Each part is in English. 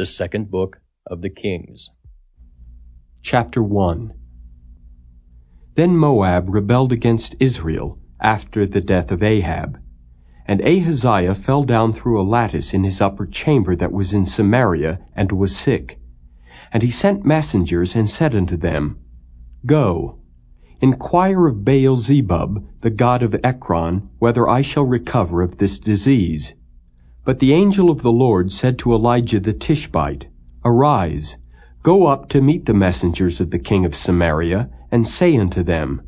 The Second Book of the Kings. Chapter 1 Then Moab rebelled against Israel after the death of Ahab. And Ahaziah fell down through a lattice in his upper chamber that was in Samaria, and was sick. And he sent messengers, and said unto them, Go, inquire of Baal Zebub, the god of Ekron, whether I shall recover of this disease. But the angel of the Lord said to Elijah the Tishbite, Arise, go up to meet the messengers of the king of Samaria, and say unto them,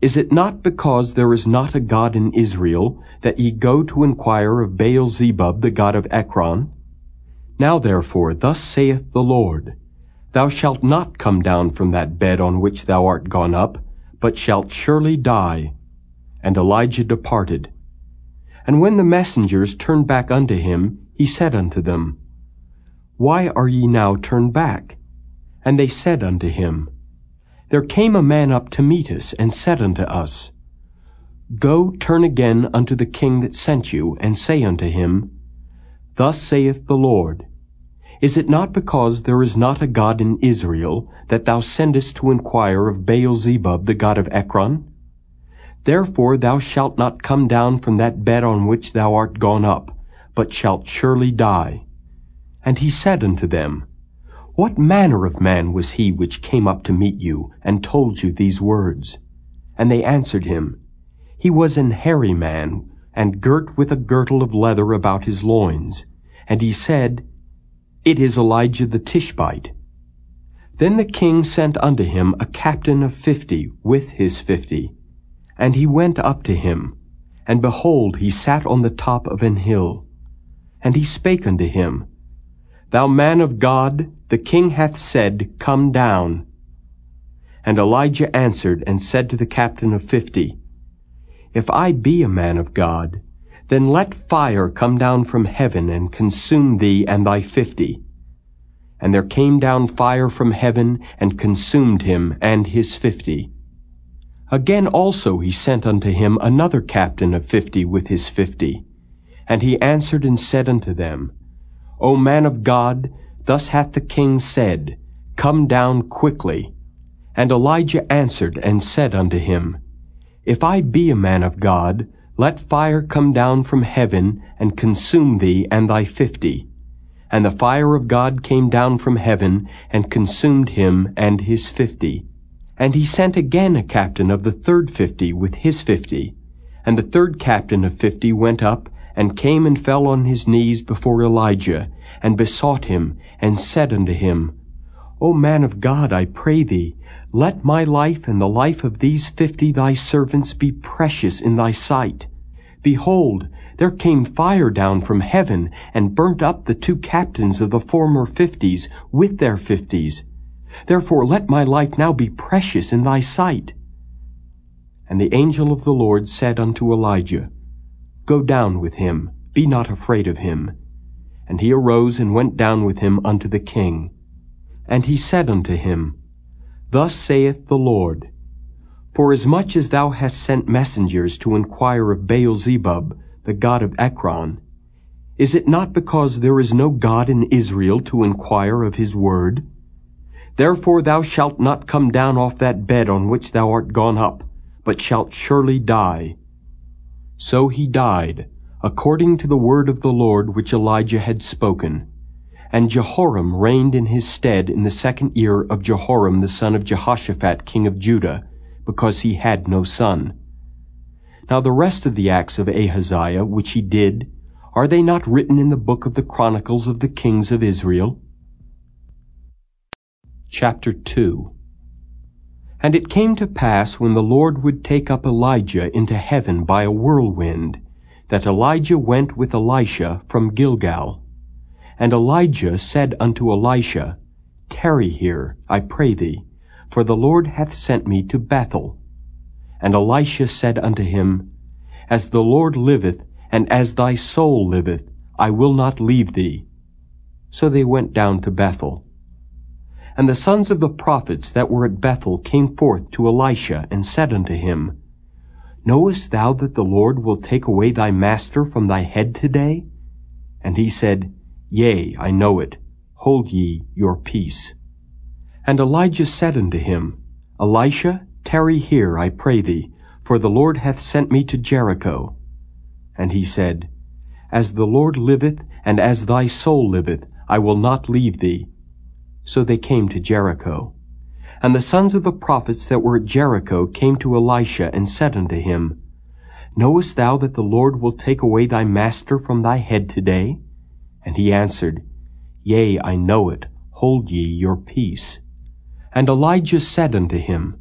Is it not because there is not a God in Israel, that ye go to inquire of Baal Zebub the god of Ekron? Now therefore, thus saith the Lord, Thou shalt not come down from that bed on which thou art gone up, but shalt surely die. And Elijah departed. And when the messengers turned back unto him, he said unto them, Why are ye now turned back? And they said unto him, There came a man up to meet us, and said unto us, Go turn again unto the king that sent you, and say unto him, Thus saith the Lord, Is it not because there is not a God in Israel, that thou sendest to inquire of Baal Zebub the god of Ekron? Therefore thou shalt not come down from that bed on which thou art gone up, but shalt surely die. And he said unto them, What manner of man was he which came up to meet you, and told you these words? And they answered him, He was an hairy man, and girt with a girdle of leather about his loins. And he said, It is Elijah the Tishbite. Then the king sent unto him a captain of fifty with his fifty. And he went up to him, and behold, he sat on the top of an hill. And he spake unto him, Thou man of God, the king hath said, Come down. And Elijah answered and said to the captain of fifty, If I be a man of God, then let fire come down from heaven and consume thee and thy fifty. And there came down fire from heaven and consumed him and his fifty. Again also he sent unto him another captain of fifty with his fifty. And he answered and said unto them, O man of God, thus hath the king said, Come down quickly. And Elijah answered and said unto him, If I be a man of God, let fire come down from heaven and consume thee and thy fifty. And the fire of God came down from heaven and consumed him and his fifty. And he sent again a captain of the third fifty with his fifty. And the third captain of fifty went up, and came and fell on his knees before Elijah, and besought him, and said unto him, O man of God, I pray thee, let my life and the life of these fifty thy servants be precious in thy sight. Behold, there came fire down from heaven, and burnt up the two captains of the former fifties with their fifties, Therefore let my life now be precious in thy sight. And the angel of the Lord said unto Elijah, Go down with him, be not afraid of him. And he arose and went down with him unto the king. And he said unto him, Thus saith the Lord, Forasmuch as much as thou hast sent messengers to inquire of Baal Zebub, the god of Ekron, is it not because there is no God in Israel to inquire of his word? Therefore thou shalt not come down off that bed on which thou art gone up, but shalt surely die. So he died, according to the word of the Lord which Elijah had spoken. And Jehoram reigned in his stead in the second year of Jehoram the son of Jehoshaphat king of Judah, because he had no son. Now the rest of the acts of Ahaziah which he did, are they not written in the book of the Chronicles of the kings of Israel? Chapter 2 And it came to pass when the Lord would take up Elijah into heaven by a whirlwind, that Elijah went with Elisha from Gilgal. And Elijah said unto Elisha, Tarry here, I pray thee, for the Lord hath sent me to Bethel. And Elisha said unto him, As the Lord liveth, and as thy soul liveth, I will not leave thee. So they went down to Bethel. And the sons of the prophets that were at Bethel came forth to Elisha, and said unto him, Knowest thou that the Lord will take away thy master from thy head today? And he said, Yea, I know it. hold ye your peace. And Elijah said unto him, Elisha, tarry here, I pray thee, for the Lord hath sent me to Jericho. And he said, As the Lord liveth, and as thy soul liveth, I will not leave thee. So they came to Jericho. And the sons of the prophets that were at Jericho came to Elisha and said unto him, Knowest thou that the Lord will take away thy master from thy head today? And he answered, Yea, I know it. Hold ye your peace. And Elijah said unto him,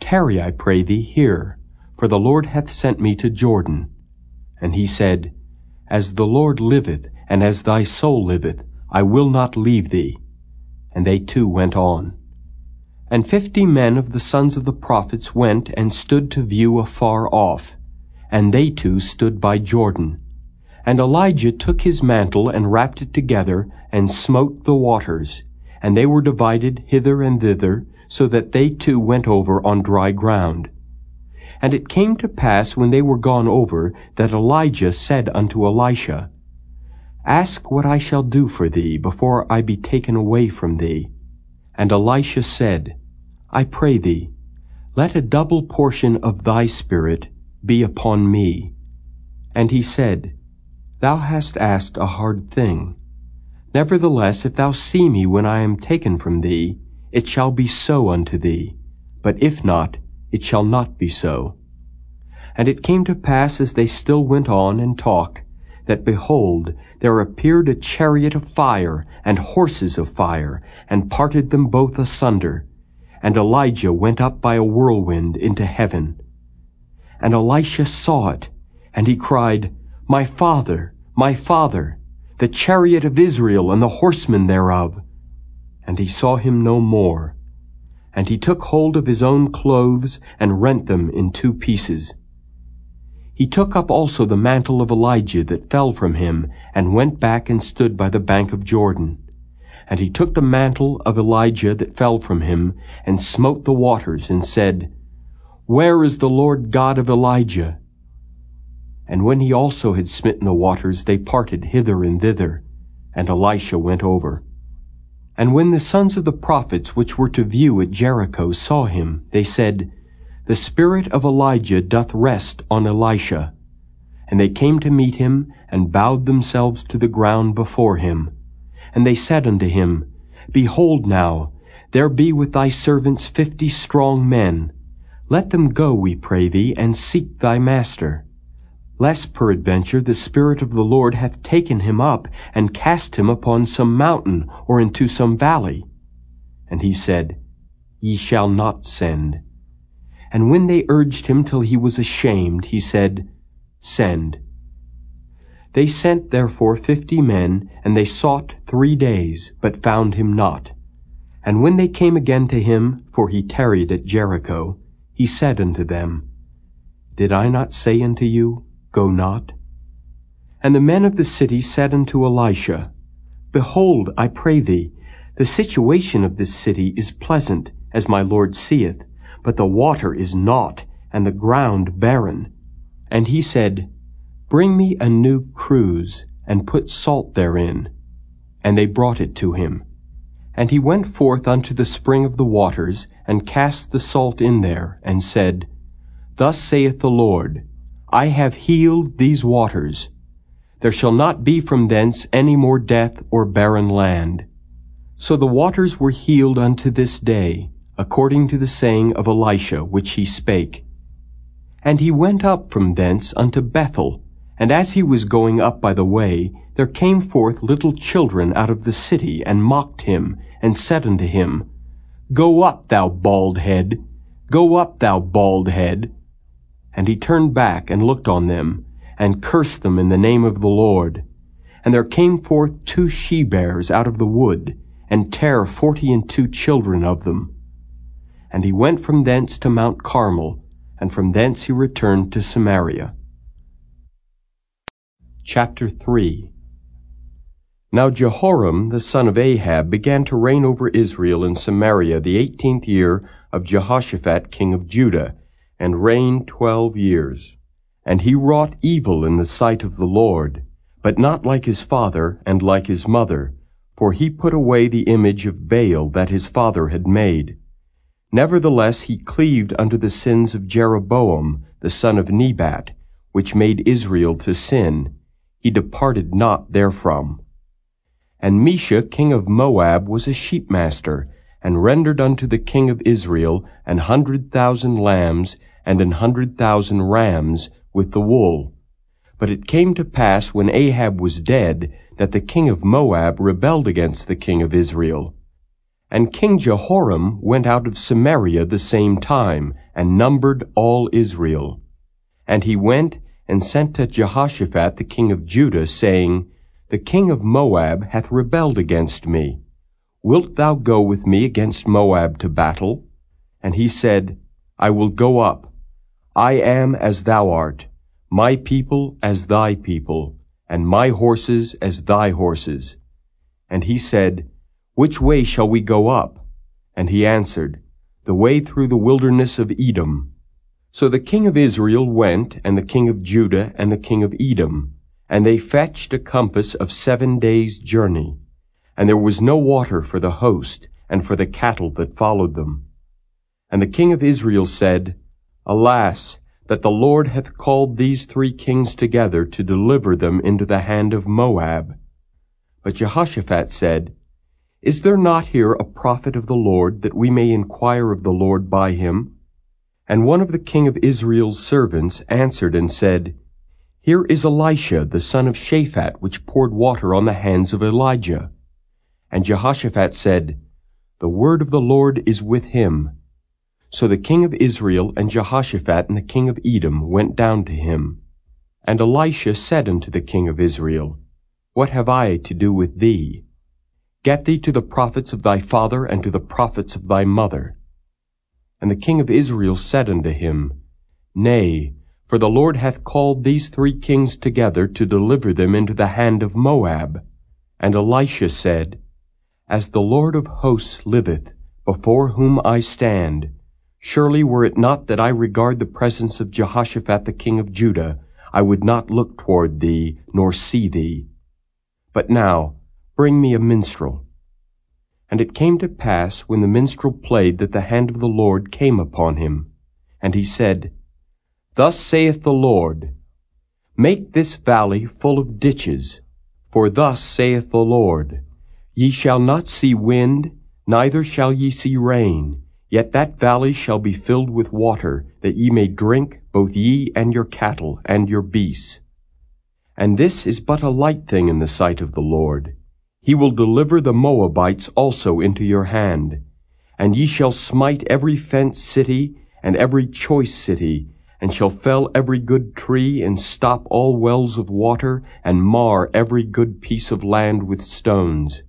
Tarry, I pray thee, here, for the Lord hath sent me to Jordan. And he said, As the Lord liveth, and as thy soul liveth, I will not leave thee. And they two went on. And fifty men of the sons of the prophets went and stood to view afar off, and they two stood by Jordan. And Elijah took his mantle and wrapped it together, and smote the waters, and they were divided hither and thither, so that they too went over on dry ground. And it came to pass when they were gone over, that Elijah said unto Elisha, Ask what I shall do for thee before I be taken away from thee. And Elisha said, I pray thee, let a double portion of thy spirit be upon me. And he said, Thou hast asked a hard thing. Nevertheless, if thou see me when I am taken from thee, it shall be so unto thee. But if not, it shall not be so. And it came to pass as they still went on and talked, that behold, there appeared a chariot of fire and horses of fire, and parted them both asunder. And Elijah went up by a whirlwind into heaven. And Elisha saw it, and he cried, My father, my father, the chariot of Israel and the horsemen thereof. And he saw him no more. And he took hold of his own clothes and rent them in two pieces. He took up also the mantle of Elijah that fell from him, and went back and stood by the bank of Jordan. And he took the mantle of Elijah that fell from him, and smote the waters, and said, Where is the Lord God of Elijah? And when he also had smitten the waters, they parted hither and thither, and Elisha went over. And when the sons of the prophets which were to view at Jericho saw him, they said, The spirit of Elijah doth rest on Elisha. And they came to meet him, and bowed themselves to the ground before him. And they said unto him, Behold now, there be with thy servants fifty strong men. Let them go, we pray thee, and seek thy master lest peradventure the Spirit of the Lord hath taken him up, and cast him upon some mountain, or into some valley. And he said, Ye shall not send. And when they urged him till he was ashamed, he said, Send. They sent therefore fifty men, and they sought three days, but found him not. And when they came again to him, for he tarried at Jericho, he said unto them, Did I not say unto you, Go not. And the men of the city said unto Elisha, Behold, I pray thee, the situation of this city is pleasant, as my Lord seeth, but the water is naught, and the ground barren. And he said, Bring me a new cruse, and put salt therein. And they brought it to him. And he went forth unto the spring of the waters, and cast the salt in there, and said, Thus saith the Lord, I have healed these waters. There shall not be from thence any more death or barren land. So the waters were healed unto this day, according to the saying of Elisha which he spake. And he went up from thence unto Bethel, and as he was going up by the way, there came forth little children out of the city, and mocked him, and said unto him, Go up, thou bald head! Go up, thou bald head! And he turned back and looked on them, and cursed them in the name of the Lord. And there came forth two she-bears out of the wood, and tare forty and two children of them. And he went from thence to Mount Carmel, and from thence he returned to Samaria. Chapter 3 Now Jehoram the son of Ahab began to reign over Israel in Samaria the eighteenth year of Jehoshaphat king of Judah, and reigned twelve years. And he wrought evil in the sight of the Lord, but not like his father and like his mother, for he put away the image of Baal that his father had made. Nevertheless he cleaved unto the sins of Jeroboam, the son of Nebat, which made Israel to sin. He departed not therefrom. And Mesha king of Moab was a sheepmaster, and rendered unto the king of Israel an hundred thousand lambs and an hundred thousand rams with the wool. But it came to pass when Ahab was dead, that the king of Moab rebelled against the king of Israel. And King Jehoram went out of Samaria the same time, and numbered all Israel. And he went and sent to Jehoshaphat the king of Judah, saying, The king of Moab hath rebelled against me. Wilt thou go with me against Moab to battle? And he said, I will go up. I am as thou art, my people as thy people, and my horses as thy horses. And he said, Which way shall we go up? And he answered, The way through the wilderness of Edom. So the king of Israel went, and the king of Judah, and the king of Edom, and they fetched a compass of seven days' journey. And there was no water for the host, and for the cattle that followed them. And the king of Israel said, Alas, that the Lord hath called these three kings together to deliver them into the hand of Moab. But Jehoshaphat said, Is there not here a prophet of the Lord, that we may inquire of the Lord by him? And one of the king of Israel's servants answered and said, Here is Elisha, the son of Shaphat, which poured water on the hands of Elijah. And Jehoshaphat said, The word of the Lord is with him. So the king of Israel and Jehoshaphat and the king of Edom went down to him. And Elisha said unto the king of Israel, What have I to do with thee? Get thee to the prophets of thy father and to the prophets of thy mother. And the king of Israel said unto him, Nay, for the Lord hath called these three kings together to deliver them into the hand of Moab. And Elisha said, As the Lord of hosts liveth, before whom I stand, Surely were it not that I regard the presence of Jehoshaphat the king of Judah, I would not look toward thee, nor see thee. But now, bring me a minstrel. And it came to pass, when the minstrel played, that the hand of the Lord came upon him. And he said, Thus saith the Lord, Make this valley full of ditches, for thus saith the Lord, Ye shall not see wind, neither shall ye see rain, Yet that valley shall be filled with water, that ye may drink, both ye and your cattle and your beasts. And this is but a light thing in the sight of the Lord. He will deliver the Moabites also into your hand. And ye shall smite every fenced city, and every choice city, and shall fell every good tree, and stop all wells of water, and mar every good piece of land with stones.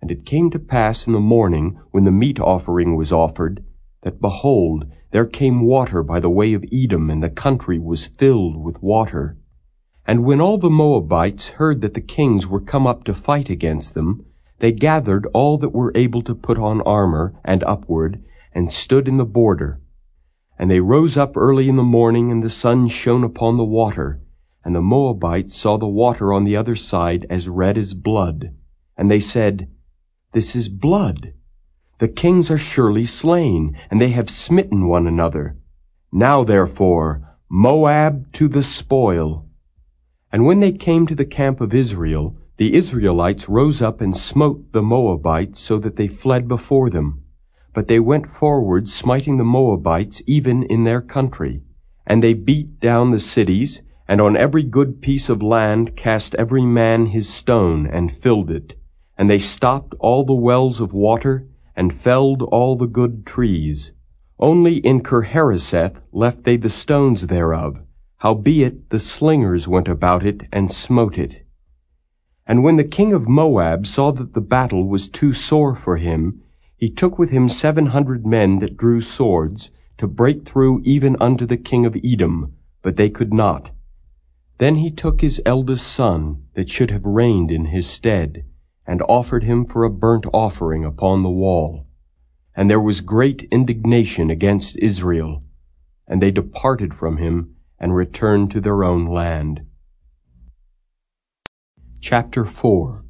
And it came to pass in the morning, when the meat offering was offered, that behold, there came water by the way of Edom, and the country was filled with water. And when all the Moabites heard that the kings were come up to fight against them, they gathered all that were able to put on armor and upward, and stood in the border. And they rose up early in the morning, and the sun shone upon the water. And the Moabites saw the water on the other side as red as blood. And they said, this is blood. The kings are surely slain, and they have smitten one another. Now therefore, Moab to the spoil. And when they came to the camp of Israel, the Israelites rose up and smote the Moabites so that they fled before them. But they went forward, smiting the Moabites even in their country. And they beat down the cities, and on every good piece of land cast every man his stone, and filled it. And they stopped all the wells of water, and felled all the good trees. Only in Kirharaseth left they the stones thereof. Howbeit the slingers went about it, and smote it. And when the king of Moab saw that the battle was too sore for him, he took with him seven hundred men that drew swords, to break through even unto the king of Edom, but they could not. Then he took his eldest son, that should have reigned in his stead, and offered him for a burnt offering upon the wall. And there was great indignation against Israel, and they departed from him and returned to their own land. Chapter 4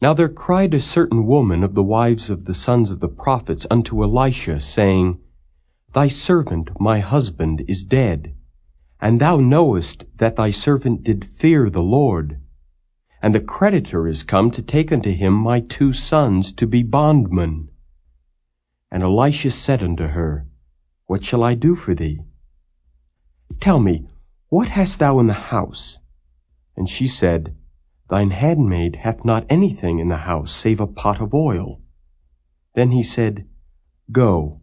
Now there cried a certain woman of the wives of the sons of the prophets unto Elisha, saying, Thy servant, my husband, is dead, and thou knowest that thy servant did fear the Lord. And the creditor is come to take unto him my two sons to be bondmen. And Elisha said unto her, What shall I do for thee? Tell me, what hast thou in the house? And she said, Thine handmaid hath not anything in the house save a pot of oil. Then he said, Go,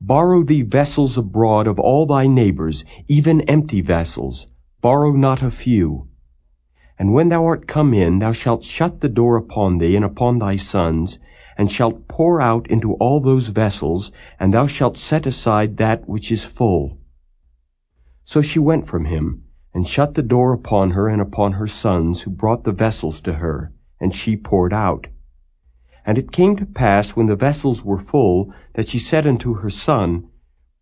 borrow thee vessels abroad of all thy neighbors, even empty vessels, borrow not a few. And when thou art come in, thou shalt shut the door upon thee and upon thy sons, and shalt pour out into all those vessels, and thou shalt set aside that which is full. So she went from him, and shut the door upon her and upon her sons, who brought the vessels to her, and she poured out. And it came to pass, when the vessels were full, that she said unto her son,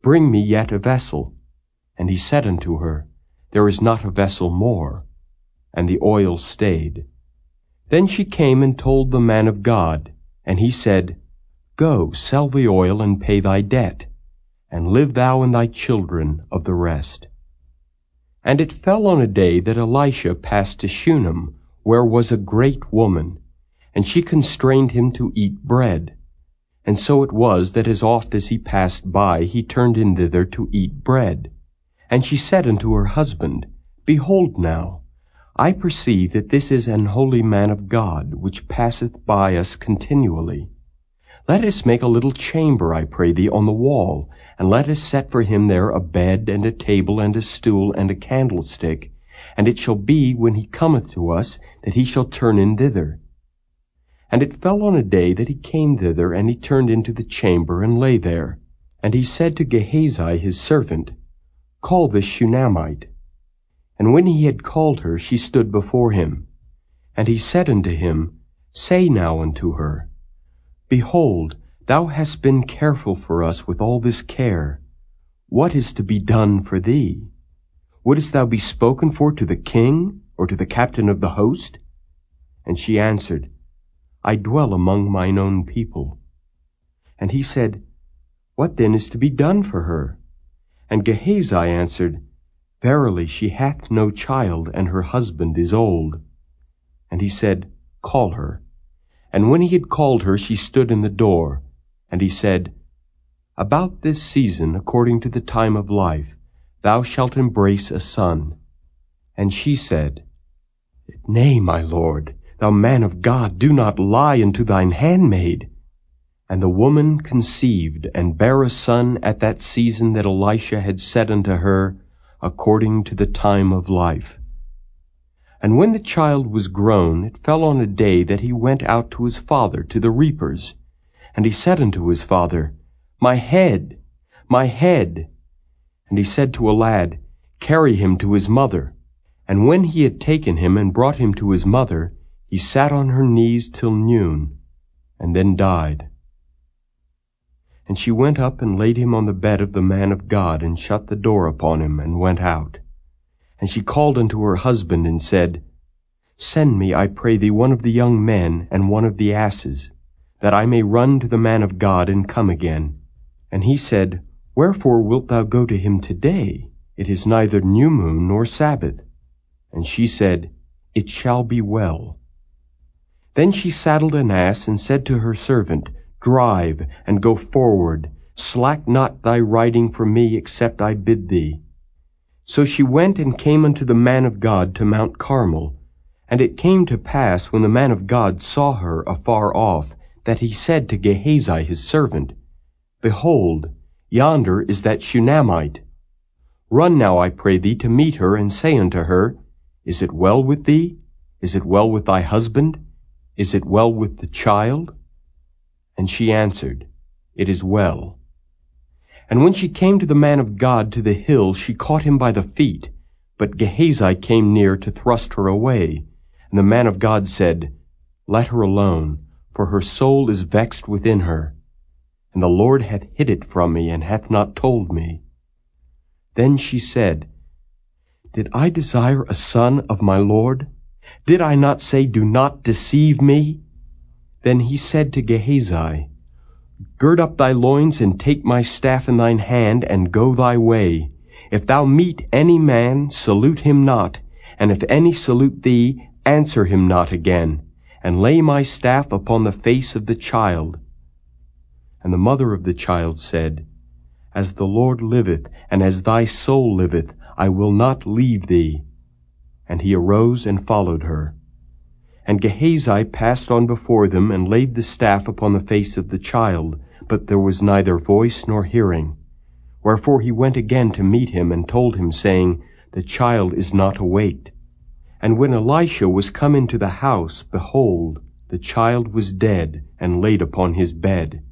Bring me yet a vessel. And he said unto her, There is not a vessel more. And the oil stayed. Then she came and told the man of God, and he said, Go, sell the oil and pay thy debt, and live thou and thy children of the rest. And it fell on a day that Elisha passed to Shunem, where was a great woman, and she constrained him to eat bread. And so it was that as oft as he passed by, he turned in thither to eat bread. And she said unto her husband, Behold now, I perceive that this is an holy man of God, which passeth by us continually. Let us make a little chamber, I pray thee, on the wall, and let us set for him there a bed, and a table, and a stool, and a candlestick. And it shall be, when he cometh to us, that he shall turn in thither. And it fell on a day that he came thither, and he turned into the chamber, and lay there. And he said to Gehazi his servant, Call this Shunammite. And when he had called her, she stood before him. And he said unto him, Say now unto her, Behold, Thou hast been careful for us with all this care. What is to be done for thee? Wouldst thou be spoken for to the king, or to the captain of the host? And she answered, I dwell among mine own people. And he said, What then is to be done for her? And Gehazi answered, Verily she hath no child, and her husband is old. And he said, Call her. And when he had called her, she stood in the door. And he said, About this season, according to the time of life, thou shalt embrace a son. And she said, Nay, my lord, thou man of God, do not lie unto thine handmaid. And the woman conceived and bare a son at that season that Elisha had said unto her, according to the time of life. And when the child was grown, it fell on a day that he went out to his father to the reapers. And he said unto his father, My head, my head. And he said to a lad, Carry him to his mother. And when he had taken him and brought him to his mother, he sat on her knees till noon, and then died. And she went up and laid him on the bed of the man of God, and shut the door upon him, and went out. And she called unto her husband, and said, Send me, I pray thee, one of the young men, and one of the asses, that I may run to the man of God and come again. And he said, Wherefore wilt thou go to him today? It is neither new moon nor Sabbath. And she said, It shall be well. Then she saddled an ass and said to her servant, Drive and go forward. Slack not thy riding for me, except I bid thee. So she went and came unto the man of God to Mount Carmel. And it came to pass, when the man of God saw her afar off, that he said to Gehazi his servant, Behold, yonder is that Shunammite. Run now, I pray thee, to meet her, and say unto her, Is it well with thee? Is it well with thy husband? Is it well with the child? And she answered, It is well. And when she came to the man of God to the hill, she caught him by the feet. But Gehazi came near to thrust her away. And the man of God said, Let her alone, for her soul is vexed within her. And the Lord hath hid it from me, and hath not told me. Then she said, Did I desire a son of my Lord? Did I not say, Do not deceive me? Then he said to Gehazi, Gird up thy loins, and take my staff in thine hand, and go thy way. If thou meet any man, salute him not, and if any salute thee, answer him not again, and lay my staff upon the face of the child. And the mother of the child said, As the Lord liveth, and as thy soul liveth, I will not leave thee. And he arose and followed her. And Gehazi passed on before them, and laid the staff upon the face of the child, but there was neither voice nor hearing. Wherefore he went again to meet him, and told him, saying, The child is not awaked. And when Elisha was come into the house, behold, the child was dead, and laid upon his bed.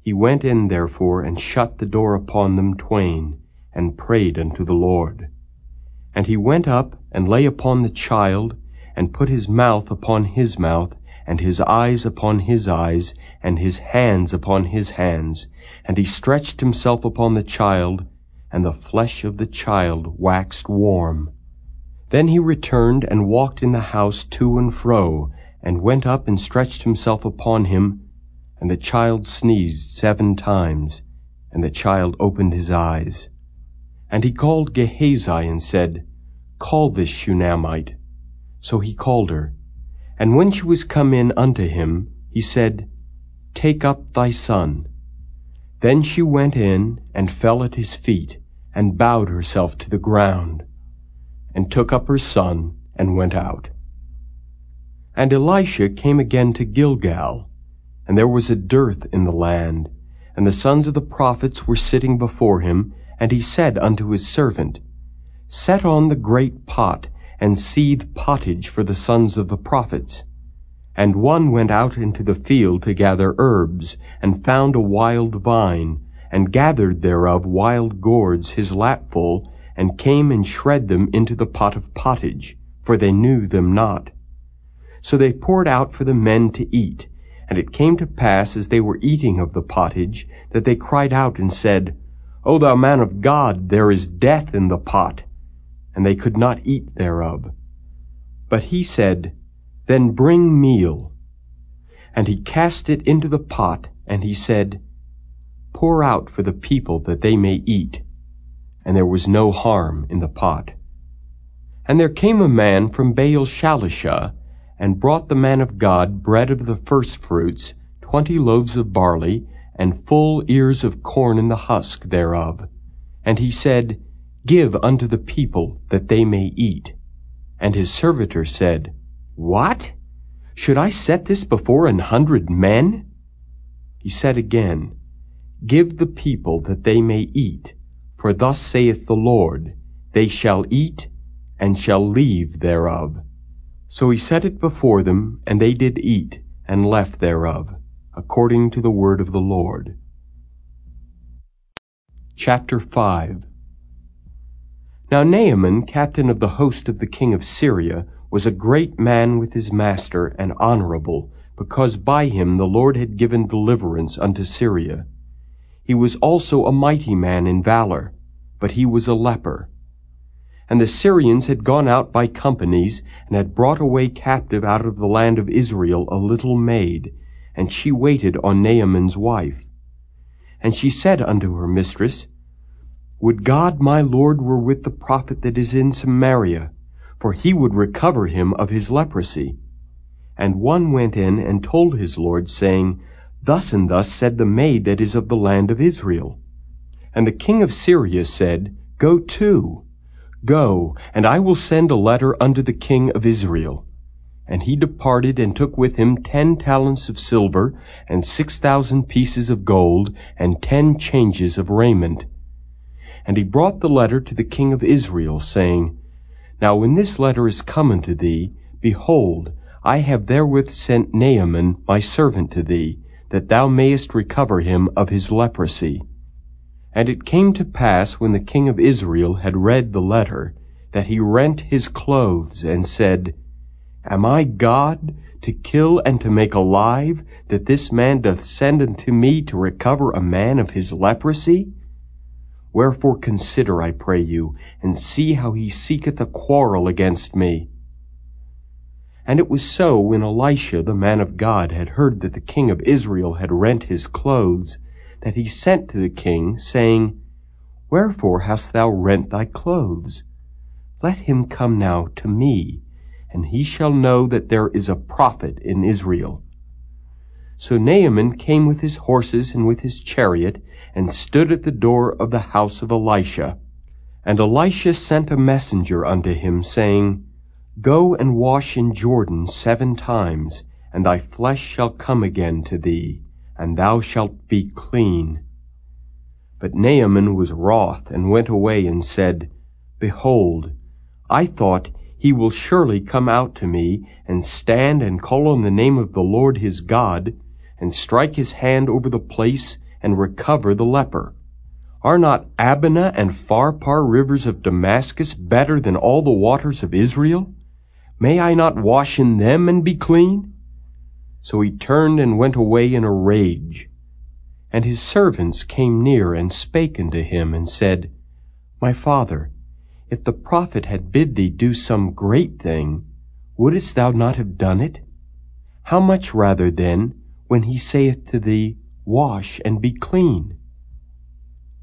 He went in therefore, and shut the door upon them twain, and prayed unto the Lord. And he went up, and lay upon the child, and put his mouth upon his mouth, and his eyes upon his eyes, and his hands upon his hands. And he stretched himself upon the child, and the flesh of the child waxed warm. Then he returned and walked in the house to and fro, and went up and stretched himself upon him, and the child sneezed seven times, and the child opened his eyes. And he called Gehazi and said, Call this Shunammite. So he called her. And when she was come in unto him, he said, Take up thy son. Then she went in and fell at his feet, and bowed herself to the ground, and took up her son, and went out. And Elisha came again to Gilgal, and there was a dearth in the land, and the sons of the prophets were sitting before him, and he said unto his servant, Set on the great pot, and seethe pottage for the sons of the prophets. And one went out into the field to gather herbs, and found a wild vine, and gathered thereof wild gourds his lapful, and came and shred them into the pot of pottage, for they knew them not. So they poured out for the men to eat, and it came to pass as they were eating of the pottage, that they cried out and said, O thou man of God, there is death in the pot and they could not eat thereof. But he said, Then bring meal. And he cast it into the pot, and he said, Pour out for the people that they may eat. And there was no harm in the pot. And there came a man from Baal Shalishah, and brought the man of God bread of the firstfruits, twenty loaves of barley, and full ears of corn in the husk thereof. And he said, Give unto the people that they may eat. And his servitor said, What? Should I set this before an hundred men? He said again, Give the people that they may eat, for thus saith the Lord, They shall eat, and shall leave thereof. So he set it before them, and they did eat, and left thereof, according to the word of the Lord. Chapter 5 now Naaman, captain of the host of the king of Syria, was a great man with his master and honorable, because by him the Lord had given deliverance unto Syria. He was also a mighty man in valor, but he was a leper. And the Syrians had gone out by companies, and had brought away captive out of the land of Israel a little maid, and she waited on Naaman's wife. And she said unto her mistress, would God my Lord were with the prophet that is in Samaria, for he would recover him of his leprosy. And one went in and told his Lord, saying, Thus and thus said the maid that is of the land of Israel. And the king of Syria said, Go to. Go, and I will send a letter unto the king of Israel. And he departed and took with him ten talents of silver, and six thousand pieces of gold, and ten changes of raiment. And he brought the letter to the king of Israel, saying, Now when this letter is come unto thee, behold, I have therewith sent Naaman my servant to thee, that thou mayest recover him of his leprosy. And it came to pass, when the king of Israel had read the letter, that he rent his clothes, and said, Am I God, to kill and to make alive, that this man doth send unto me to recover a man of his leprosy? Wherefore consider, I pray you, and see how he seeketh a quarrel against me. And it was so when Elisha the man of God had heard that the king of Israel had rent his clothes, that he sent to the king, saying, Wherefore hast thou rent thy clothes? Let him come now to me, and he shall know that there is a prophet in Israel. So Naaman came with his horses and with his chariot, and stood at the door of the house of Elisha. And Elisha sent a messenger unto him, saying, Go and wash in Jordan seven times, and thy flesh shall come again to thee, and thou shalt be clean. But Naaman was wroth, and went away and said, Behold, I thought he will surely come out to me, and stand and call on the name of the Lord his God, and strike his hand over the place, and recover the leper. Are not Abana and Pharpar rivers of Damascus better than all the waters of Israel? May I not wash in them and be clean? So he turned and went away in a rage. And his servants came near and spake unto him, and said, My father, if the prophet had bid thee do some great thing, wouldst thou not have done it? How much rather then, when he saith to thee, Wash and be clean?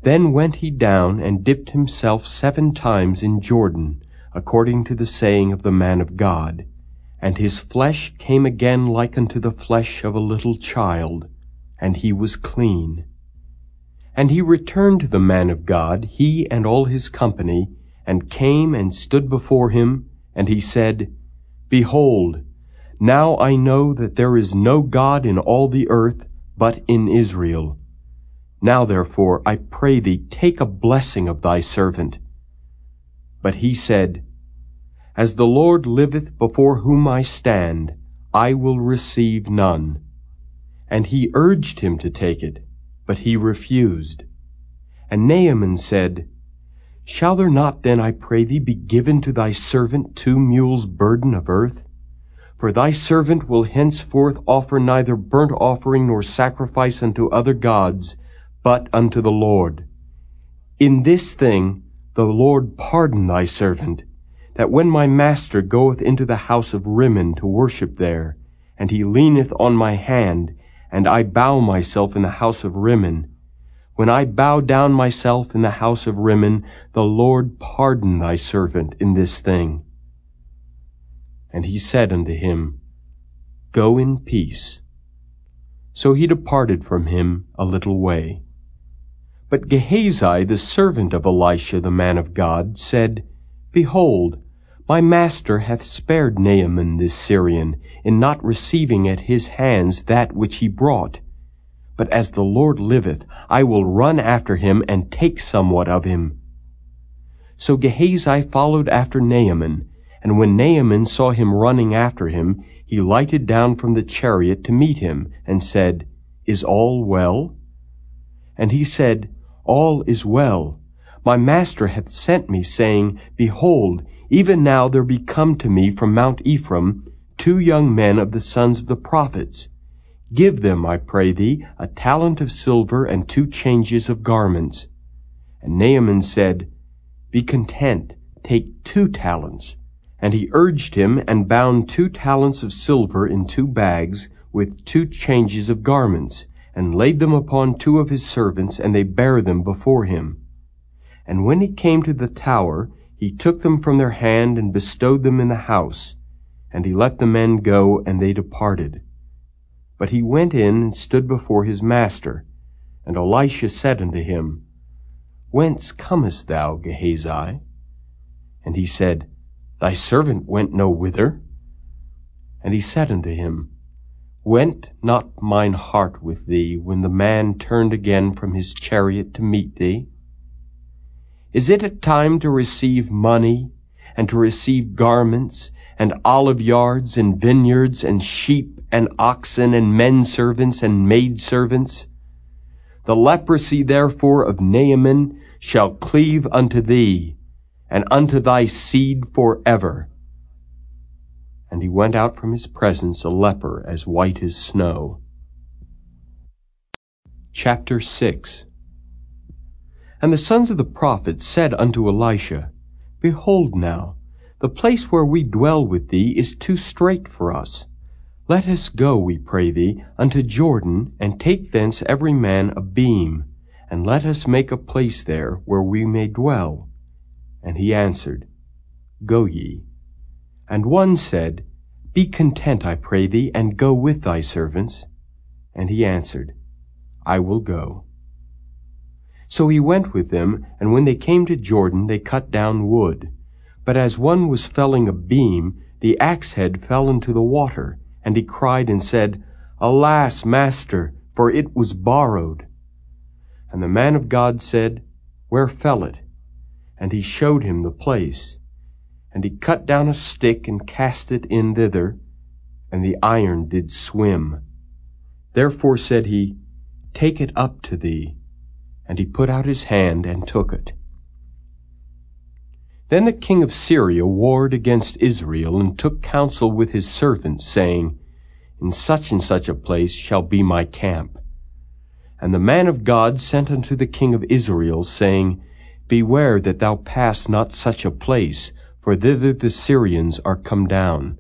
Then went he down and dipped himself seven times in Jordan, according to the saying of the man of God. And his flesh came again like unto the flesh of a little child, and he was clean. And he returned to the man of God, he and all his company, and came and stood before him, and he said, Behold, now I know that there is no God in all the earth but in Israel. Now therefore I pray thee take a blessing of thy servant, but he said, As the Lord liveth before whom I stand, I will receive none. And he urged him to take it, but he refused. And Naaman said, Shall there not then, I pray thee, be given to thy servant two mules' burden of earth? For thy servant will henceforth offer neither burnt offering nor sacrifice unto other gods, but unto the Lord. In this thing the Lord pardon thy servant, that when my master goeth into the house of Rimmon to worship there, and he leaneth on my hand, and I bow myself in the house of Rimmon, when I bow down myself in the house of Rimmon, the Lord pardon thy servant in this thing. And he said unto him, Go in peace. So he departed from him a little way. But Gehazi, the servant of Elisha the man of God, said, Behold, my master hath spared Naaman this Syrian, in not receiving at his hands that which he brought. But as the Lord liveth, I will run after him and take somewhat of him. So Gehazi followed after Naaman, and when Naaman saw him running after him, he lighted down from the chariot to meet him, and said, Is all well? And he said, all is well. My master hath sent me, saying, Behold, even now there be come to me from Mount Ephraim two young men of the sons of the prophets. Give them, I pray thee, a talent of silver and two changes of garments. And Naaman said, Be content, take two talents. And he urged him, and bound two talents of silver in two bags, with two changes of garments, and laid them upon two of his servants, and they bare them before him. And when he came to the tower, he took them from their hand and bestowed them in the house. And he let the men go, and they departed. But he went in and stood before his master. And Elisha said unto him, Whence comest thou, Gehazi? And he said, Thy servant went no whither. And he said unto him, Went not mine heart with thee when the man turned again from his chariot to meet thee? Is it a time to receive money, and to receive garments, and olive yards, and vineyards, and sheep, and oxen, and men servants, and maid servants? The leprosy therefore of Naaman shall cleave unto thee, and unto thy seed for ever and he went out from his presence a leper as white as snow. Chapter 6 And the sons of the prophets said unto Elisha, Behold now, The place where we dwell with thee is too strait for us. Let us go, we pray thee, unto Jordan, and take thence every man a beam, and let us make a place there where we may dwell. And he answered, Go ye. And one said, Be content, I pray thee, and go with thy servants. And he answered, I will go. So he went with them, and when they came to Jordan, they cut down wood. But as one was felling a beam, the axe head fell into the water, and he cried and said, Alas, master, for it was borrowed. And the man of God said, Where fell it? And he showed him the place. And he cut down a stick and cast it in thither, and the iron did swim. Therefore said he, Take it up to thee. And he put out his hand and took it. Then the king of Syria warred against Israel, and took counsel with his servants, saying, In such and such a place shall be my camp. And the man of God sent unto the king of Israel, saying, Beware that thou pass not such a place, for thither the Syrians are come down.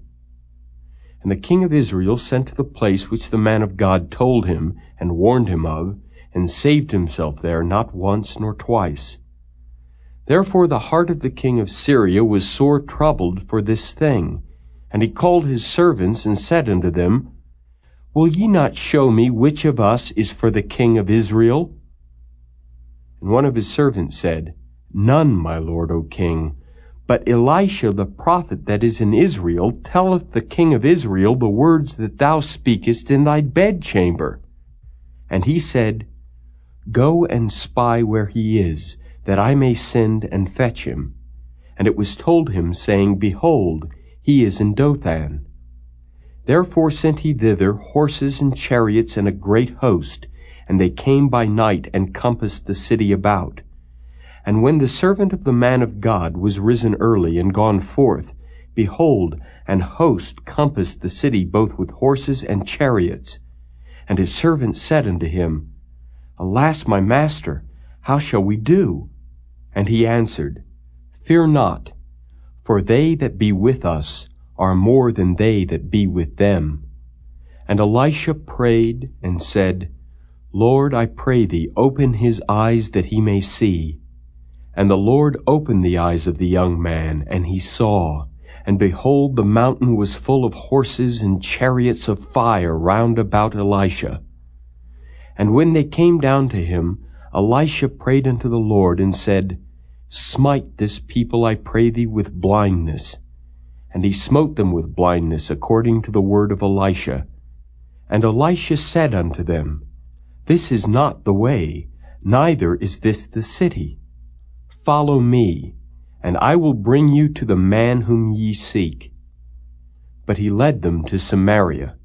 And the king of Israel sent to the place which the man of God told him, and warned him of, and saved himself there not once nor twice. Therefore the heart of the king of Syria was sore troubled for this thing. And he called his servants and said unto them, Will ye not show me which of us is for the king of Israel? And one of his servants said, None, my lord, O king. But Elisha the prophet that is in Israel telleth the king of Israel the words that thou speakest in thy bedchamber. And he said, Go and spy where he is, that I may send and fetch him. And it was told him, saying, Behold, he is in Dothan. Therefore sent he thither horses and chariots and a great host, and they came by night and compassed the city about. And when the servant of the man of God was risen early and gone forth, behold, an host compassed the city both with horses and chariots. And his servant said unto him, Alas, my master, how shall we do? And he answered, Fear not, for they that be with us are more than they that be with them. And Elisha prayed and said, Lord, I pray thee, open his eyes that he may see. And the Lord opened the eyes of the young man, and he saw. And behold, the mountain was full of horses and chariots of fire round about Elisha. And when they came down to him, Elisha prayed unto the Lord and said, Smite this people, I pray thee, with blindness. And he smote them with blindness, according to the word of Elisha. And Elisha said unto them, This is not the way, neither is this the city. Follow me, and I will bring you to the man whom ye seek. But he led them to Samaria.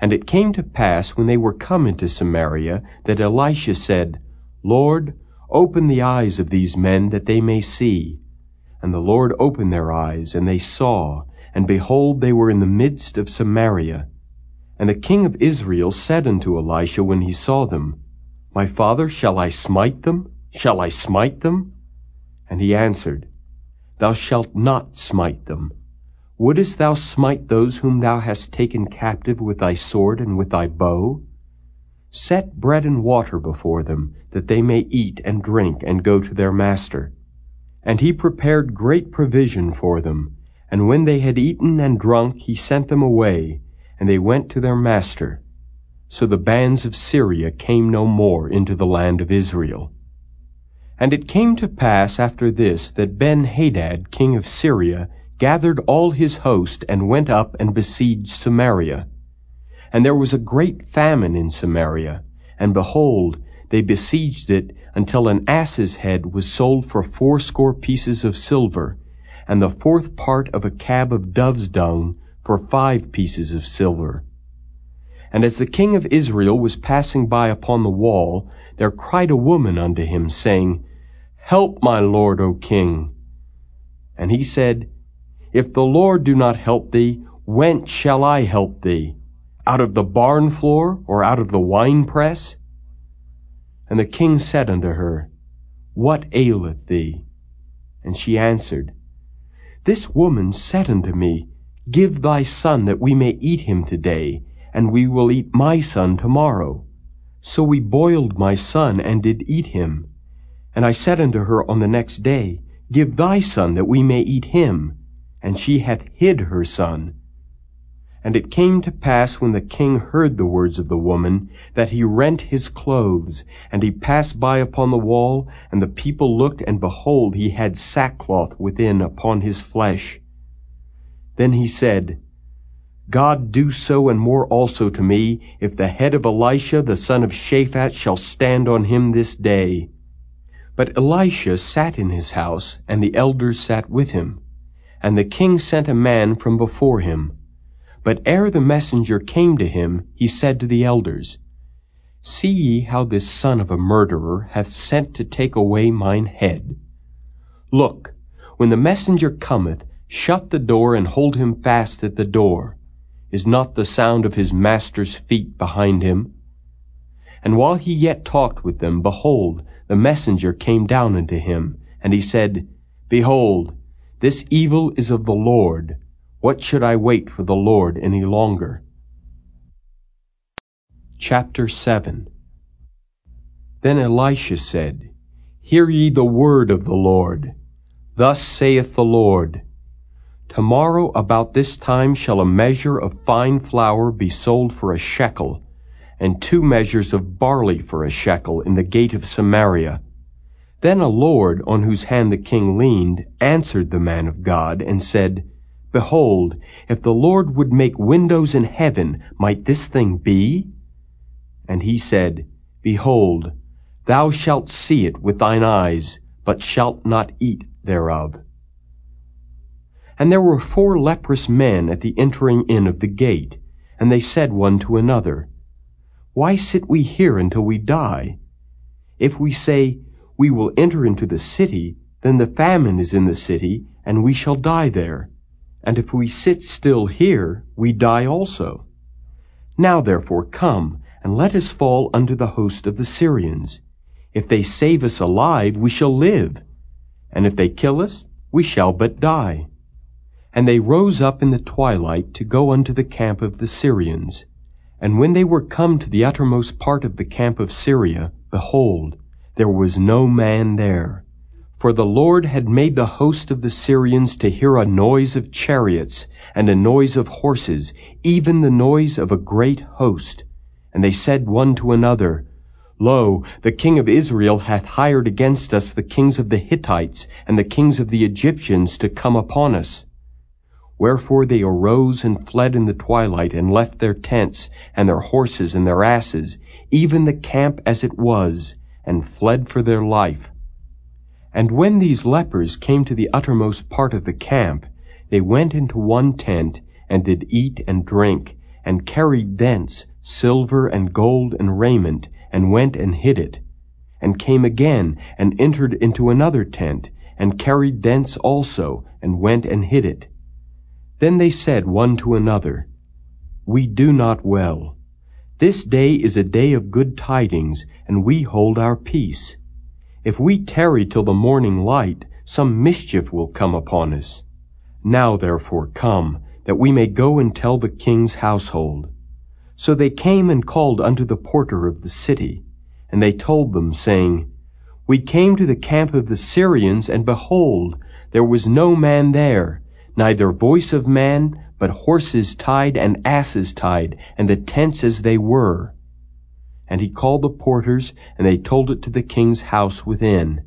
And it came to pass, when they were come into Samaria, that Elisha said, Lord, Open the eyes of these men that they may see. And the Lord opened their eyes, and they saw, and behold, they were in the midst of Samaria. And the king of Israel said unto Elisha when he saw them, My father, shall I smite them? Shall I smite them? And he answered, Thou shalt not smite them. Wouldest thou smite those whom thou hast taken captive with thy sword and with thy bow? Set bread and water before them, that they may eat and drink and go to their master. And he prepared great provision for them. And when they had eaten and drunk, he sent them away, and they went to their master. So the bands of Syria came no more into the land of Israel. And it came to pass after this that Ben-Hadad, king of Syria, gathered all his host and went up and besieged Samaria. And there was a great famine in Samaria, and behold, they besieged it until an ass's head was sold for fourscore pieces of silver, and the fourth part of a cab of dove's dung for five pieces of silver. And as the king of Israel was passing by upon the wall, there cried a woman unto him, saying, Help, my lord, O king. And he said, If the Lord do not help thee, whence shall I help thee? Out of the barn floor, or out of the winepress? And the king said unto her, What aileth thee? And she answered, This woman said unto me, Give thy son that we may eat him today, and we will eat my son tomorrow. So we boiled my son and did eat him. And I said unto her on the next day, Give thy son that we may eat him. And she hath hid her son. And it came to pass when the king heard the words of the woman, that he rent his clothes, and he passed by upon the wall, and the people looked, and behold, he had sackcloth within upon his flesh. Then he said, God do so and more also to me, if the head of Elisha the son of Shaphat shall stand on him this day. But Elisha sat in his house, and the elders sat with him. And the king sent a man from before him. But ere the messenger came to him, he said to the elders, See ye how this son of a murderer hath sent to take away mine head. Look, when the messenger cometh, shut the door and hold him fast at the door is not the sound of his master's feet behind him? And while he yet talked with them, behold, the messenger came down unto him, and he said, Behold, this evil is of the Lord. What should I wait for the Lord any longer? Chapter 7 Then Elisha said, Hear ye the word of the Lord. Thus saith the Lord, Tomorrow about this time shall a measure of fine flour be sold for a shekel, and two measures of barley for a shekel in the gate of Samaria. Then a lord, on whose hand the king leaned, answered the man of God, and said, Behold, if the Lord would make windows in heaven, might this thing be? And he said, Behold, thou shalt see it with thine eyes, but shalt not eat thereof. And there were four leprous men at the entering in of the gate, and they said one to another, Why sit we here until we die? If we say, We will enter into the city, then the famine is in the city, and we shall die there. And if we sit still here, we die also. Now therefore come, and let us fall under the host of the Syrians. If they save us alive, we shall live. And if they kill us, we shall but die. And they rose up in the twilight to go unto the camp of the Syrians. And when they were come to the uttermost part of the camp of Syria, behold, there was no man there. For the Lord had made the host of the Syrians to hear a noise of chariots, and a noise of horses, even the noise of a great host. And they said one to another, Lo, the king of Israel hath hired against us the kings of the Hittites and the kings of the Egyptians to come upon us. Wherefore they arose and fled in the twilight, and left their tents, and their horses, and their asses, even the camp as it was, and fled for their life. And when these lepers came to the uttermost part of the camp, they went into one tent, and did eat and drink, and carried thence silver and gold and raiment, and went and hid it, and came again, and entered into another tent, and carried thence also, and went and hid it. Then they said one to another, We do not well. This day is a day of good tidings, and we hold our peace. If we tarry till the morning light, some mischief will come upon us. Now therefore come, that we may go and tell the king's household. So they came and called unto the porter of the city, and they told them, saying, We came to the camp of the Syrians, and behold, there was no man there, neither voice of man, but horses tied and asses tied, and the tents as they were. And he called the porters, and they told it to the king's house within.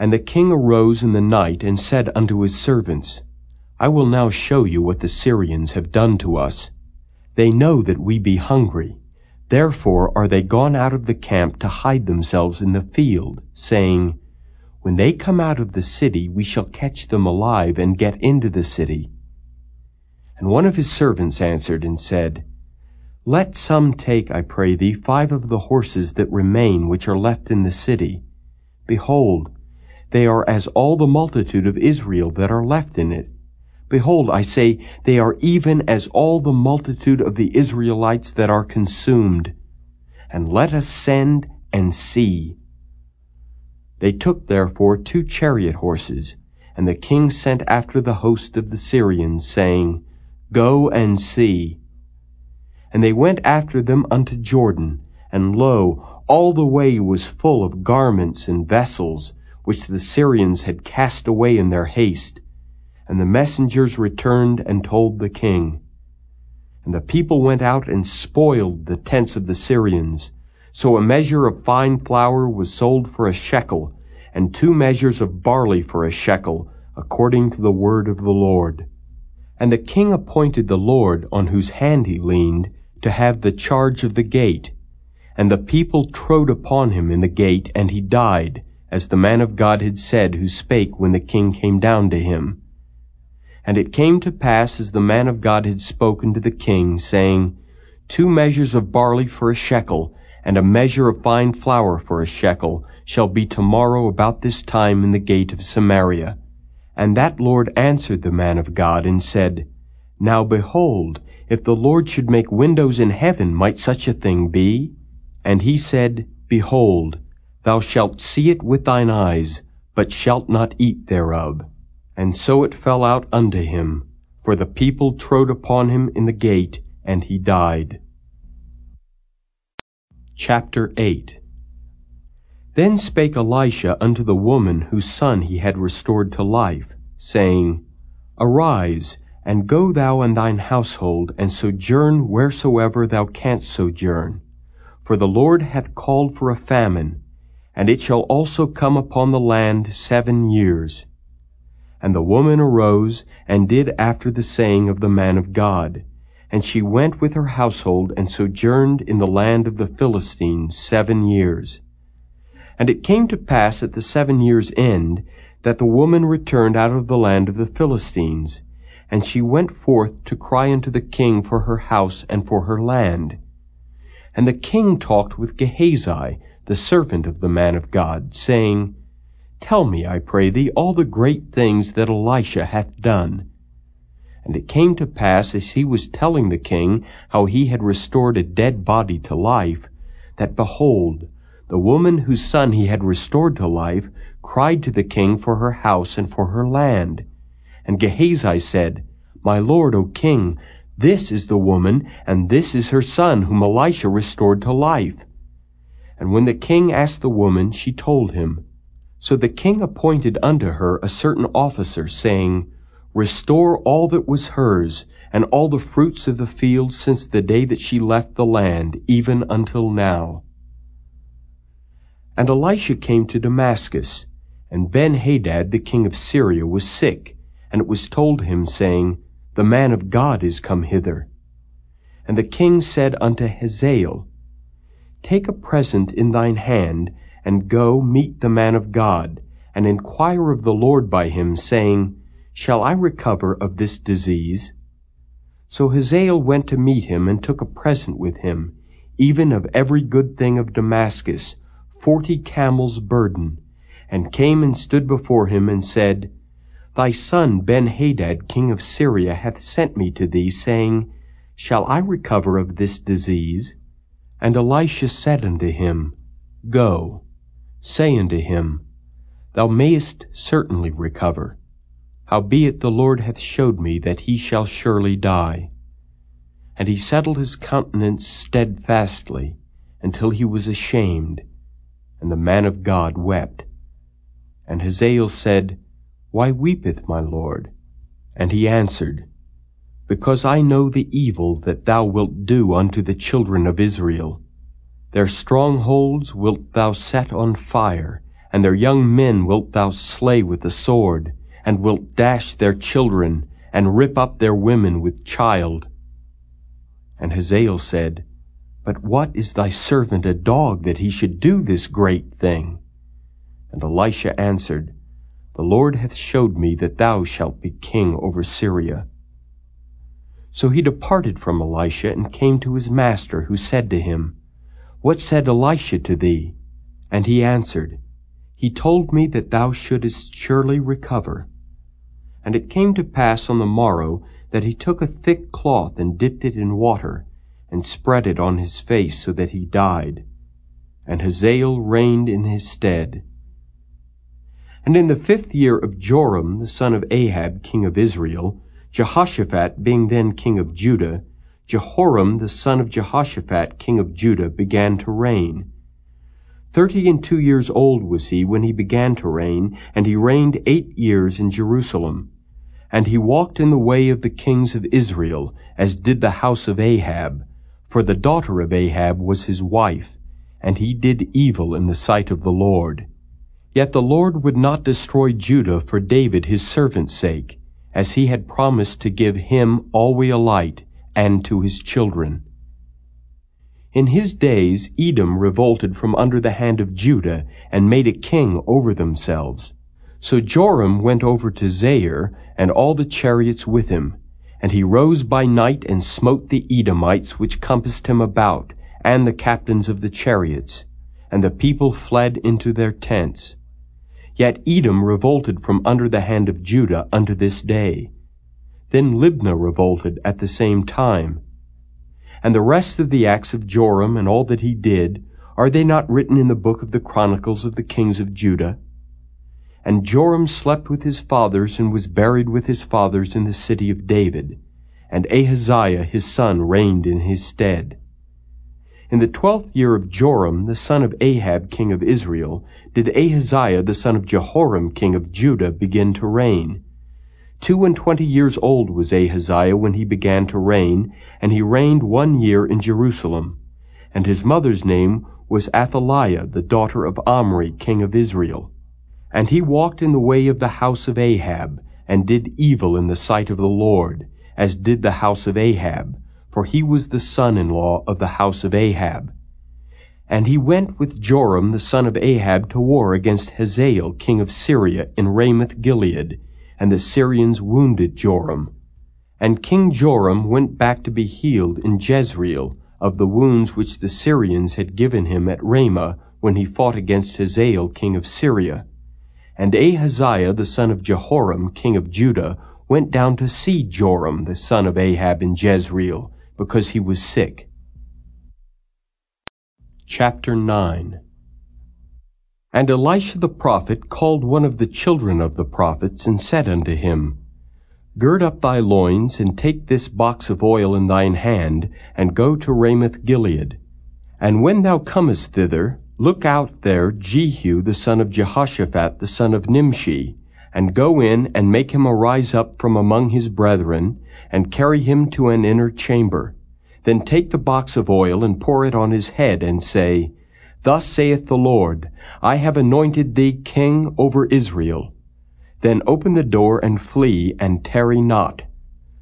And the king arose in the night, and said unto his servants, I will now show you what the Syrians have done to us. They know that we be hungry. Therefore are they gone out of the camp to hide themselves in the field, saying, when they come out of the city, we shall catch them alive and get into the city. And one of his servants answered and said, Let some take, I pray thee, five of the horses that remain which are left in the city. Behold, they are as all the multitude of Israel that are left in it. Behold, I say, they are even as all the multitude of the Israelites that are consumed. And let us send and see. They took therefore two chariot horses, And the king sent after the host of the Syrians, saying, Go and see. And they went after them unto Jordan, and lo, all the way was full of garments and vessels, which the Syrians had cast away in their haste. And the messengers returned and told the king. And the people went out and spoiled the tents of the Syrians. So a measure of fine flour was sold for a shekel, and two measures of barley for a shekel, according to the word of the Lord. And the king appointed the Lord, on whose hand he leaned, to have the charge of the gate. And the people trode upon him in the gate, and he died, as the man of God had said, who spake when the king came down to him. And it came to pass as the man of God had spoken to the king, saying, Two measures of barley for a shekel, and a measure of fine flour for a shekel, shall be tomorrow about this time in the gate of Samaria. And that Lord answered the man of God, and said, Now behold, if the Lord should make windows in heaven, might such a thing be? And he said, Behold, thou shalt see it with thine eyes, but shalt not eat thereof. And so it fell out unto him, for the people trode upon him in the gate, and he died. Chapter 8 then spake Elisha unto the woman whose son he had restored to life, saying, Arise, and go thou and thine household, and sojourn wheresoever thou canst sojourn. For the Lord hath called for a famine, and it shall also come upon the land seven years. And the woman arose, and did after the saying of the man of God. And she went with her household, and sojourned in the land of the Philistines seven years. And it came to pass at the seven years' end that the woman returned out of the land of the Philistines, and she went forth to cry unto the king for her house and for her land. And the king talked with Gehazi, the servant of the man of God, saying, Tell me, I pray thee, all the great things that Elisha hath done. And it came to pass, as he was telling the king how he had restored a dead body to life, that behold, the woman whose son he had restored to life cried to the king for her house and for her land. And Gehazi said, My lord, O king, this is the woman, and this is her son whom Elisha restored to life. And when the king asked the woman, she told him. So the king appointed unto her a certain officer, saying, Restore all that was hers, and all the fruits of the field since the day that she left the land, even until now. And Elisha came to Damascus, and Ben-Hadad the king of Syria was sick, and it was told him, saying, The man of God is come hither. And the king said unto Hazael, Take a present in thine hand, and go meet the man of God, and inquire of the Lord by him, saying, Shall I recover of this disease? So Hazael went to meet him, and took a present with him, even of every good thing of Damascus, forty camels' burden, and came and stood before him and said, Thy son Ben-Hadad, king of Syria, hath sent me to thee, saying, Shall I recover of this disease? And Elisha said unto him, Go, say unto him, Thou mayest certainly recover. Howbeit the Lord hath showed me that he shall surely die. And he settled his countenance steadfastly, until he was ashamed, and the man of God wept. And Hazael said, Why weepeth my Lord? And he answered, Because I know the evil that thou wilt do unto the children of Israel. Their strongholds wilt thou set on fire, and their young men wilt thou slay with the sword, and wilt dash their children, and rip up their women with child. And Hazael said, but what is thy servant a dog that he should do this great thing? And Elisha answered, The Lord hath showed me that thou shalt be king over Syria. So he departed from Elisha and came to his master, who said to him, What said Elisha to thee? And he answered, He told me that thou shouldest surely recover. And it came to pass on the morrow that he took a thick cloth and dipped it in water, and spread it on his face so that he died. And Hazael reigned in his stead. And in the fifth year of Joram, the son of Ahab, king of Israel, Jehoshaphat being then king of Judah, Jehoram, the son of Jehoshaphat, king of Judah, began to reign. Thirty and two years old was he when he began to reign, and he reigned eight years in Jerusalem. And he walked in the way of the kings of Israel, as did the house of Ahab, for the daughter of Ahab was his wife, and he did evil in the sight of the Lord. Yet the Lord would not destroy Judah for David his servant's sake, as he had promised to give him always a light, and to his children. In his days Edom revolted from under the hand of Judah, and made a king over themselves. So Joram went over to Zair, and all the chariots with him. And he rose by night and smote the Edomites which compassed him about, and the captains of the chariots. And the people fled into their tents. Yet Edom revolted from under the hand of Judah unto this day. Then Libnah revolted at the same time. And the rest of the acts of Joram and all that he did, are they not written in the book of the Chronicles of the kings of Judah? And Joram slept with his fathers and was buried with his fathers in the city of David. And Ahaziah his son reigned in his stead. In the twelfth year of Joram, the son of Ahab, king of Israel, did Ahaziah, the son of Jehoram, king of Judah, begin to reign. Two and twenty years old was Ahaziah when he began to reign, and he reigned one year in Jerusalem. And his mother's name was Athaliah, the daughter of Omri, king of Israel. And he walked in the way of the house of Ahab, and did evil in the sight of the Lord, as did the house of Ahab, for he was the son-in-law of the house of Ahab. And he went with Joram the son of Ahab to war against Hazael king of Syria in Ramoth Gilead, and the Syrians wounded Joram. And King Joram went back to be healed in Jezreel of the wounds which the Syrians had given him at Ramah when he fought against Hazael king of Syria. And Ahaziah the son of Jehoram king of Judah went down to see Joram the son of Ahab in Jezreel, because he was sick. Chapter 9 And Elisha the prophet called one of the children of the prophets, and said unto him, Gird up thy loins, and take this box of oil in thine hand, and go to Ramoth Gilead. And when thou comest thither, look out there Jehu the son of Jehoshaphat the son of Nimshi, and go in and make him arise up from among his brethren, and carry him to an inner chamber. Then take the box of oil and pour it on his head, and say, Thus saith the Lord, I have anointed thee king over Israel. Then open the door and flee, and tarry not.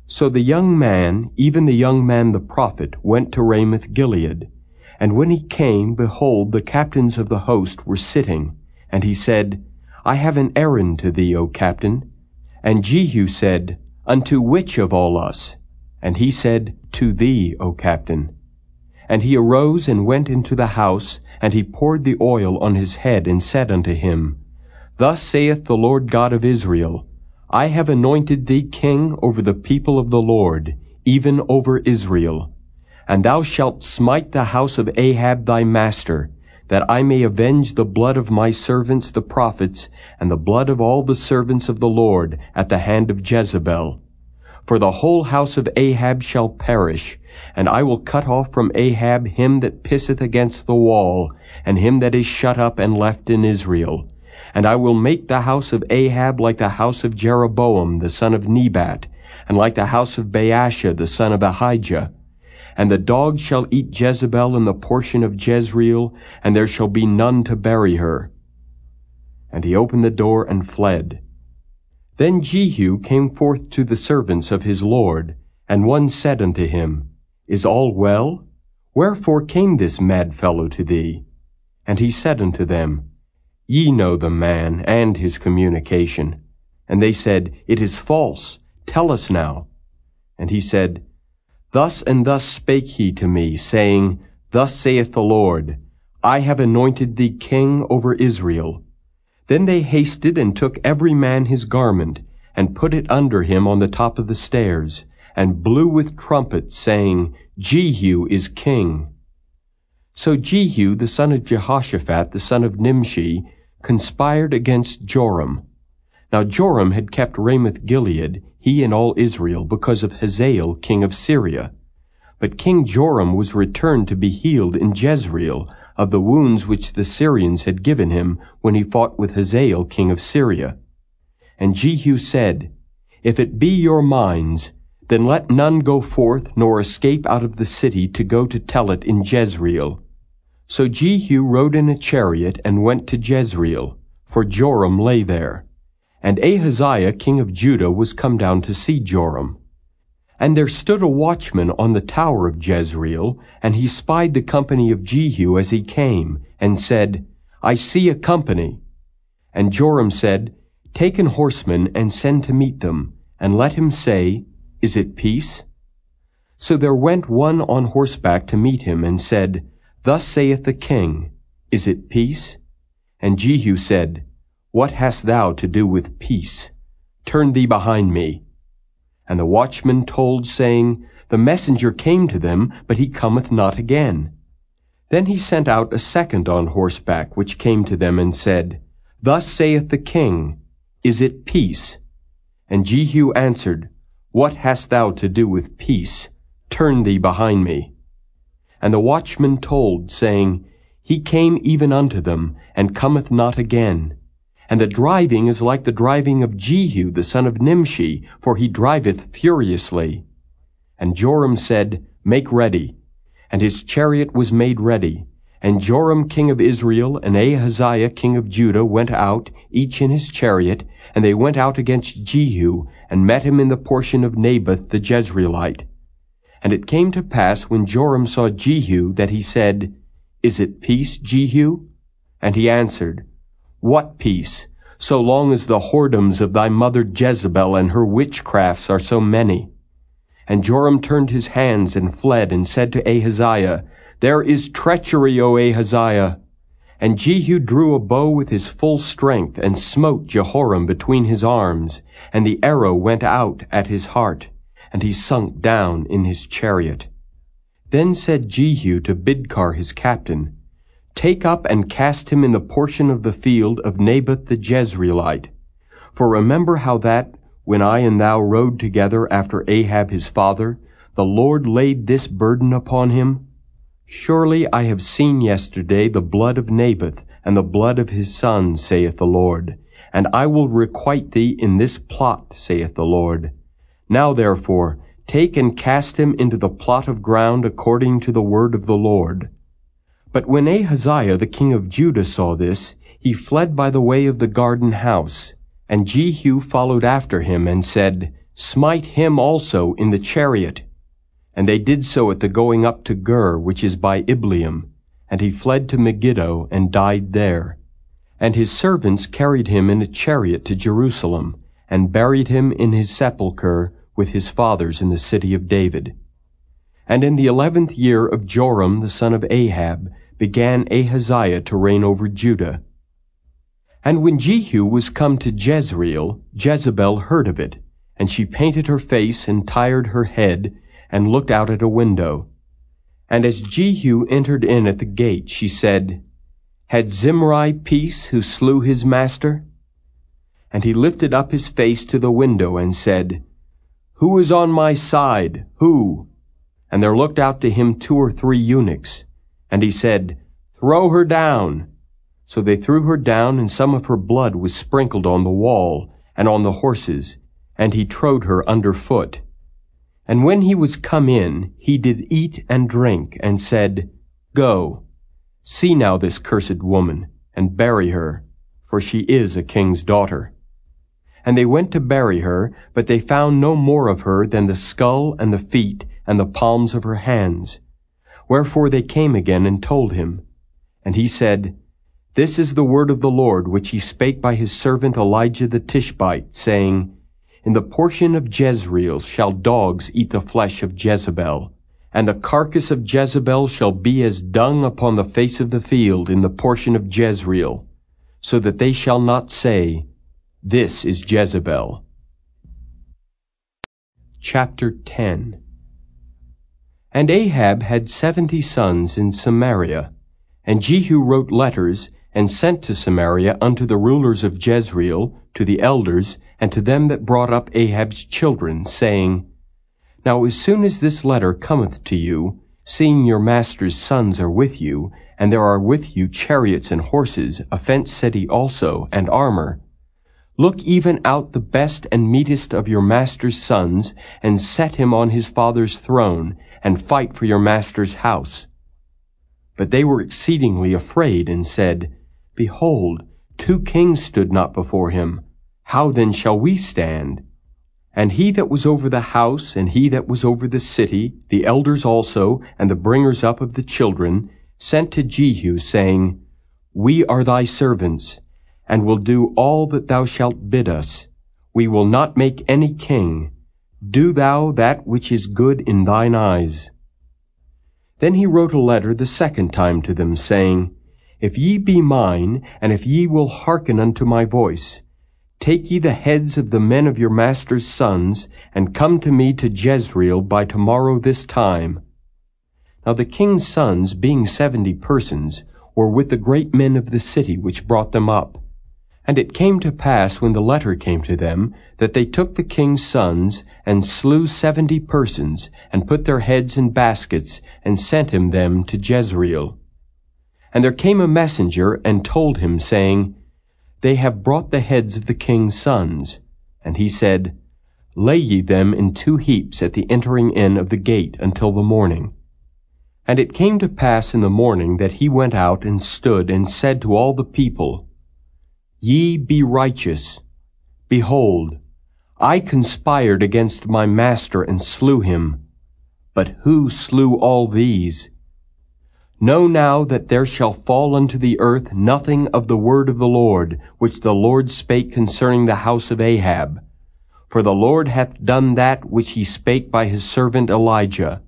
So the young man, even the young man the prophet, went to Ramoth Gilead. And when he came, behold, the captains of the host were sitting. And he said, I have an errand to thee, O captain. And Jehu said, Unto which of all us? And he said, To thee, O captain. And he arose and went into the house, and he poured the oil on his head, and said unto him, Thus saith the Lord God of Israel, I have anointed thee king over the people of the Lord, even over Israel. And thou shalt smite the house of Ahab thy master, that I may avenge the blood of my servants the prophets, and the blood of all the servants of the Lord at the hand of Jezebel. For the whole house of Ahab shall perish, and I will cut off from Ahab him that pisseth against the wall, and him that is shut up and left in Israel. And I will make the house of Ahab like the house of Jeroboam the son of Nebat, and like the house of Baasha the son of Ahijah. And the dog shall eat Jezebel in the portion of Jezreel, and there shall be none to bury her. And he opened the door and fled. Then Jehu came forth to the servants of his Lord, and one said unto him, Is all well? Wherefore came this mad fellow to thee? And he said unto them, Ye know the man and his communication. And they said, It is false. Tell us now. And he said, Thus and thus spake he to me, saying, Thus saith the Lord, I have anointed thee king over Israel. Then they hasted and took every man his garment, and put it under him on the top of the stairs, and blew with trumpets, saying, Jehu is king. So Jehu, the son of Jehoshaphat, the son of Nimshi, conspired against Joram. Now Joram had kept Ramoth Gilead, he and all Israel, because of Hazael, king of Syria. But King Joram was returned to be healed in Jezreel of the wounds which the Syrians had given him when he fought with Hazael, king of Syria. And Jehu said, If it be your minds, then let none go forth nor escape out of the city to go to tell it in Jezreel. So Jehu rode in a chariot and went to Jezreel, for Joram lay there. And Ahaziah king of Judah was come down to see Joram. And there stood a watchman on the tower of Jezreel, and he spied the company of Jehu as he came, and said, I see a company. And Joram said, Take an horseman and send to meet them, and let him say, Is it peace? So there went one on horseback to meet him, and said, Thus saith the king, Is it peace? And Jehu said, What hast thou to do with peace? Turn thee behind me. And the watchman told, saying, The messenger came to them, but he cometh not again. Then he sent out a second on horseback, which came to them, and said, Thus saith the king, Is it peace? And Jehu answered, What hast thou to do with peace? Turn thee behind me. And the watchman told, saying, He came even unto them, and cometh not again. And the driving is like the driving of Jehu the son of Nimshi, for he driveth furiously. And Joram said, Make ready. And his chariot was made ready. And Joram king of Israel and Ahaziah king of Judah went out, each in his chariot, and they went out against Jehu, and met him in the portion of Naboth the Jezreelite. And it came to pass when Joram saw Jehu that he said, Is it peace, Jehu? And he answered, what peace, so long as the whoredoms of thy mother Jezebel and her witchcrafts are so many? And Joram turned his hands and fled and said to Ahaziah, There is treachery, O Ahaziah. And Jehu drew a bow with his full strength and smote Jehoram between his arms, and the arrow went out at his heart, and he sunk down in his chariot. Then said Jehu to Bidkar his captain, Take up and cast him in the portion of the field of Naboth the Jezreelite. For remember how that, when I and thou rode together after Ahab his father, the Lord laid this burden upon him? Surely I have seen yesterday the blood of Naboth and the blood of his sons, saith the Lord, and I will requite thee in this plot, saith the Lord. Now therefore, take and cast him into the plot of ground according to the word of the Lord. But when Ahaziah the king of Judah saw this, he fled by the way of the garden house. And Jehu followed after him and said, Smite him also in the chariot. And they did so at the going up to Gur, which is by Ibleam. And he fled to Megiddo and died there. And his servants carried him in a chariot to Jerusalem, and buried him in his sepulchre with his fathers in the city of David. And in the eleventh year of Joram the son of Ahab, began Ahaziah to reign over Judah. And when Jehu was come to Jezreel, Jezebel heard of it, and she painted her face and tired her head, and looked out at a window. And as Jehu entered in at the gate, she said, Had Zimri peace who slew his master? And he lifted up his face to the window and said, Who is on my side? Who? And there looked out to him two or three eunuchs. And he said, Throw her down. So they threw her down, and some of her blood was sprinkled on the wall, and on the horses, and he trode her under foot. And when he was come in, he did eat and drink, and said, Go, see now this cursed woman, and bury her, for she is a king's daughter. And they went to bury her, but they found no more of her than the skull and the feet and the palms of her hands. Wherefore they came again and told him. And he said, This is the word of the Lord which he spake by his servant Elijah the Tishbite, saying, In the portion of Jezreel shall dogs eat the flesh of Jezebel, and the carcass of Jezebel shall be as dung upon the face of the field in the portion of Jezreel, so that they shall not say, This is Jezebel. Chapter 10 and Ahab had seventy sons in Samaria. And Jehu wrote letters, and sent to Samaria unto the rulers of Jezreel, to the elders, and to them that brought up Ahab's children, saying, Now as soon as this letter cometh to you, seeing your master's sons are with you, and there are with you chariots and horses, a fenced city also, and armor, Look even out the best and meetest of your master's sons, and set him on his father's throne, and fight for your master's house. But they were exceedingly afraid, and said, Behold, two kings stood not before him. How then shall we stand? And he that was over the house, and he that was over the city, the elders also, and the bringers up of the children, sent to Jehu, saying, We are thy servants, and will do all that thou shalt bid us. We will not make any king. Do thou that which is good in thine eyes. Then he wrote a letter the second time to them, saying, If ye be mine, and if ye will hearken unto my voice, take ye the heads of the men of your master's sons, and come to me to Jezreel by tomorrow this time. Now the king's sons, being seventy persons, were with the great men of the city which brought them up. And it came to pass when the letter came to them, that they took the king's sons, and slew seventy persons, and put their heads in baskets, and sent him them to Jezreel. And there came a messenger, and told him, saying, They have brought the heads of the king's sons. And he said, Lay ye them in two heaps at the entering in of the gate until the morning. And it came to pass in the morning that he went out and stood and said to all the people, Ye be righteous. Behold, I conspired against my master and slew him. But who slew all these? Know now that there shall fall unto the earth nothing of the word of the Lord, which the Lord spake concerning the house of Ahab. For the Lord hath done that which he spake by his servant Elijah.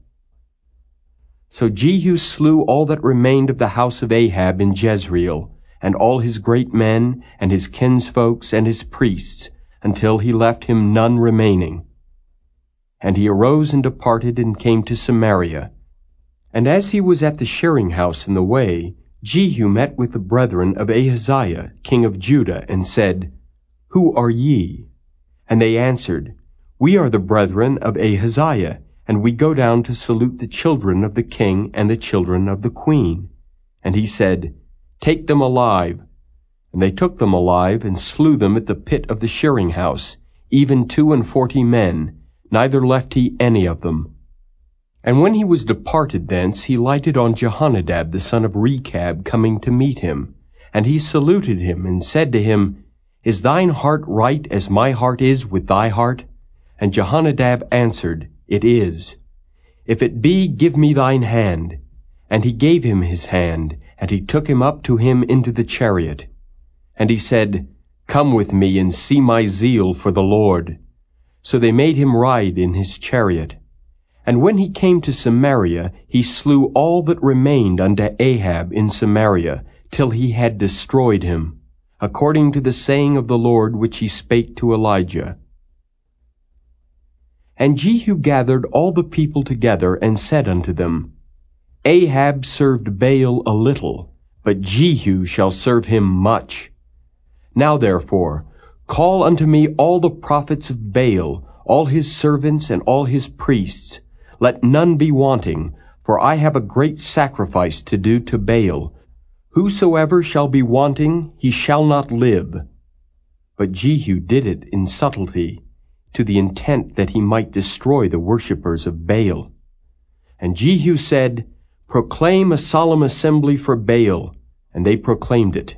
So Jehu slew all that remained of the house of Ahab in Jezreel, and all his great men, and his kinsfolks, and his priests, until he left him none remaining. And he arose and departed and came to Samaria. And as he was at the shearing house in the way, Jehu met with the brethren of Ahaziah, king of Judah, and said, Who are ye? And they answered, We are the brethren of Ahaziah, and we go down to salute the children of the king and the children of the queen. And he said, Take them alive. And they took them alive, and slew them at the pit of the shearing house, even two and forty men, neither left he any of them. And when he was departed thence, he lighted on Jehonadab the son of Rechab coming to meet him. And he saluted him, and said to him, Is thine heart right as my heart is with thy heart? And Jehonadab answered, It is. If it be, give me thine hand. And he gave him his hand, and he took him up to him into the chariot. And he said, Come with me and see my zeal for the Lord. So they made him ride in his chariot. And when he came to Samaria, he slew all that remained unto Ahab in Samaria, till he had destroyed him, according to the saying of the Lord which he spake to Elijah. And Jehu gathered all the people together, and said unto them, Ahab served Baal a little, but Jehu shall serve him much. Now therefore, call unto me all the prophets of Baal, all his servants and all his priests. Let none be wanting, for I have a great sacrifice to do to Baal. Whosoever shall be wanting, he shall not live. But Jehu did it in subtlety, to the intent that he might destroy the worshippers of Baal. And Jehu said, Proclaim a solemn assembly for Baal. And they proclaimed it.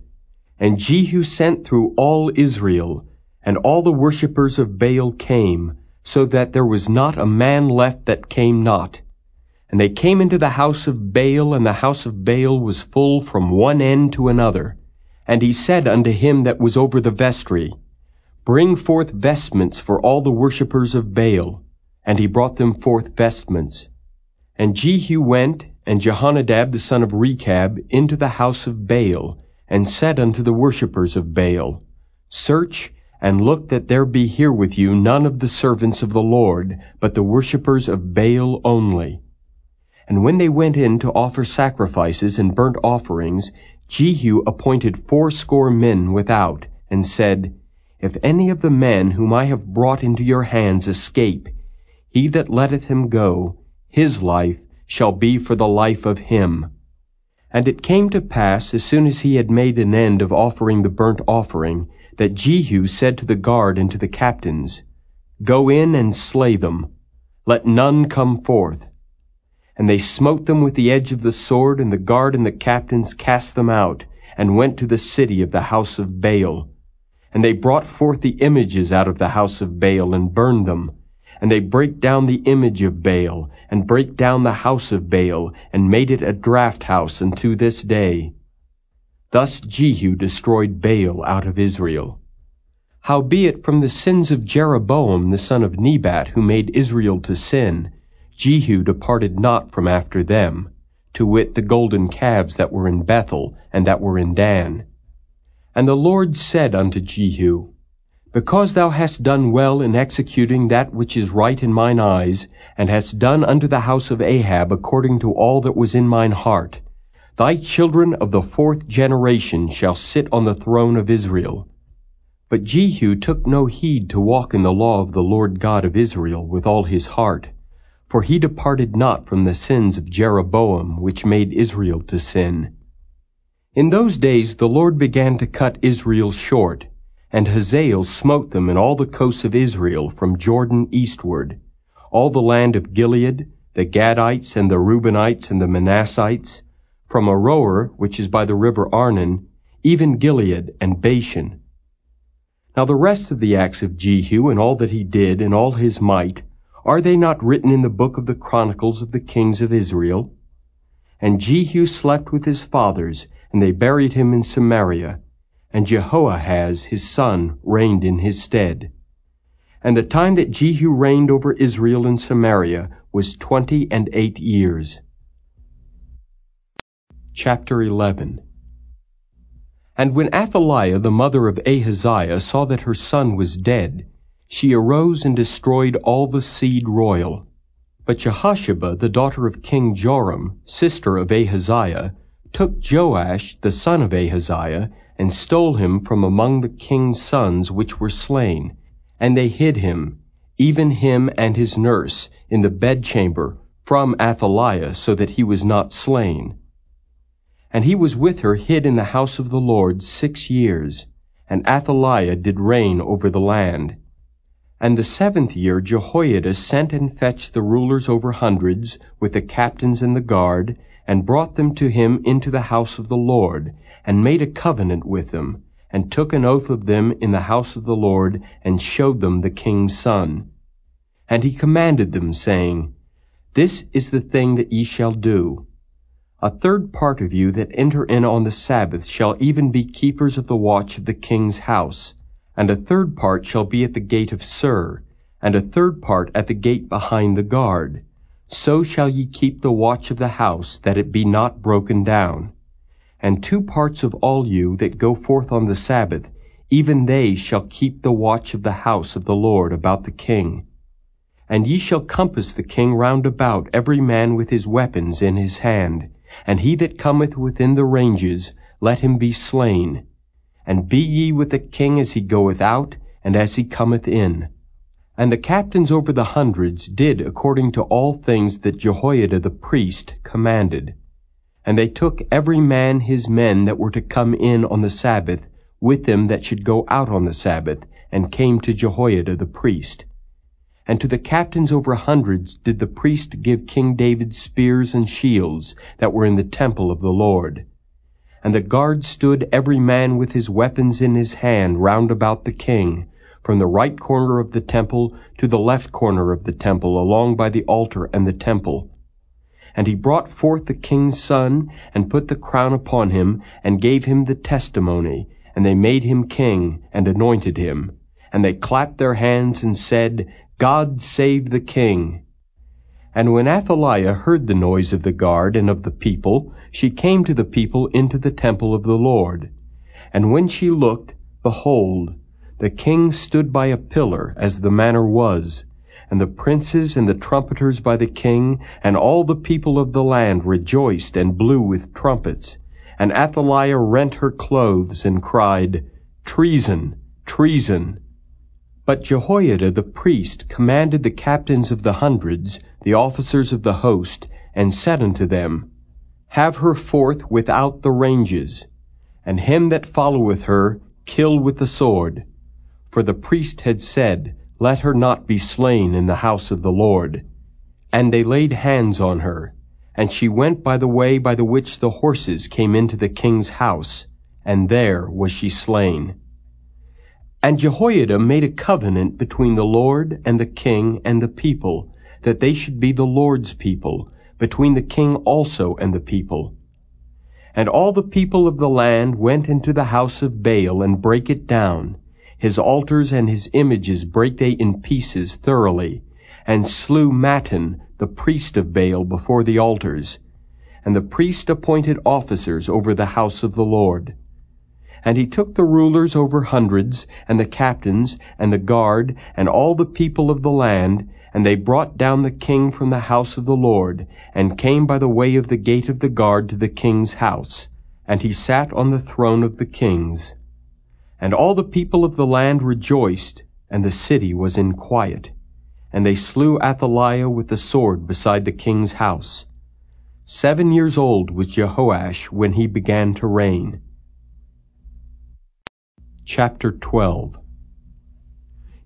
And Jehu sent through all Israel, and all the worshippers of Baal came, so that there was not a man left that came not. And they came into the house of Baal, and the house of Baal was full from one end to another. And he said unto him that was over the vestry, Bring forth vestments for all the worshippers of Baal. And he brought them forth vestments. And Jehu went and Jehonadab the son of Rechab into the house of Baal, and said unto the worshippers of Baal, Search and look that there be here with you none of the servants of the Lord, but the worshippers of Baal only. And when they went in to offer sacrifices and burnt offerings, Jehu appointed fourscore men without, and said, If any of the men whom I have brought into your hands escape, he that letteth him go, his life shall be for the life of him. And it came to pass, as soon as he had made an end of offering the burnt offering, that Jehu said to the guard and to the captains, Go in and slay them. Let none come forth. And they smote them with the edge of the sword, and the guard and the captains cast them out, and went to the city of the house of Baal. And they brought forth the images out of the house of Baal, and burned them. And they brake down the image of Baal, and brake down the house of Baal, and made it a draught house unto this day. Thus Jehu destroyed Baal out of Israel. Howbeit from the sins of Jeroboam the son of Nebat, who made Israel to sin, Jehu departed not from after them, to wit the golden calves that were in Bethel, and that were in Dan. And the Lord said unto Jehu, Because thou hast done well in executing that which is right in mine eyes, and hast done unto the house of Ahab according to all that was in mine heart, thy children of the fourth generation shall sit on the throne of Israel. But Jehu took no heed to walk in the law of the Lord God of Israel with all his heart, for he departed not from the sins of Jeroboam, which made Israel to sin. In those days the Lord began to cut Israel short, and Hazael smote them in all the coasts of Israel from Jordan eastward, all the land of Gilead, the Gadites and the Reubenites and the Manassites, from Aroer, which is by the river Arnon, even Gilead and Bashan. Now the rest of the acts of Jehu and all that he did and all his might, are they not written in the book of the Chronicles of the kings of Israel? And Jehu slept with his fathers, and they buried him in Samaria. And Jehoahaz his son reigned in his stead. And the time that Jehu reigned over Israel in Samaria was twenty and eight years. Chapter 11 And when Athaliah the mother of Ahaziah saw that her son was dead, she arose and destroyed all the seed royal. But Jehosheba, the daughter of King Joram, sister of Ahaziah, took Joash, the son of Ahaziah, and stole him from among the king's sons which were slain. And they hid him, even him and his nurse, in the bedchamber, from Athaliah, so that he was not slain. And he was with her hid in the house of the Lord six years, and Athaliah did reign over the land. And the seventh year Jehoiada sent and fetched the rulers over hundreds, with the captains and the guard, and brought them to him into the house of the Lord, and made a covenant with them, and took an oath of them in the house of the Lord, and showed them the king's son. And he commanded them, saying, This is the thing that ye shall do. A third part of you that enter in on the Sabbath shall even be keepers of the watch of the king's house, and a third part shall be at the gate of Sur, and a third part at the gate behind the guard. So shall ye keep the watch of the house, that it be not broken down. And two parts of all you that go forth on the Sabbath, even they shall keep the watch of the house of the Lord about the king. And ye shall compass the king round about, every man with his weapons in his hand, and he that cometh within the ranges, let him be slain and be ye with the king as he goeth out, and as he cometh in. And the captains over the hundreds did according to all things that Jehoiada the priest commanded. And they took every man his men that were to come in on the Sabbath, with them that should go out on the Sabbath, and came to Jehoiada the priest. And to the captains over hundreds did the priest give King David spears and shields that were in the temple of the Lord. And the guard stood every man with his weapons in his hand round about the king, from the right corner of the temple to the left corner of the temple, along by the altar and the temple. And he brought forth the king's son, and put the crown upon him, and gave him the testimony, and they made him king, and anointed him. And they clapped their hands, and said, God save the king. And when Athaliah heard the noise of the guard and of the people, she came to the people into the temple of the Lord. And when she looked, behold, the king stood by a pillar, as the manner was, and the princes and the trumpeters by the king, and all the people of the land rejoiced and blew with trumpets. And Athaliah rent her clothes and cried, Treason, treason. But Jehoiada the priest commanded the captains of the hundreds, the officers of the host, and said unto them, Have her forth without the ranges, and him that followeth her kill with the sword. For the priest had said, Let her not be slain in the house of the Lord. And they laid hands on her, and she went by the way by the which the horses came into the king's house, and there was she slain. And Jehoiada made a covenant between the Lord and the king and the people, that they should be the Lord's people, between the king also and the people. And all the people of the land went into the house of Baal and brake it down. His altars and his images brake they in pieces thoroughly, and slew Mattan, the priest of Baal, before the altars. And the priest appointed officers over the house of the Lord. And he took the rulers over hundreds, and the captains, and the guard, and all the people of the land, and they brought down the king from the house of the Lord, and came by the way of the gate of the guard to the king's house. And he sat on the throne of the kings. And all the people of the land rejoiced, and the city was in quiet. And they slew Athaliah with the sword beside the king's house. Seven years old was Jehoash when he began to reign Chapter 12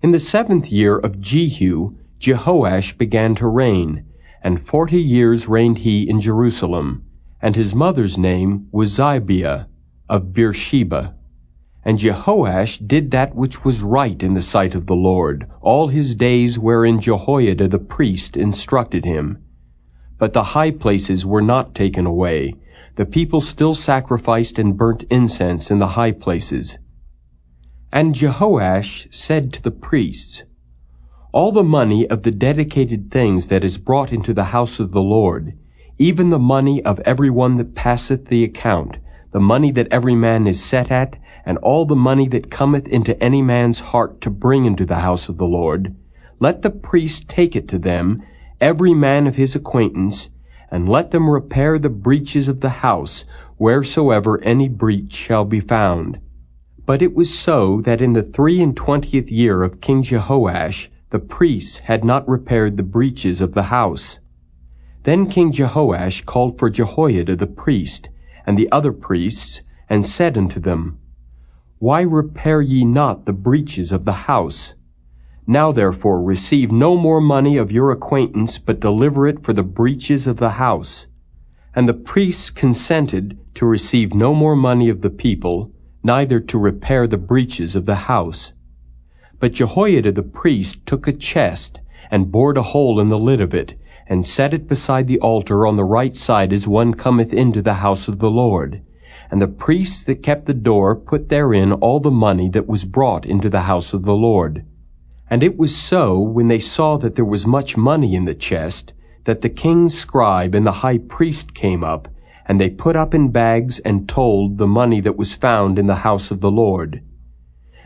In the seventh year of Jehu, Jehoash began to reign, and forty years reigned he in Jerusalem, and his mother's name was Zibiah of Beersheba. And Jehoash did that which was right in the sight of the Lord, all his days wherein Jehoiada the priest instructed him. But the high places were not taken away. The people still sacrificed and burnt incense in the high places. And Jehoash said to the priests, All the money of the dedicated things that is brought into the house of the Lord, even the money of every one that passeth the account, the money that every man is set at, and all the money that cometh into any man's heart to bring into the house of the Lord, let the priest take it to them, every man of his acquaintance, and let them repair the breaches of the house, wheresoever any breach shall be found but it was so that in the three and twentieth year of King Jehoash, the priests had not repaired the breaches of the house. Then King Jehoash called for Jehoiada the priest, and the other priests, and said unto them, Why repair ye not the breaches of the house? Now therefore receive no more money of your acquaintance, but deliver it for the breaches of the house. And the priests consented to receive no more money of the people, neither to repair the breaches of the house. But Jehoiada the priest took a chest, and bored a hole in the lid of it, and set it beside the altar on the right side as one cometh into the house of the Lord. And the priests that kept the door put therein all the money that was brought into the house of the Lord. And it was so, when they saw that there was much money in the chest, that the king's scribe and the high priest came up, and they put up in bags and told the money that was found in the house of the Lord.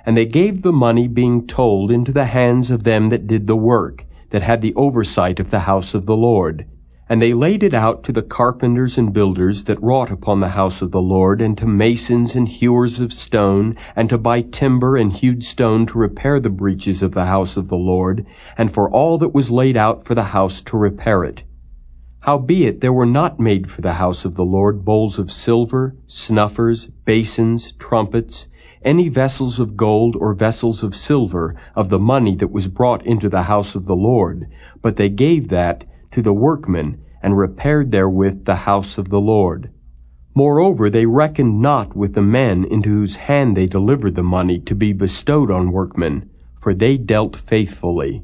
And they gave the money being told into the hands of them that did the work, that had the oversight of the house of the Lord. And they laid it out to the carpenters and builders that wrought upon the house of the Lord, and to masons and hewers of stone, and to buy timber and hewed stone to repair the breaches of the house of the Lord, and for all that was laid out for the house to repair it. Howbeit there were not made for the house of the Lord bowls of silver, snuffers, basins, trumpets, any vessels of gold or vessels of silver of the money that was brought into the house of the Lord, but they gave that to the workmen, and repaired therewith the house of the Lord. Moreover, they reckoned not with the men into whose hand they delivered the money to be bestowed on workmen, for they dealt faithfully.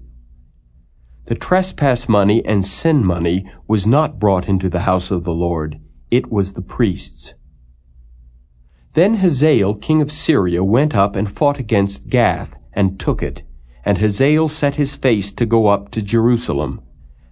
The trespass money and sin money was not brought into the house of the Lord. It was the priests. Then Hazael, king of Syria, went up and fought against Gath, and took it. And Hazael set his face to go up to Jerusalem.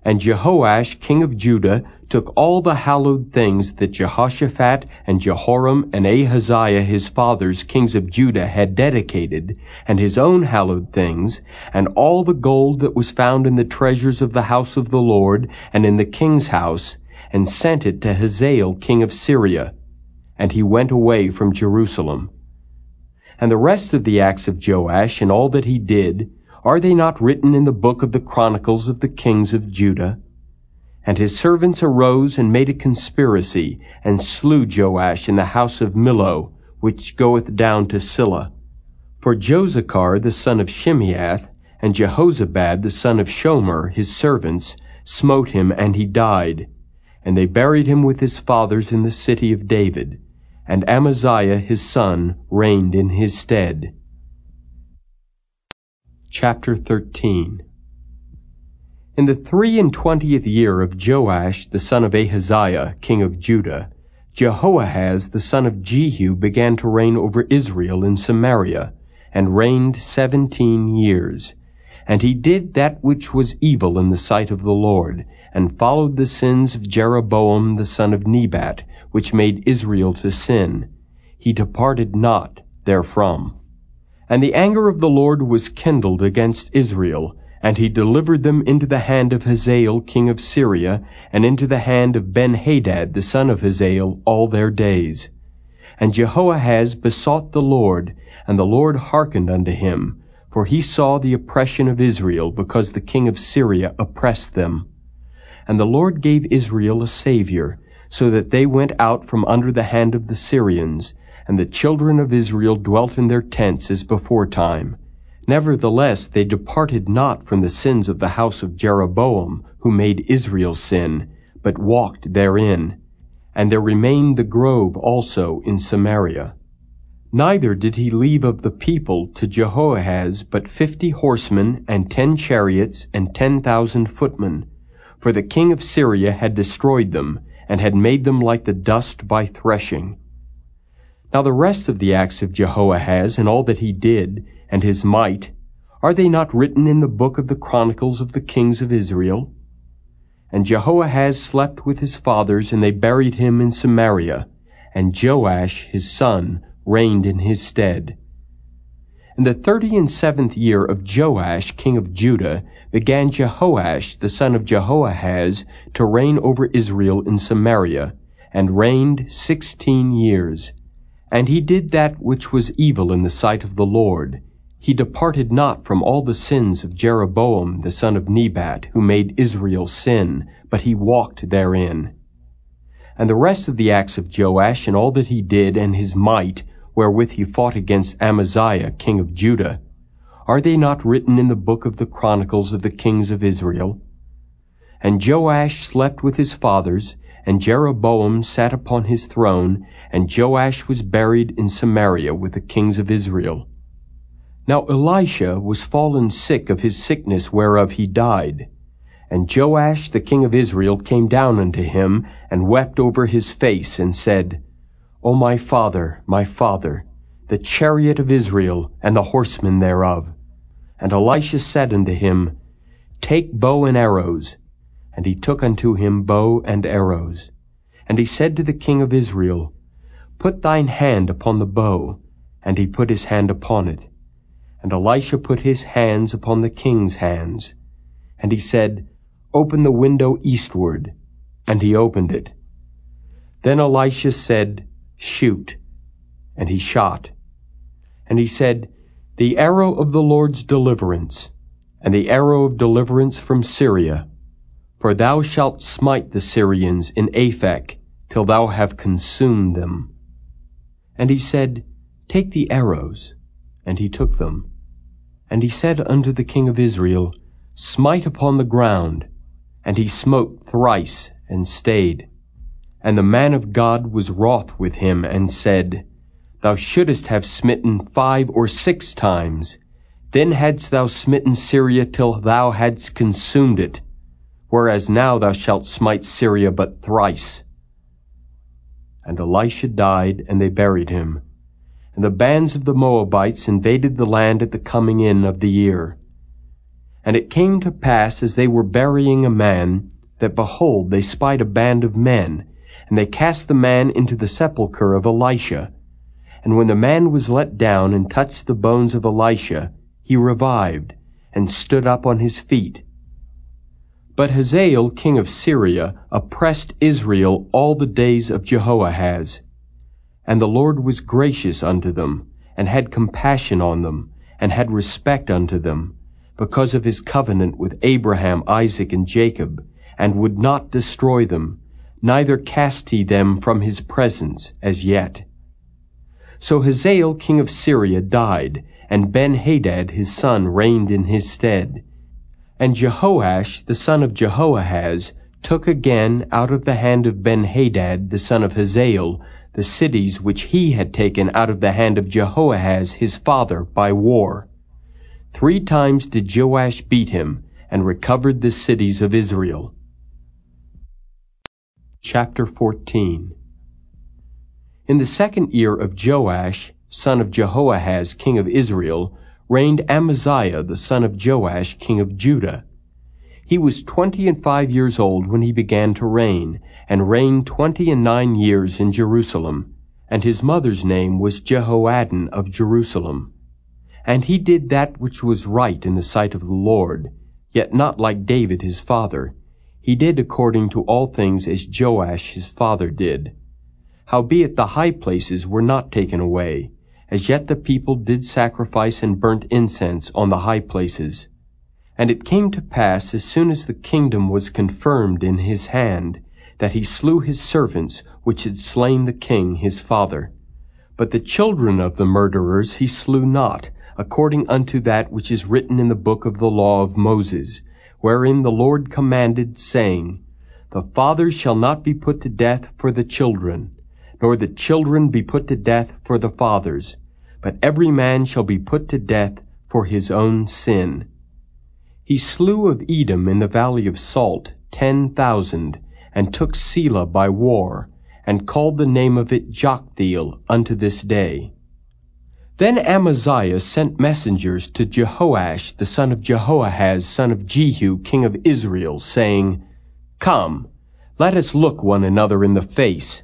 And Jehoash, king of Judah, took all the hallowed things that Jehoshaphat and Jehoram and Ahaziah his fathers, kings of Judah, had dedicated, and his own hallowed things, and all the gold that was found in the treasures of the house of the Lord, and in the king's house, and sent it to Hazael, king of Syria. and he went away from Jerusalem. And the rest of the acts of Joash and all that he did, are they not written in the book of the Chronicles of the kings of Judah? And his servants arose and made a conspiracy, and slew Joash in the house of Millo, which goeth down to Silla. For Jozachar the son of Shimeath, and Jehozabad the son of Shomer, his servants, smote him, and he died. And they buried him with his fathers in the city of David. And Amaziah his son reigned in his stead. Chapter 13 In the three and twentieth year of Joash the son of Ahaziah, king of Judah, Jehoahaz the son of Jehu began to reign over Israel in Samaria, and reigned seventeen years. And he did that which was evil in the sight of the Lord, and followed the sins of Jeroboam the son of Nebat, which made Israel to sin. He departed not therefrom. And the anger of the Lord was kindled against Israel, and he delivered them into the hand of Hazael king of Syria, and into the hand of Benhadad the son of Hazael all their days. And Jehoahaz besought the Lord, and the Lord hearkened unto him, for he saw the oppression of Israel, because the king of Syria oppressed them. And the Lord gave Israel a Savior, so that they went out from under the hand of the Syrians, and the children of Israel dwelt in their tents as beforetime. Nevertheless they departed not from the sins of the house of Jeroboam, who made Israel sin, but walked therein. And there remained the grove also in Samaria. Neither did he leave of the people to Jehoahaz but fifty horsemen, and ten chariots, and ten thousand footmen. For the king of Syria had destroyed them, and had made them like the dust by threshing. Now the rest of the acts of Jehoahaz, and all that he did, and his might, are they not written in the book of the Chronicles of the kings of Israel? And Jehoahaz slept with his fathers, and they buried him in Samaria, and Joash his son reigned in his stead. In the thirty and seventh year of Joash, king of Judah, began Jehoash, the son of Jehoahaz, to reign over Israel in Samaria, and reigned sixteen years. And he did that which was evil in the sight of the Lord. He departed not from all the sins of Jeroboam the son of Nebat, who made Israel sin, but he walked therein. And the rest of the acts of Joash, and all that he did, and his might, wherewith he fought against Amaziah, king of Judah, are they not written in the book of the Chronicles of the kings of Israel? And Joash slept with his fathers, and Jeroboam sat upon his throne, and Joash was buried in Samaria with the kings of Israel. Now Elisha was fallen sick of his sickness whereof he died. And Joash the king of Israel came down unto him, and wept over his face, and said, O my father, my father, the chariot of Israel, and the horsemen thereof. And Elisha said unto him, Take bow and arrows. And he took unto him bow and arrows. And he said to the king of Israel, Put thine hand upon the bow. And he put his hand upon it. And Elisha put his hands upon the king's hands. And he said, Open the window eastward. And he opened it. Then Elisha said, Shoot. And he shot. And he said, The arrow of the Lord's deliverance, and the arrow of deliverance from Syria. For thou shalt smite the Syrians in Aphek, till thou have consumed them. And he said, Take the arrows. And he took them. And he said unto the king of Israel, Smite upon the ground. And he smote thrice, and stayed. And the man of God was wroth with him, and said, Thou shouldest have smitten five or six times. Then hadst thou smitten Syria till thou hadst consumed it, whereas now thou shalt smite Syria but thrice. And Elisha died, and they buried him. And the bands of the Moabites invaded the land at the coming in of the year. And it came to pass, as they were burying a man, that behold, they spied a band of men, and they cast the man into the sepulchre of Elisha. And when the man was let down and touched the bones of Elisha, he revived, and stood up on his feet. But Hazael king of Syria oppressed Israel all the days of Jehoahaz. And the Lord was gracious unto them, and had compassion on them, and had respect unto them, because of his covenant with Abraham, Isaac, and Jacob, and would not destroy them, neither cast he them from his presence as yet. So Hazael king of Syria died, and Ben-Hadad his son reigned in his stead. And Jehoash the son of Jehoahaz took again out of the hand of Ben-Hadad the son of Hazael the cities which he had taken out of the hand of Jehoahaz his father by war. Three times did Joash beat him, and recovered the cities of Israel. Chapter 14 In the second year of Joash, son of Jehoahaz, king of Israel, reigned Amaziah, the son of Joash, king of Judah. He was twenty and five years old when he began to reign, and reigned twenty and nine years in Jerusalem. And his mother's name was Jehoaddan of Jerusalem. And he did that which was right in the sight of the Lord, yet not like David his father. He did according to all things as Joash his father did. Howbeit the high places were not taken away, as yet the people did sacrifice and burnt incense on the high places. And it came to pass, as soon as the kingdom was confirmed in his hand, that he slew his servants which had slain the king his father. But the children of the murderers he slew not, according unto that which is written in the book of the law of Moses, wherein the Lord commanded, saying, The fathers shall not be put to death for the children, nor the children be put to death for the fathers, but every man shall be put to death for his own sin. He slew of Edom in the valley of Salt ten thousand, and took Selah by war, and called the name of it Joktheel unto this day. Then Amaziah sent messengers to Jehoash the son of Jehoahaz son of Jehu king of Israel, saying, Come, let us look one another in the face.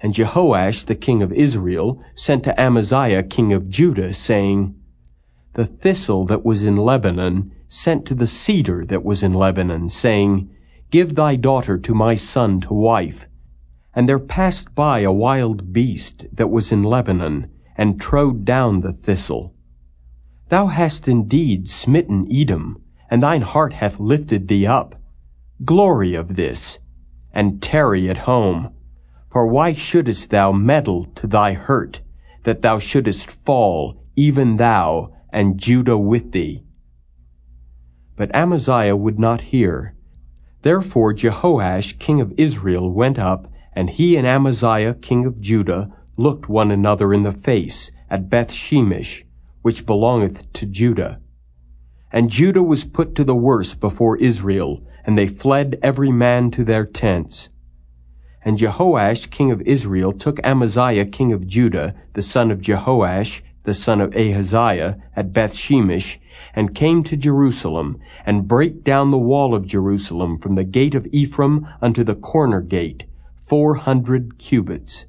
And Jehoash the king of Israel sent to Amaziah king of Judah, saying, The thistle that was in Lebanon sent to the cedar that was in Lebanon, saying, Give thy daughter to my son to wife. And there passed by a wild beast that was in Lebanon, and trode down the thistle. Thou hast indeed smitten Edom, and thine heart hath lifted thee up. Glory of this, and tarry at home. For why shouldest thou meddle to thy hurt, that thou shouldest fall, even thou, and Judah with thee? But Amaziah would not hear. Therefore Jehoash king of Israel went up, and he and Amaziah king of Judah looked one another in the face at Beth Shemesh, which belongeth to Judah. And Judah was put to the worse before Israel, and they fled every man to their tents. And Jehoash king of Israel took Amaziah king of Judah, the son of Jehoash, the son of Ahaziah, at Beth Shemesh, and came to Jerusalem, and brake down the wall of Jerusalem from the gate of Ephraim unto the corner gate, four hundred cubits.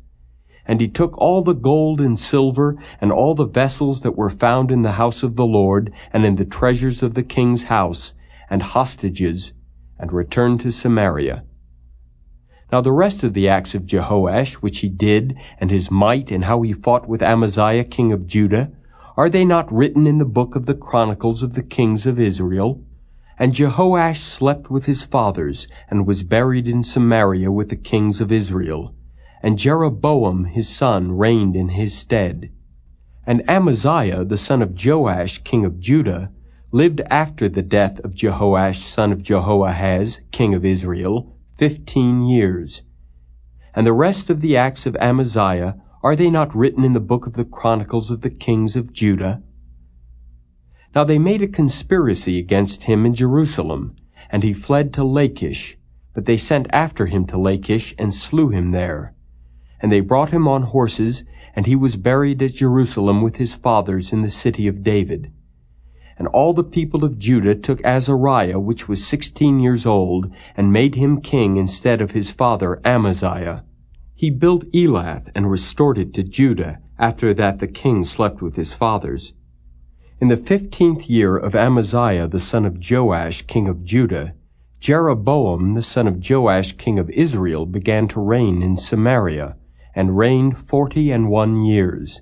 And he took all the gold and silver, and all the vessels that were found in the house of the Lord, and in the treasures of the king's house, and hostages, and returned to Samaria. Now the rest of the acts of Jehoash, which he did, and his might, and how he fought with Amaziah king of Judah, are they not written in the book of the Chronicles of the kings of Israel? And Jehoash slept with his fathers, and was buried in Samaria with the kings of Israel. And Jeroboam his son reigned in his stead. And Amaziah the son of Joash king of Judah lived after the death of Jehoash son of Jehoahaz king of Israel fifteen years. And the rest of the acts of Amaziah, are they not written in the book of the Chronicles of the kings of Judah? Now they made a conspiracy against him in Jerusalem, and he fled to Lachish, but they sent after him to Lachish and slew him there. And they brought him on horses, and he was buried at Jerusalem with his fathers in the city of David. And all the people of Judah took Azariah, which was sixteen years old, and made him king instead of his father Amaziah. He built Elath and restored it to Judah, after that the king slept with his fathers. In the fifteenth year of Amaziah the son of Joash king of Judah, Jeroboam the son of Joash king of Israel began to reign in Samaria, and reigned forty and one years.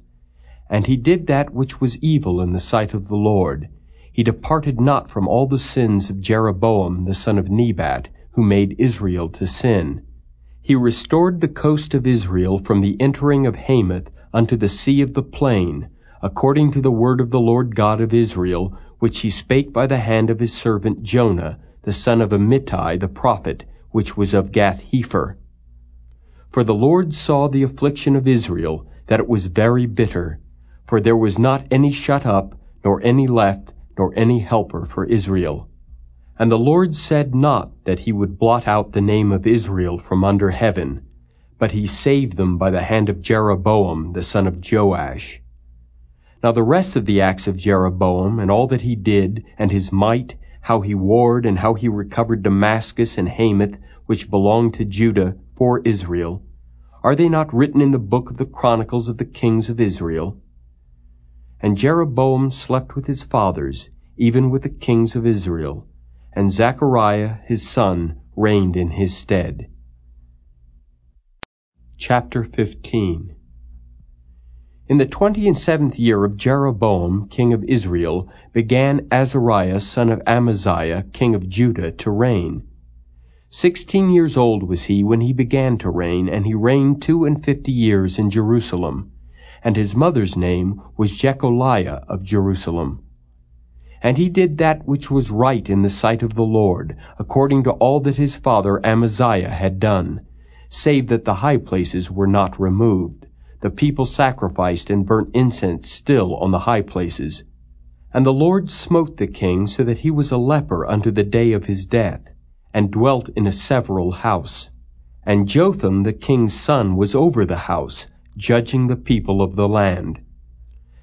And he did that which was evil in the sight of the Lord. He departed not from all the sins of Jeroboam the son of Nebat, who made Israel to sin. He restored the coast of Israel from the entering of Hamath unto the sea of the plain, according to the word of the Lord God of Israel, which he spake by the hand of his servant Jonah, the son of Amittai the prophet, which was of Gath Hepher. For the Lord saw the affliction of Israel, that it was very bitter, for there was not any shut up, nor any left, nor any helper for Israel. And the Lord said not that he would blot out the name of Israel from under heaven, but he saved them by the hand of Jeroboam the son of Joash. Now the rest of the acts of Jeroboam, and all that he did, and his might, how he warred, and how he recovered Damascus and Hamath, which belonged to Judah, for Israel, are they not written in the book of the Chronicles of the kings of Israel? And Jeroboam slept with his fathers, even with the kings of Israel, and Zechariah his son reigned in his stead. Chapter 15 In the twenty and seventh year of Jeroboam, king of Israel, began Azariah son of Amaziah, king of Judah, to reign. Sixteen years old was he when he began to reign, and he reigned two and fifty years in Jerusalem and his mother's name was Jecholiah of Jerusalem. And he did that which was right in the sight of the Lord, according to all that his father Amaziah had done, save that the high places were not removed. The people sacrificed and burnt incense still on the high places. And the Lord smote the king so that he was a leper unto the day of his death, and dwelt in a several house. And Jotham the king's son was over the house, judging the people of the land.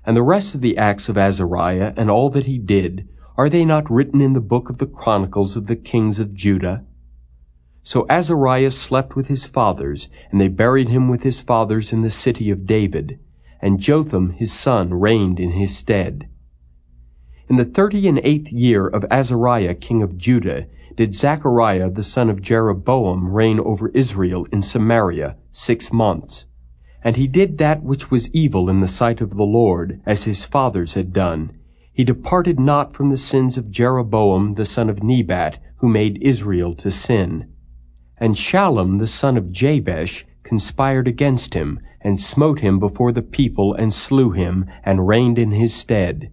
And the rest of the acts of Azariah and all that he did, are they not written in the book of the Chronicles of the kings of Judah? So Azariah slept with his fathers, and they buried him with his fathers in the city of David, and Jotham his son reigned in his stead. In the thirty and eighth year of Azariah king of Judah did Zechariah the son of Jeroboam reign over Israel in Samaria six months. And he did that which was evil in the sight of the Lord, as his fathers had done. He departed not from the sins of Jeroboam the son of Nebat, who made Israel to sin. And Shallum the son of Jabesh conspired against him, and smote him before the people, and slew him, and reigned in his stead.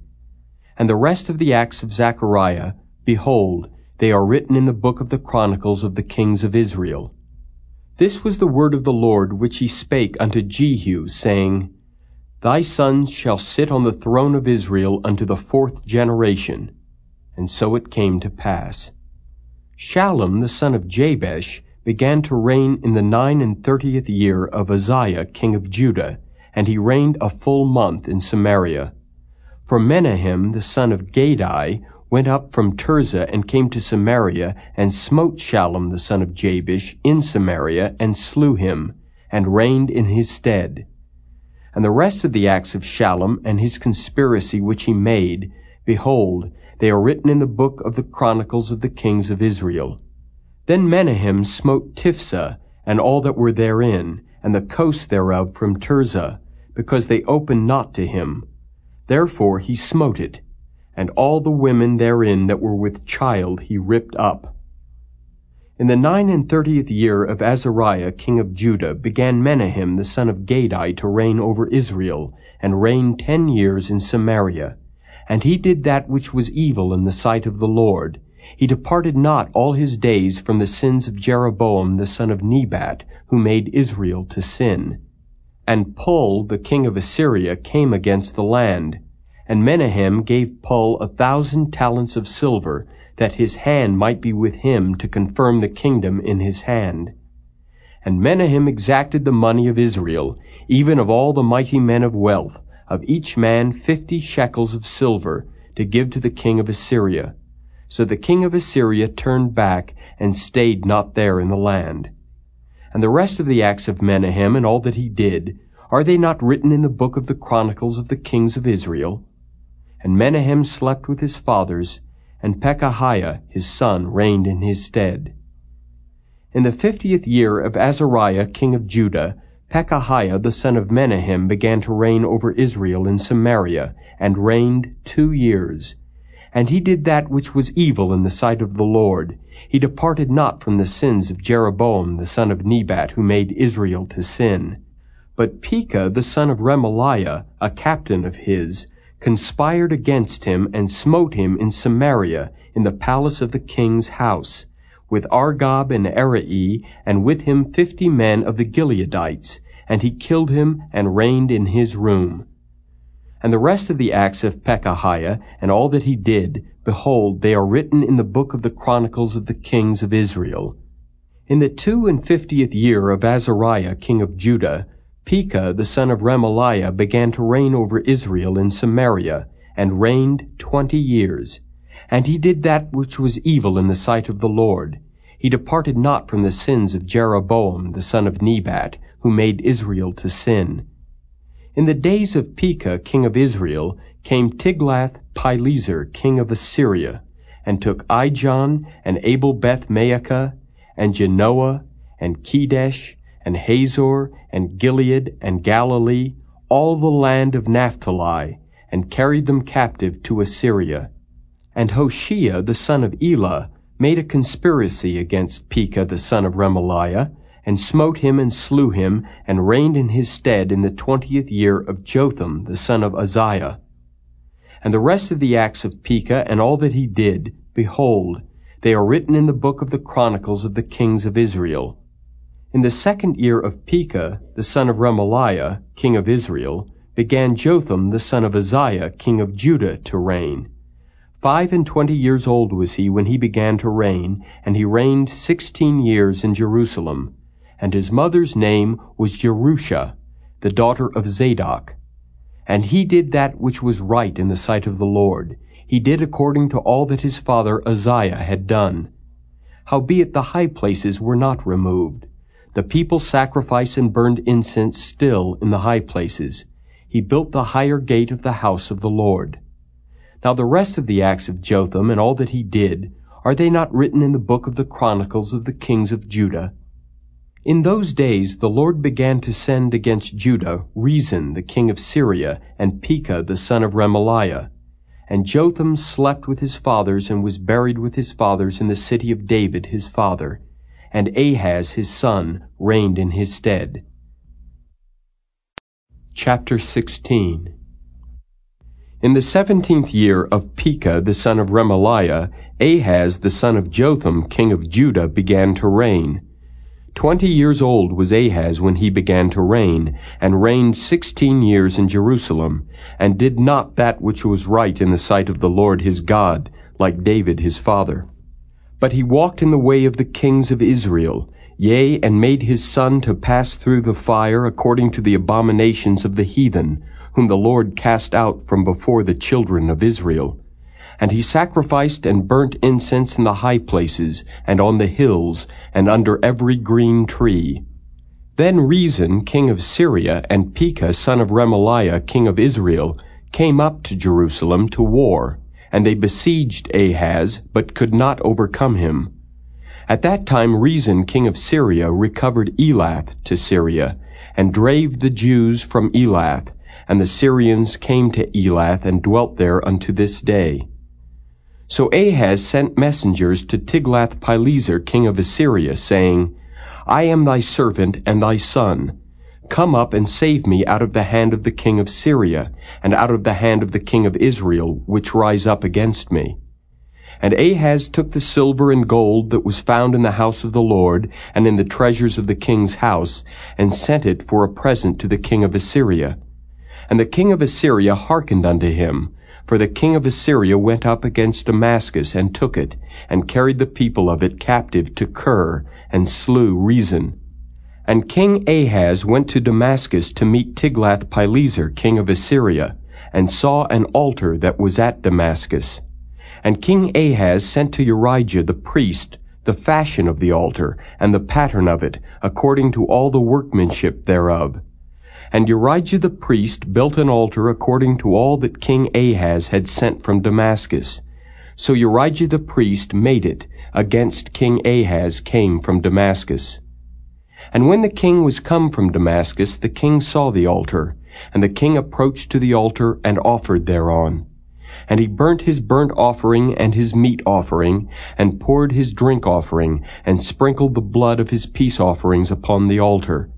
And the rest of the acts of Zechariah, behold, they are written in the book of the Chronicles of the kings of Israel. This was the word of the Lord which he spake unto Jehu, saying, Thy sons shall sit on the throne of Israel unto the fourth generation. And so it came to pass. Shallum the son of Jabesh began to reign in the nine and thirtieth year of Uzziah king of Judah, and he reigned a full month in Samaria. For Menahem the son of Gadi went up from Tirzah and came to Samaria, and smote Shallum the son of Jabesh in Samaria, and slew him, and reigned in his stead. And the rest of the acts of Shallum and his conspiracy which he made, behold, they are written in the book of the Chronicles of the kings of Israel. Then Menahem smote Tiphsah, and all that were therein, and the coast thereof from Tirzah, because they opened not to him. Therefore he smote it, and all the women therein that were with child he ripped up. In the nine and thirtieth year of Azariah king of Judah began Menahem the son of Gadi to reign over Israel, and reigned ten years in Samaria. And he did that which was evil in the sight of the Lord. He departed not all his days from the sins of Jeroboam the son of Nebat, who made Israel to sin. And Pul the king of Assyria came against the land, and Menahem gave Pul a thousand talents of silver, that his hand might be with him to confirm the kingdom in his hand. And Menahem exacted the money of Israel, even of all the mighty men of wealth, of each man fifty shekels of silver, to give to the king of Assyria. So the king of Assyria turned back, and stayed not there in the land. And the rest of the acts of Menahem and all that he did, are they not written in the book of the Chronicles of the kings of Israel? And Menahem slept with his fathers, and Pekahiah his son reigned in his stead. In the fiftieth year of Azariah king of Judah, Pekahiah the son of Menahem began to reign over Israel in Samaria, and reigned two years. And he did that which was evil in the sight of the Lord. He departed not from the sins of Jeroboam the son of Nebat, who made Israel to sin. But Pekah the son of Remaliah, a captain of his, conspired against him and smote him in Samaria, in the palace of the king's house, with Argob and Arieh, and with him fifty men of the Gileadites, and he killed him and reigned in his room. And the rest of the acts of Pekahiah, and all that he did, behold, they are written in the book of the Chronicles of the kings of Israel. In the two and fiftieth year of Azariah king of Judah, Pekah the son of Remaliah began to reign over Israel in Samaria, and reigned twenty years. And he did that which was evil in the sight of the Lord. He departed not from the sins of Jeroboam the son of Nebat, who made Israel to sin. In the days of Pekah, king of Israel, came Tiglath-Pileser, king of Assyria, and took Ijon, and Abel Beth Maachah, and Janoah, and Kedesh, and Hazor, and Gilead, and Galilee, all the land of Naphtali, and carried them captive to Assyria. And Hoshea the son of Elah made a conspiracy against Pekah the son of Remaliah, and smote him and slew him, and reigned in his stead in the twentieth year of Jotham the son of Uzziah. And the rest of the acts of Pekah and all that he did, behold, they are written in the book of the Chronicles of the kings of Israel. In the second year of Pekah, the son of Remaliah, king of Israel, began Jotham the son of Uzziah, king of Judah, to reign. Five and twenty years old was he when he began to reign, and he reigned sixteen years in Jerusalem and his mother's name was Jerusha, the daughter of Zadok. And he did that which was right in the sight of the Lord. He did according to all that his father Uzziah had done. Howbeit the high places were not removed. The people sacrificed and burned incense still in the high places. He built the higher gate of the house of the Lord. Now the rest of the acts of Jotham and all that he did, are they not written in the book of the Chronicles of the kings of Judah? In those days the Lord began to send against Judah Rezin the king of Syria, and Pekah the son of Remaliah. And Jotham slept with his fathers, and was buried with his fathers in the city of David his father. And Ahaz his son reigned in his stead. Chapter 16 In the seventeenth year of Pekah the son of Remaliah, Ahaz the son of Jotham king of Judah began to reign. Twenty years old was Ahaz when he began to reign, and reigned sixteen years in Jerusalem, and did not that which was right in the sight of the Lord his God, like David his father. But he walked in the way of the kings of Israel, yea, and made his son to pass through the fire according to the abominations of the heathen, whom the Lord cast out from before the children of Israel. And he sacrificed and burnt incense in the high places, and on the hills, and under every green tree. Then Rezin, king of Syria, and Pekah, son of Remaliah, king of Israel, came up to Jerusalem to war, and they besieged Ahaz, but could not overcome him. At that time Rezin, king of Syria, recovered Elath to Syria, and drave the Jews from Elath, and the Syrians came to Elath and dwelt there unto this day. So Ahaz sent messengers to Tiglath-Pileser king of Assyria, saying, I am thy servant and thy son. Come up and save me out of the hand of the king of Syria, and out of the hand of the king of Israel, which rise up against me. And Ahaz took the silver and gold that was found in the house of the Lord, and in the treasures of the king's house, and sent it for a present to the king of Assyria. And the king of Assyria hearkened unto him, for the king of Assyria went up against Damascus and took it, and carried the people of it captive to Kir, and slew Rezin. And King Ahaz went to Damascus to meet Tiglath-Pileser, king of Assyria, and saw an altar that was at Damascus. And King Ahaz sent to Urijah the priest the fashion of the altar, and the pattern of it, according to all the workmanship thereof. And Urijah the priest built an altar according to all that King Ahaz had sent from Damascus. So Urijah the priest made it against King Ahaz came from Damascus. And when the king was come from Damascus, the king saw the altar, and the king approached to the altar and offered thereon. And he burnt his burnt offering and his meat offering, and poured his drink offering, and sprinkled the blood of his peace offerings upon the altar.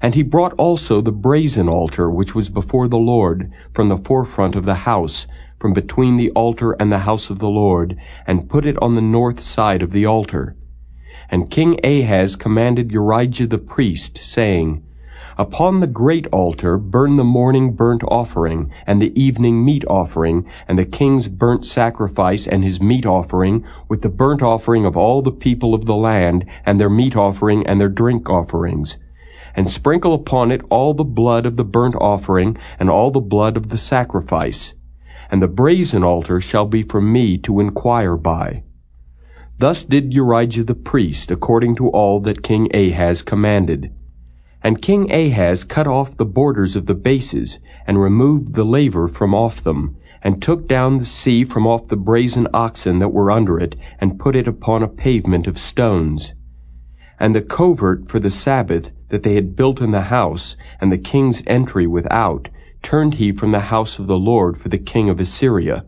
And he brought also the brazen altar which was before the Lord from the forefront of the house, from between the altar and the house of the Lord, and put it on the north side of the altar. And King Ahaz commanded Urijah the priest, saying, Upon the great altar burn the morning burnt offering, and the evening meat offering, and the king's burnt sacrifice and his meat offering, with the burnt offering of all the people of the land, and their meat offering and their drink offerings. And sprinkle upon it all the blood of the burnt offering, and all the blood of the sacrifice. And the brazen altar shall be for me to inquire by. Thus did Urijah the priest, according to all that King Ahaz commanded. And King Ahaz cut off the borders of the bases, and removed the laver from off them, and took down the sea from off the brazen oxen that were under it, and put it upon a pavement of stones. And the covert for the Sabbath that they had built in the house, and the king's entry without, turned he from the house of the Lord for the king of Assyria.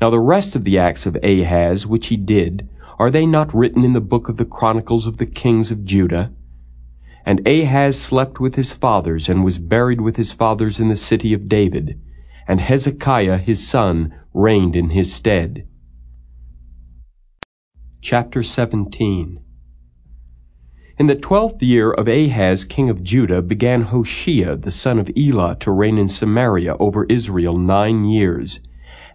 Now the rest of the acts of Ahaz, which he did, are they not written in the book of the Chronicles of the kings of Judah? And Ahaz slept with his fathers, and was buried with his fathers in the city of David. And Hezekiah his son reigned in his stead. Chapter 17 In the twelfth year of Ahaz king of Judah began Hoshea the son of Elah to reign in Samaria over Israel nine years.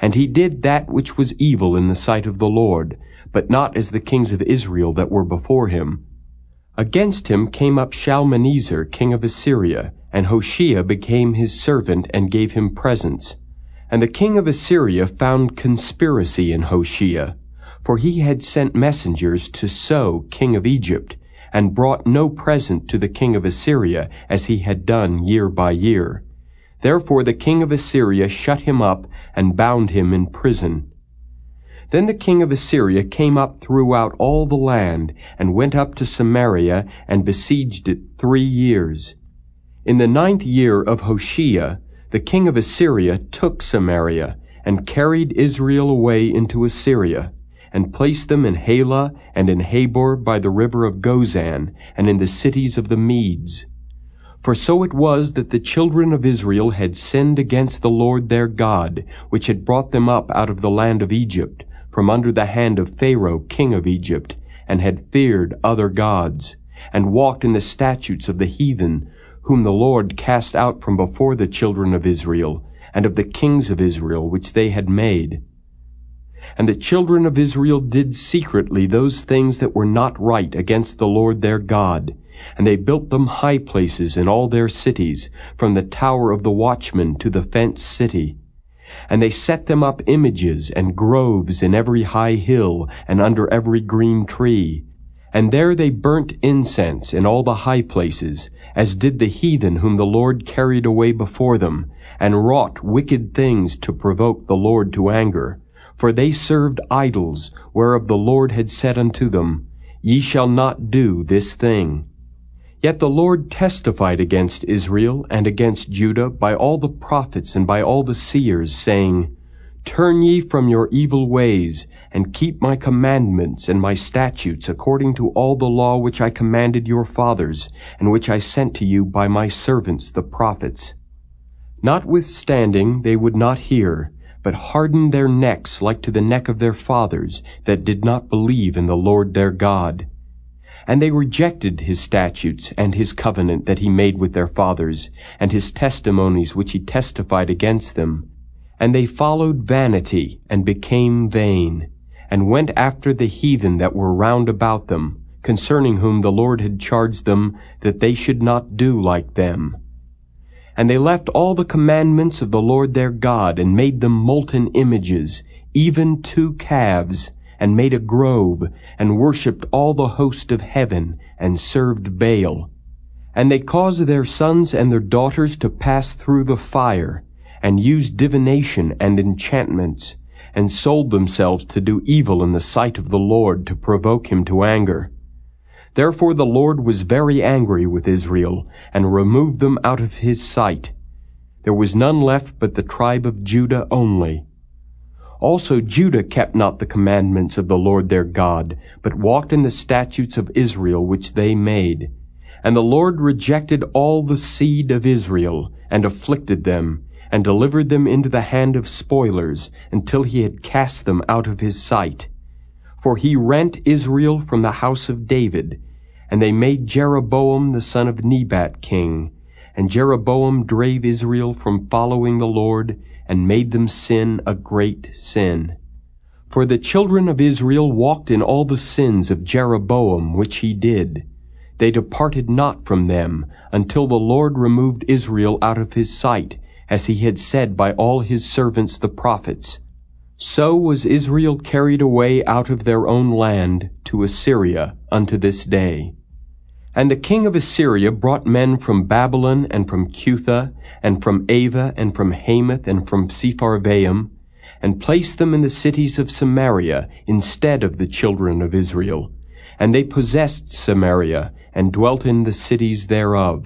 And he did that which was evil in the sight of the Lord, but not as the kings of Israel that were before him. Against him came up Shalmaneser, king of Assyria, and Hoshea became his servant and gave him presents. And the king of Assyria found conspiracy in Hoshea, for he had sent messengers to So, king of Egypt, and brought no present to the king of Assyria, as he had done year by year. Therefore the king of Assyria shut him up and bound him in prison. Then the king of Assyria came up throughout all the land, and went up to Samaria, and besieged it three years. In the ninth year of Hoshea, the king of Assyria took Samaria, and carried Israel away into Assyria, and placed them in Halah, and in Habor by the river of Gozan, and in the cities of the Medes. For so it was that the children of Israel had sinned against the Lord their God, which had brought them up out of the land of Egypt, from under the hand of Pharaoh king of Egypt, and had feared other gods, and walked in the statutes of the heathen, whom the Lord cast out from before the children of Israel, and of the kings of Israel which they had made. And the children of Israel did secretly those things that were not right against the Lord their God, and they built them high places in all their cities, from the tower of the watchman to the fenced city, and they set them up images and groves in every high hill and under every green tree. And there they burnt incense in all the high places, as did the heathen whom the Lord carried away before them, and wrought wicked things to provoke the Lord to anger. For they served idols, whereof the Lord had said unto them, Ye shall not do this thing. Yet the Lord testified against Israel and against Judah by all the prophets and by all the seers, saying, Turn ye from your evil ways, and keep my commandments and my statutes according to all the law which I commanded your fathers, and which I sent to you by my servants the prophets. Notwithstanding they would not hear, but hardened their necks like to the neck of their fathers, that did not believe in the Lord their God. And they rejected his statutes and his covenant that he made with their fathers, and his testimonies which he testified against them. And they followed vanity, and became vain, and went after the heathen that were round about them, concerning whom the Lord had charged them that they should not do like them. And they left all the commandments of the Lord their God, and made them molten images, even two calves, and made a grove, and worshipped all the host of heaven, and served Baal. And they caused their sons and their daughters to pass through the fire, and used divination and enchantments, and sold themselves to do evil in the sight of the Lord to provoke him to anger. Therefore the Lord was very angry with Israel, and removed them out of his sight. There was none left but the tribe of Judah only. Also Judah kept not the commandments of the Lord their God, but walked in the statutes of Israel which they made. And the Lord rejected all the seed of Israel, and afflicted them, and delivered them into the hand of spoilers, until he had cast them out of his sight. For he rent Israel from the house of David, and they made Jeroboam the son of Nebat king. And Jeroboam drave Israel from following the Lord, and made them sin a great sin. For the children of Israel walked in all the sins of Jeroboam which he did. They departed not from them, until the Lord removed Israel out of his sight, as he had said by all his servants the prophets. So was Israel carried away out of their own land to Assyria unto this day. And the king of Assyria brought men from Babylon and from Cutha and from Ava and from Hamath and from Sepharvaim and placed them in the cities of Samaria instead of the children of Israel. And they possessed Samaria and dwelt in the cities thereof.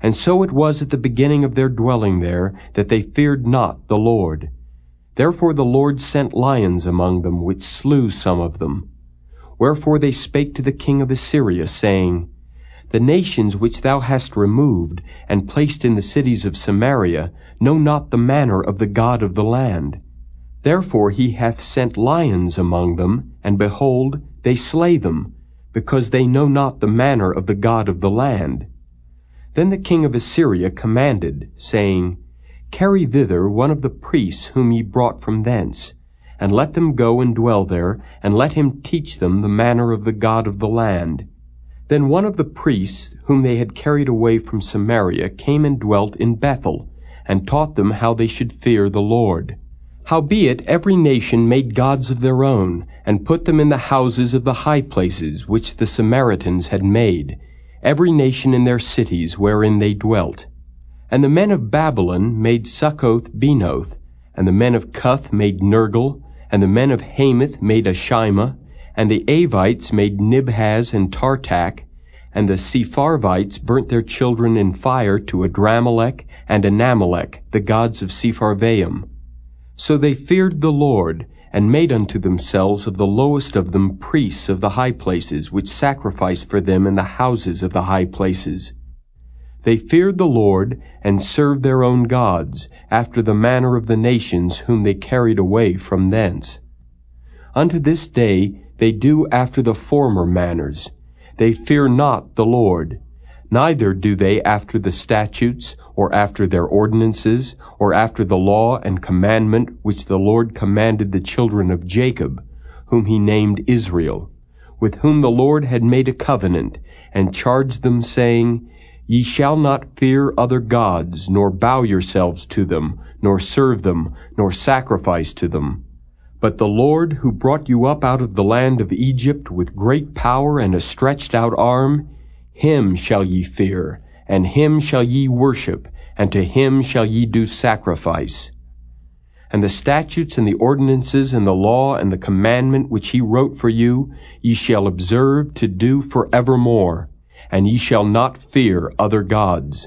And so it was at the beginning of their dwelling there that they feared not the Lord. Therefore the Lord sent lions among them, which slew some of them. Wherefore they spake to the king of Assyria, saying, The nations which thou hast removed, and placed in the cities of Samaria, know not the manner of the God of the land. Therefore he hath sent lions among them, and behold, they slay them, because they know not the manner of the God of the land. Then the king of Assyria commanded, saying, Carry thither one of the priests whom ye brought from thence, and let them go and dwell there, and let him teach them the manner of the God of the land. Then one of the priests whom they had carried away from Samaria came and dwelt in Bethel, and taught them how they should fear the Lord. Howbeit every nation made gods of their own, and put them in the houses of the high places which the Samaritans had made, every nation in their cities wherein they dwelt. And the men of Babylon made Succoth Benoth, and the men of Cuth made Nergal, and the men of Hamath made Ashima, and the Avites made Nibhaz and Tartak, and the Sepharvites burnt their children in fire to Adramelech and Anamelech, the gods of Sepharvaim. So they feared the Lord, and made unto themselves of the lowest of them priests of the high places, which sacrificed for them in the houses of the high places. They feared the Lord, and served their own gods, after the manner of the nations whom they carried away from thence. Unto this day they do after the former manners. They fear not the Lord, neither do they after the statutes, or after their ordinances, or after the law and commandment which the Lord commanded the children of Jacob, whom he named Israel, with whom the Lord had made a covenant, and charged them, saying, Ye shall not fear other gods, nor bow yourselves to them, nor serve them, nor sacrifice to them. But the Lord, who brought you up out of the land of Egypt with great power and a stretched out arm, him shall ye fear, and him shall ye worship, and to him shall ye do sacrifice. And the statutes and the ordinances and the law and the commandment which he wrote for you, ye shall observe to do for evermore and ye shall not fear other gods.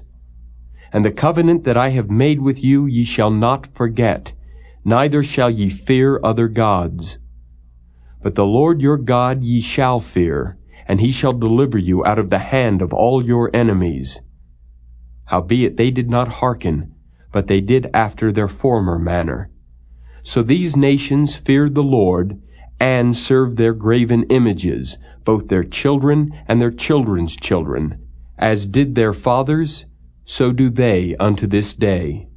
And the covenant that I have made with you ye shall not forget, neither shall ye fear other gods. But the Lord your God ye shall fear, and he shall deliver you out of the hand of all your enemies. Howbeit they did not hearken, but they did after their former manner. So these nations feared the Lord, and served their graven images, both their children and their children's children. As did their fathers, so do they unto this day.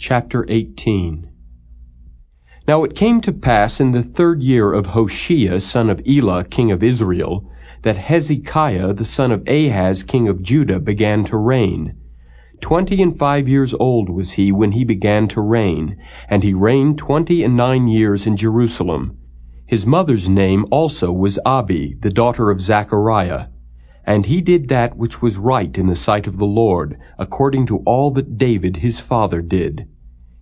Chapter 18 Now it came to pass in the third year of Hoshea son of Elah king of Israel, that Hezekiah the son of Ahaz king of Judah began to reign. Twenty and five years old was he when he began to reign, and he reigned twenty and nine years in Jerusalem. His mother's name also was Abi, the daughter of Zachariah. And he did that which was right in the sight of the Lord, according to all that David his father did.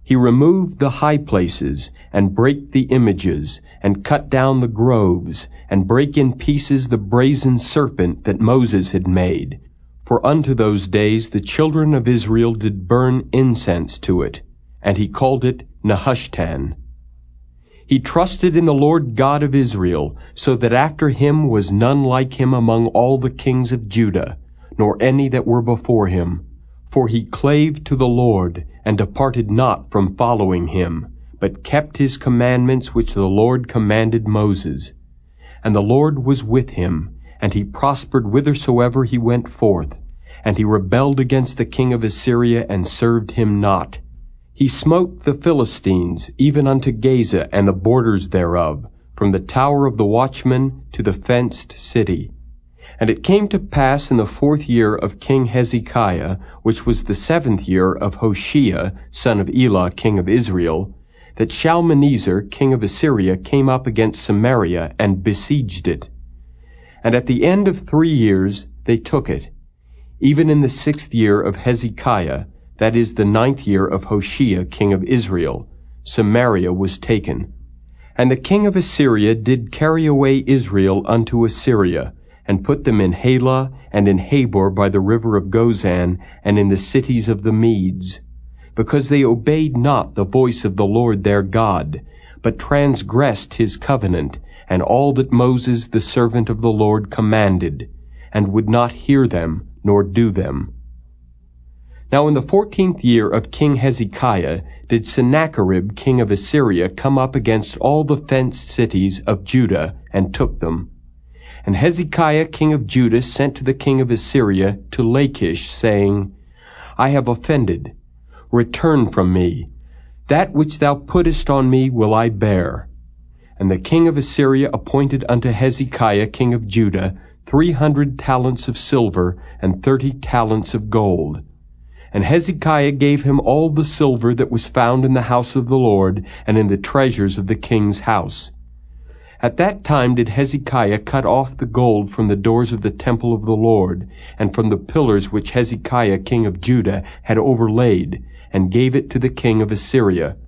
He removed the high places, and brake the images, and cut down the groves, and brake in pieces the brazen serpent that Moses had made. For unto those days the children of Israel did burn incense to it, and he called it Nehushtan. He trusted in the Lord God of Israel, so that after him was none like him among all the kings of Judah, nor any that were before him. For he clave to the Lord, and departed not from following him, but kept his commandments which the Lord commanded Moses. And the Lord was with him, and he prospered whithersoever he went forth. And he rebelled against the king of Assyria, and served him not. He smote the Philistines, even unto Gaza and the borders thereof, from the tower of the watchman to the fenced city. And it came to pass in the fourth year of King Hezekiah, which was the seventh year of Hoshea, son of Elah, king of Israel, that Shalmaneser, king of Assyria, came up against Samaria and besieged it. And at the end of three years they took it. Even in the sixth year of Hezekiah, that is the ninth year of Hoshea, king of Israel, Samaria was taken. And the king of Assyria did carry away Israel unto Assyria, and put them in Halah and in Habor by the river of Gozan and in the cities of the Medes, because they obeyed not the voice of the Lord their God, but transgressed his covenant and all that Moses the servant of the Lord commanded, and would not hear them nor do them. Now in the fourteenth year of King Hezekiah did Sennacherib king of Assyria come up against all the fenced cities of Judah and took them. And Hezekiah king of Judah sent to the king of Assyria to Lachish, saying, I have offended. Return from me. That which thou puttest on me will I bear. And the king of Assyria appointed unto Hezekiah king of Judah three hundred talents of silver and thirty talents of gold. And Hezekiah gave him all the silver that was found in the house of the Lord and in the treasures of the king's house. At that time did Hezekiah cut off the gold from the doors of the temple of the Lord, and from the pillars which Hezekiah king of Judah had overlaid, and gave it to the king of Assyria.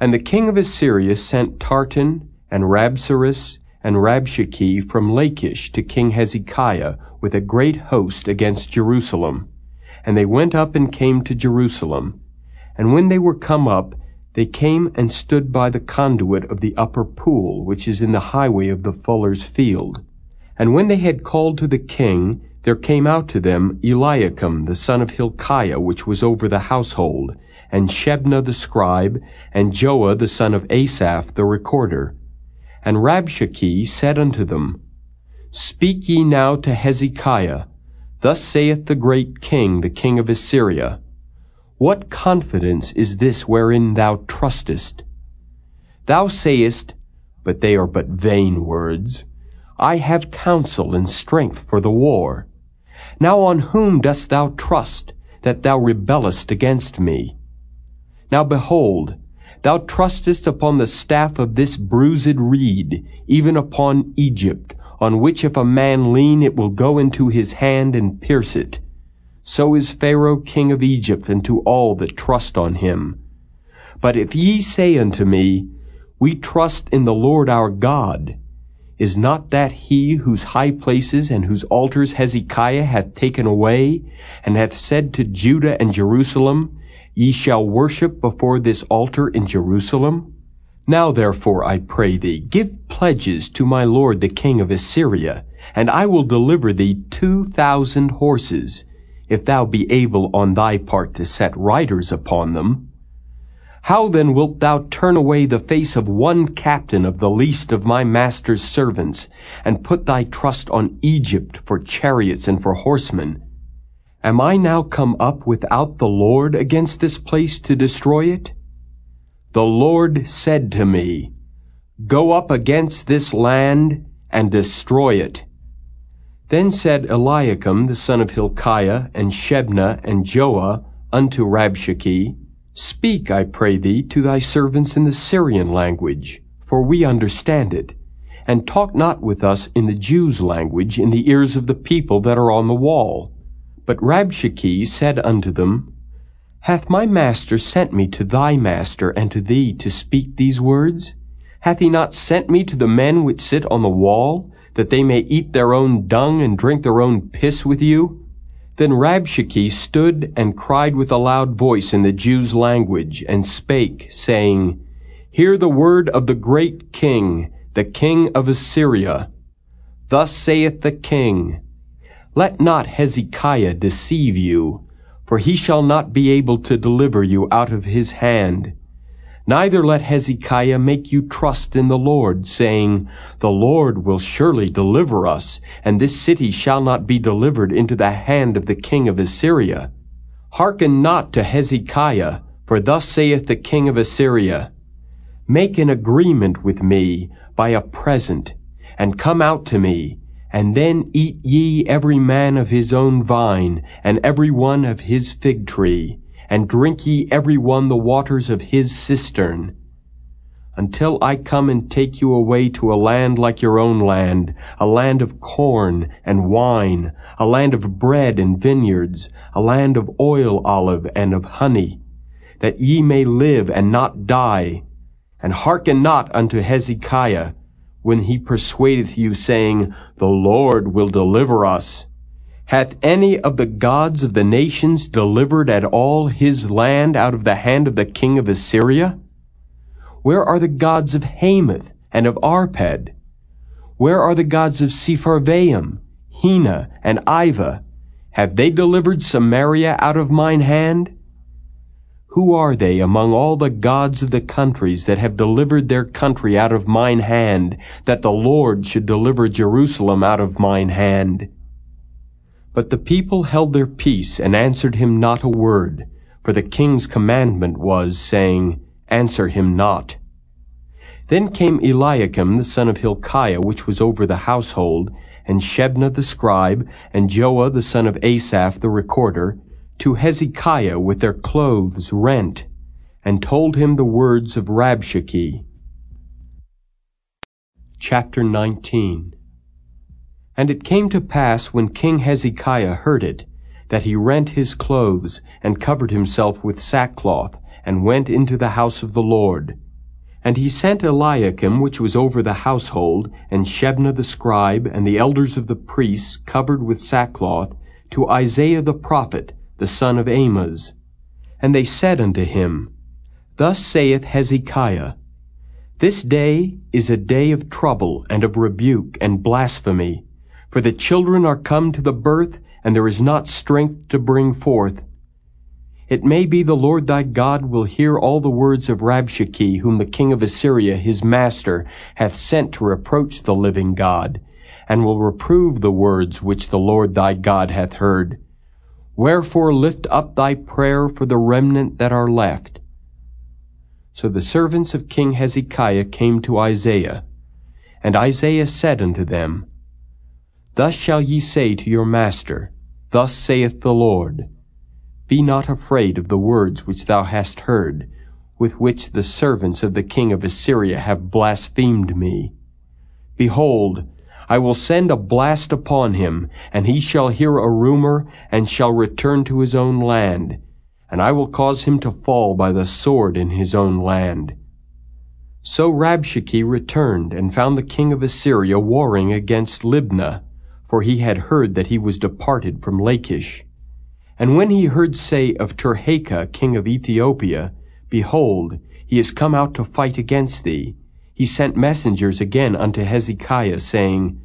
And the king of Assyria sent Tartan, and Rabsaris, and Rabshakeh from Lachish to King Hezekiah with a great host against Jerusalem. And they went up and came to Jerusalem. And when they were come up, they came and stood by the conduit of the upper pool, which is in the highway of the fuller's field. And when they had called to the king, there came out to them Eliakim the son of Hilkiah, which was over the household, and Shebna the scribe, and Joah the son of Asaph the recorder. And Rabshakeh said unto them, Speak ye now to Hezekiah, Thus saith the great king, the king of Assyria, what confidence is this wherein thou trustest? Thou sayest, but they are but vain words, I have counsel and strength for the war. Now on whom dost thou trust, that thou rebellest against me? Now behold, thou trustest upon the staff of this bruised reed, even upon Egypt, on which if a man lean it will go into his hand and pierce it so is Pharaoh king of Egypt unto all that trust on him. But if ye say unto me, We trust in the Lord our God, is not that he whose high places and whose altars Hezekiah hath taken away, and hath said to Judah and Jerusalem, Ye shall worship before this altar in Jerusalem? Now therefore, I pray thee, give pledges to my lord the king of Assyria, and I will deliver thee two thousand horses, if thou be able on thy part to set riders upon them. How then wilt thou turn away the face of one captain of the least of my master's servants, and put thy trust on Egypt for chariots and for horsemen? Am I now come up without the Lord against this place to destroy it? The Lord said to me, Go up against this land and destroy it. Then said Eliakim the son of Hilkiah, and Shebna, and Joah, unto Rabshakeh, Speak, I pray thee, to thy servants in the Syrian language, for we understand it, and talk not with us in the Jews' language in the ears of the people that are on the wall. But Rabshakeh said unto them, Hath my master sent me to thy master and to thee to speak these words? Hath he not sent me to the men which sit on the wall, that they may eat their own dung and drink their own piss with you? Then Rabshakeh stood and cried with a loud voice in the Jews' language, and spake, saying, Hear the word of the great king, the king of Assyria. Thus saith the king, Let not Hezekiah deceive you, for he shall not be able to deliver you out of his hand. Neither let Hezekiah make you trust in the Lord, saying, The Lord will surely deliver us, and this city shall not be delivered into the hand of the king of Assyria. Hearken not to Hezekiah, for thus saith the king of Assyria, Make an agreement with me by a present, and come out to me, and then eat ye every man of his own vine, and every one of his fig tree, and drink ye every one the waters of his cistern, until I come and take you away to a land like your own land, a land of corn and wine, a land of bread and vineyards, a land of oil olive and of honey, that ye may live and not die, and hearken not unto Hezekiah, when he persuadeth you, saying, The Lord will deliver us. Hath any of the gods of the nations delivered at all his land out of the hand of the king of Assyria? Where are the gods of Hamath and of Arpad? Where are the gods of Sepharvaim, Hena, and Ivah? Have they delivered Samaria out of mine hand? Who are they among all the gods of the countries that have delivered their country out of mine hand, that the Lord should deliver Jerusalem out of mine hand? But the people held their peace and answered him not a word, for the king's commandment was, saying, Answer him not. Then came Eliakim the son of Hilkiah, which was over the household, and Shebna the scribe, and Joah the son of Asaph the recorder, to Hezekiah with their clothes rent, and told him the words of Rabshakeh. Chapter 19 And it came to pass when King Hezekiah heard it, that he rent his clothes, and covered himself with sackcloth, and went into the house of the Lord. And he sent Eliakim, which was over the household, and Shebna the scribe, and the elders of the priests, covered with sackcloth, to Isaiah the prophet, the son of Amoz. And they said unto him, Thus saith Hezekiah, This day is a day of trouble and of rebuke and blasphemy, for the children are come to the birth, and there is not strength to bring forth. It may be the Lord thy God will hear all the words of Rabshakeh, whom the king of Assyria his master hath sent to reproach the living God, and will reprove the words which the Lord thy God hath heard. Wherefore lift up thy prayer for the remnant that are left. So the servants of King Hezekiah came to Isaiah, and Isaiah said unto them, Thus shall ye say to your master, Thus saith the Lord, Be not afraid of the words which thou hast heard, with which the servants of the king of Assyria have blasphemed me. Behold, I will send a blast upon him, and he shall hear a rumor, and shall return to his own land. And I will cause him to fall by the sword in his own land. So Rabshakeh returned, and found the king of Assyria warring against Libnah, for he had heard that he was departed from Lachish. And when he heard say of Tirhakah, king of Ethiopia, Behold, he is come out to fight against thee, he sent messengers again unto Hezekiah, saying,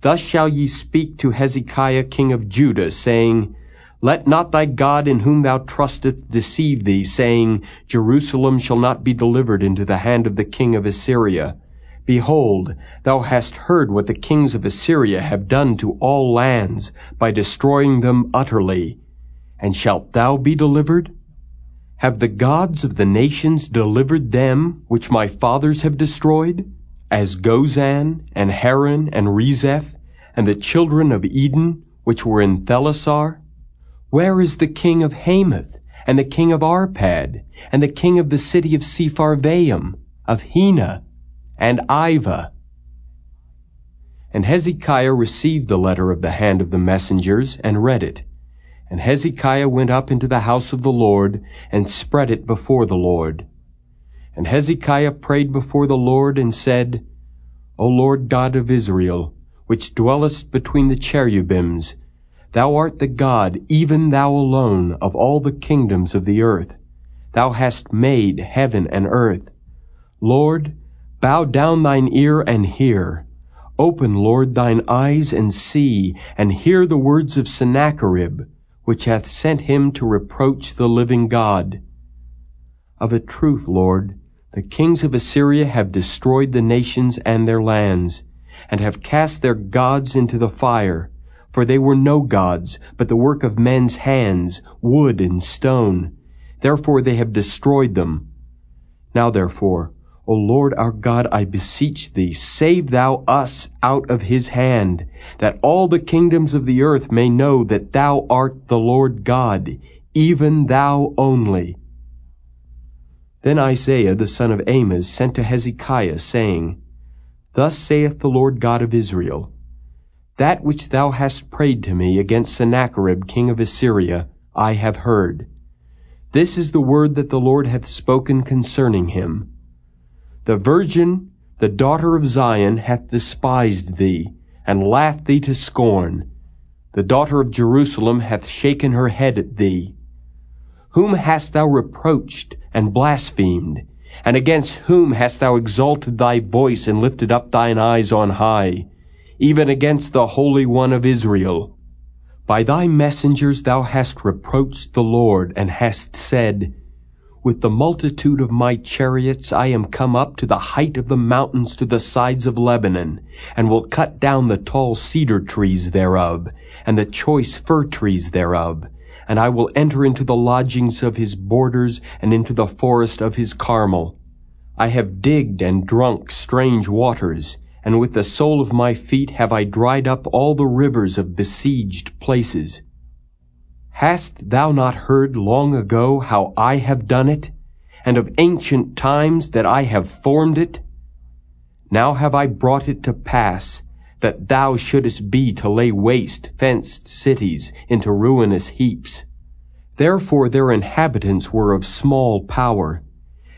Thus shall ye speak to Hezekiah king of Judah, saying, Let not thy God in whom thou trustest deceive thee, saying, Jerusalem shall not be delivered into the hand of the king of Assyria. Behold, thou hast heard what the kings of Assyria have done to all lands, by destroying them utterly. And shalt thou be delivered? Have the gods of the nations delivered them which my fathers have destroyed? As Gozan, and Haran, and Rezeph, and the children of Eden, which were in Thelasar? Where is the king of Hamath, and the king of Arpad, and the king of the city of Sepharvaim, of Hena, and Ivah? And Hezekiah received the letter of the hand of the messengers, and read it. And Hezekiah went up into the house of the Lord, and spread it before the Lord. And Hezekiah prayed before the Lord, and said, O Lord God of Israel, which dwellest between the cherubims, Thou art the God, even thou alone, of all the kingdoms of the earth. Thou hast made heaven and earth. Lord, bow down thine ear and hear. Open, Lord, thine eyes and see, and hear the words of Sennacherib, which hath sent him to reproach the living God. Of a truth, Lord, the kings of Assyria have destroyed the nations and their lands, and have cast their gods into the fire. For they were no gods, but the work of men's hands, wood and stone. Therefore they have destroyed them. Now therefore, O Lord our God, I beseech thee, save thou us out of his hand, that all the kingdoms of the earth may know that thou art the Lord God, even thou only. Then Isaiah the son of Amoz sent to Hezekiah, saying, Thus saith the Lord God of Israel, That which thou hast prayed to me against Sennacherib king of Assyria, I have heard. This is the word that the Lord hath spoken concerning him. The virgin, the daughter of Zion, hath despised thee, and laughed thee to scorn. The daughter of Jerusalem hath shaken her head at thee. Whom hast thou reproached and blasphemed? And against whom hast thou exalted thy voice and lifted up thine eyes on high? Even against the Holy One of Israel. By thy messengers thou hast reproached the Lord, and hast said, with the multitude of my chariots I am come up to the height of the mountains to the sides of Lebanon, and will cut down the tall cedar trees thereof, and the choice fir trees thereof, and I will enter into the lodgings of his borders, and into the forest of his Carmel. I have digged and drunk strange waters, and with the sole of my feet have I dried up all the rivers of besieged places. Hast thou not heard long ago how I have done it, and of ancient times that I have formed it? Now have I brought it to pass, that thou shouldest be to lay waste fenced cities into ruinous heaps. Therefore their inhabitants were of small power.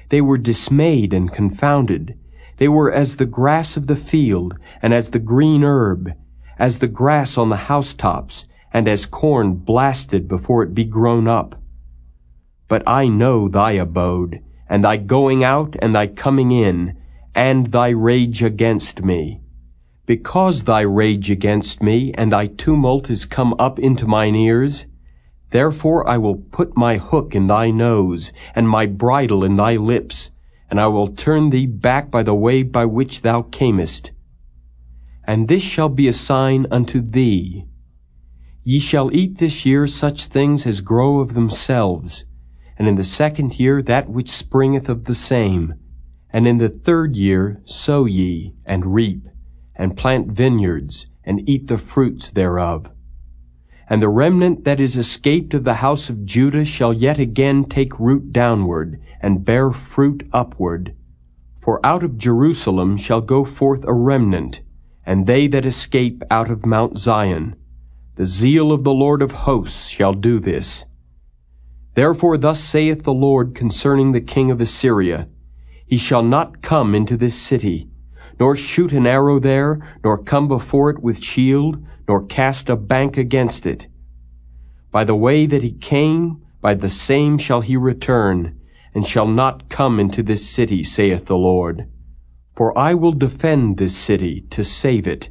They were dismayed and confounded. They were as the grass of the field, and as the green herb, as the grass on the housetops, and as corn blasted before it be grown up. But I know thy abode, and thy going out and thy coming in, and thy rage against me. Because thy rage against me and thy tumult is come up into mine ears, therefore I will put my hook in thy nose, and my bridle in thy lips, and I will turn thee back by the way by which thou camest. And this shall be a sign unto thee, Ye shall eat this year such things as grow of themselves, and in the second year that which springeth of the same, and in the third year sow ye, and reap, and plant vineyards, and eat the fruits thereof. And the remnant that is escaped of the house of Judah shall yet again take root downward, and bear fruit upward. For out of Jerusalem shall go forth a remnant, and they that escape out of Mount Zion, the zeal of the Lord of hosts shall do this. Therefore thus saith the Lord concerning the king of Assyria, He shall not come into this city, nor shoot an arrow there, nor come before it with shield, nor cast a bank against it. By the way that he came, by the same shall he return, and shall not come into this city, saith the Lord. For I will defend this city to save it,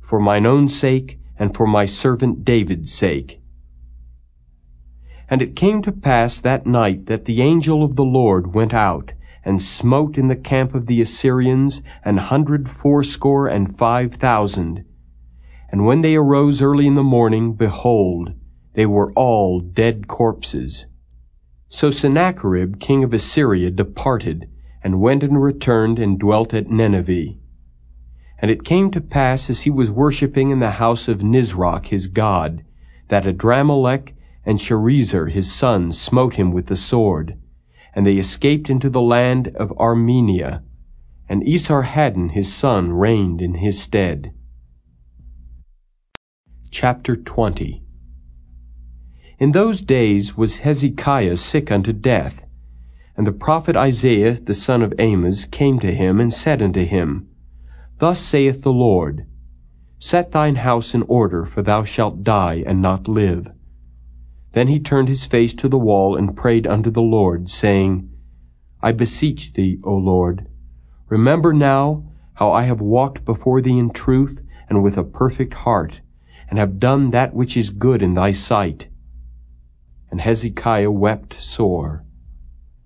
for mine own sake, and for my servant David's sake. And it came to pass that night that the angel of the Lord went out, and smote in the camp of the Assyrians an hundred fourscore and five thousand. And when they arose early in the morning, behold, they were all dead corpses. So Sennacherib king of Assyria departed, and went and returned and dwelt at Nineveh. And it came to pass as he was worshipping in the house of Nisroch his god, that Adramelech and Sharezer his son smote him with the sword, and they escaped into the land of Armenia, and Esarhaddon his son reigned in his stead. Chapter 20 In those days was Hezekiah sick unto death. And the prophet Isaiah the son of Amoz came to him and said unto him, Thus saith the Lord, Set thine house in order, for thou shalt die and not live. Then he turned his face to the wall and prayed unto the Lord, saying, I beseech thee, O Lord, remember now how I have walked before thee in truth and with a perfect heart, and have done that which is good in thy sight. And Hezekiah wept sore.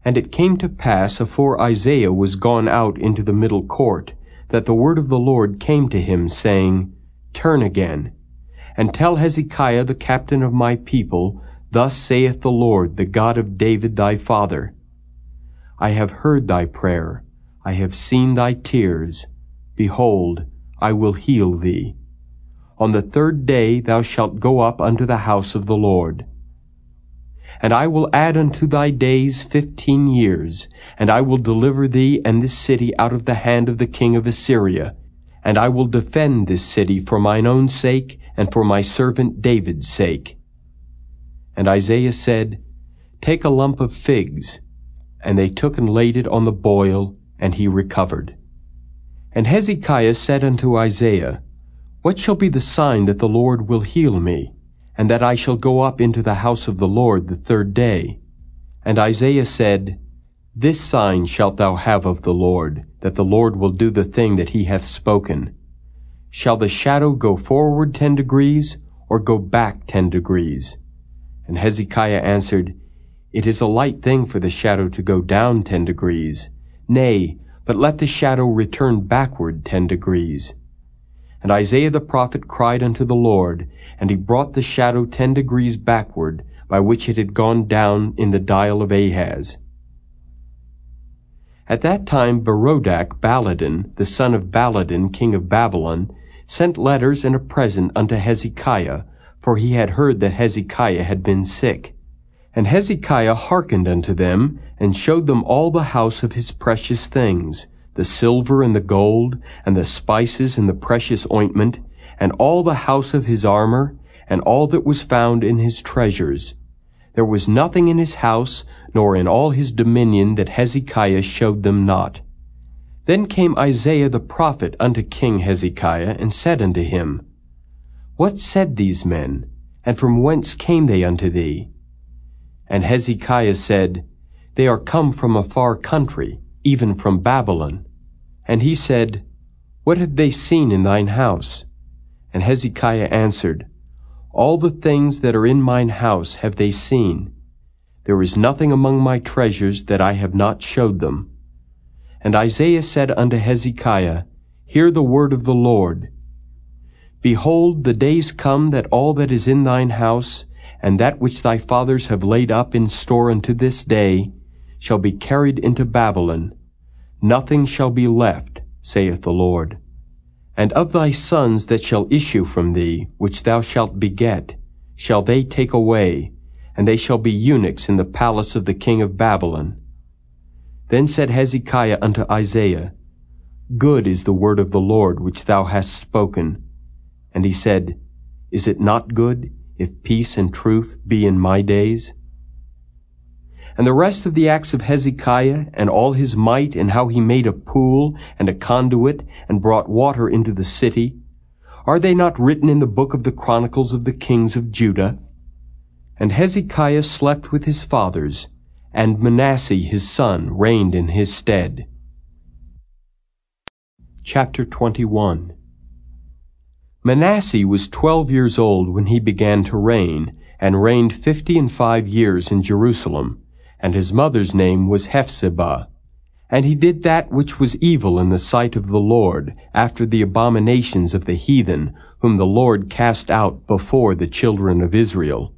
And it came to pass, afore Isaiah was gone out into the middle court, that the word of the Lord came to him, saying, Turn again, and tell Hezekiah the captain of my people, Thus saith the Lord, the God of David thy father, I have heard thy prayer, I have seen thy tears. Behold, I will heal thee. On the third day thou shalt go up unto the house of the Lord. And I will add unto thy days fifteen years, and I will deliver thee and this city out of the hand of the king of Assyria, and I will defend this city for mine own sake and for my servant David's sake. And Isaiah said, Take a lump of figs. And they took and laid it on the boil, and he recovered. And Hezekiah said unto Isaiah, What shall be the sign that the Lord will heal me? and that I shall go up into the house of the Lord the third day. And Isaiah said, This sign shalt thou have of the Lord, that the Lord will do the thing that he hath spoken. Shall the shadow go forward ten degrees, or go back ten degrees? And Hezekiah answered, It is a light thing for the shadow to go down ten degrees. Nay, but let the shadow return backward ten degrees. And Isaiah the prophet cried unto the Lord, and he brought the shadow ten degrees backward, by which it had gone down in the dial of Ahaz. At that time Berodach Baladan, the son of Baladan, king of Babylon, sent letters and a present unto Hezekiah, for he had heard that Hezekiah had been sick. And Hezekiah hearkened unto them, and showed them all the house of his precious things, the silver and the gold, and the spices and the precious ointment, and all the house of his armor, and all that was found in his treasures. There was nothing in his house, nor in all his dominion, that Hezekiah showed them not. Then came Isaiah the prophet unto King Hezekiah, and said unto him, What said these men, and from whence came they unto thee? And Hezekiah said, They are come from a far country, even from Babylon. And he said, What have they seen in thine house? And Hezekiah answered, All the things that are in mine house have they seen. There is nothing among my treasures that I have not showed them. And Isaiah said unto Hezekiah, Hear the word of the Lord. Behold, the days come that all that is in thine house, and that which thy fathers have laid up in store unto this day, shall be carried into Babylon. Nothing shall be left, saith the Lord. And of thy sons that shall issue from thee, which thou shalt beget, shall they take away, and they shall be eunuchs in the palace of the king of Babylon. Then said Hezekiah unto Isaiah, Good is the word of the Lord which thou hast spoken. And he said, Is it not good, if peace and truth be in my days? And the rest of the acts of Hezekiah, and all his might, and how he made a pool and a conduit, and brought water into the city, are they not written in the book of the Chronicles of the kings of Judah? And Hezekiah slept with his fathers, and Manasseh his son reigned in his stead. Chapter 21 Manasseh was twelve years old when he began to reign, and reigned fifty and five years in Jerusalem and his mother's name was Hephzibah. And he did that which was evil in the sight of the Lord, after the abominations of the heathen, whom the Lord cast out before the children of Israel.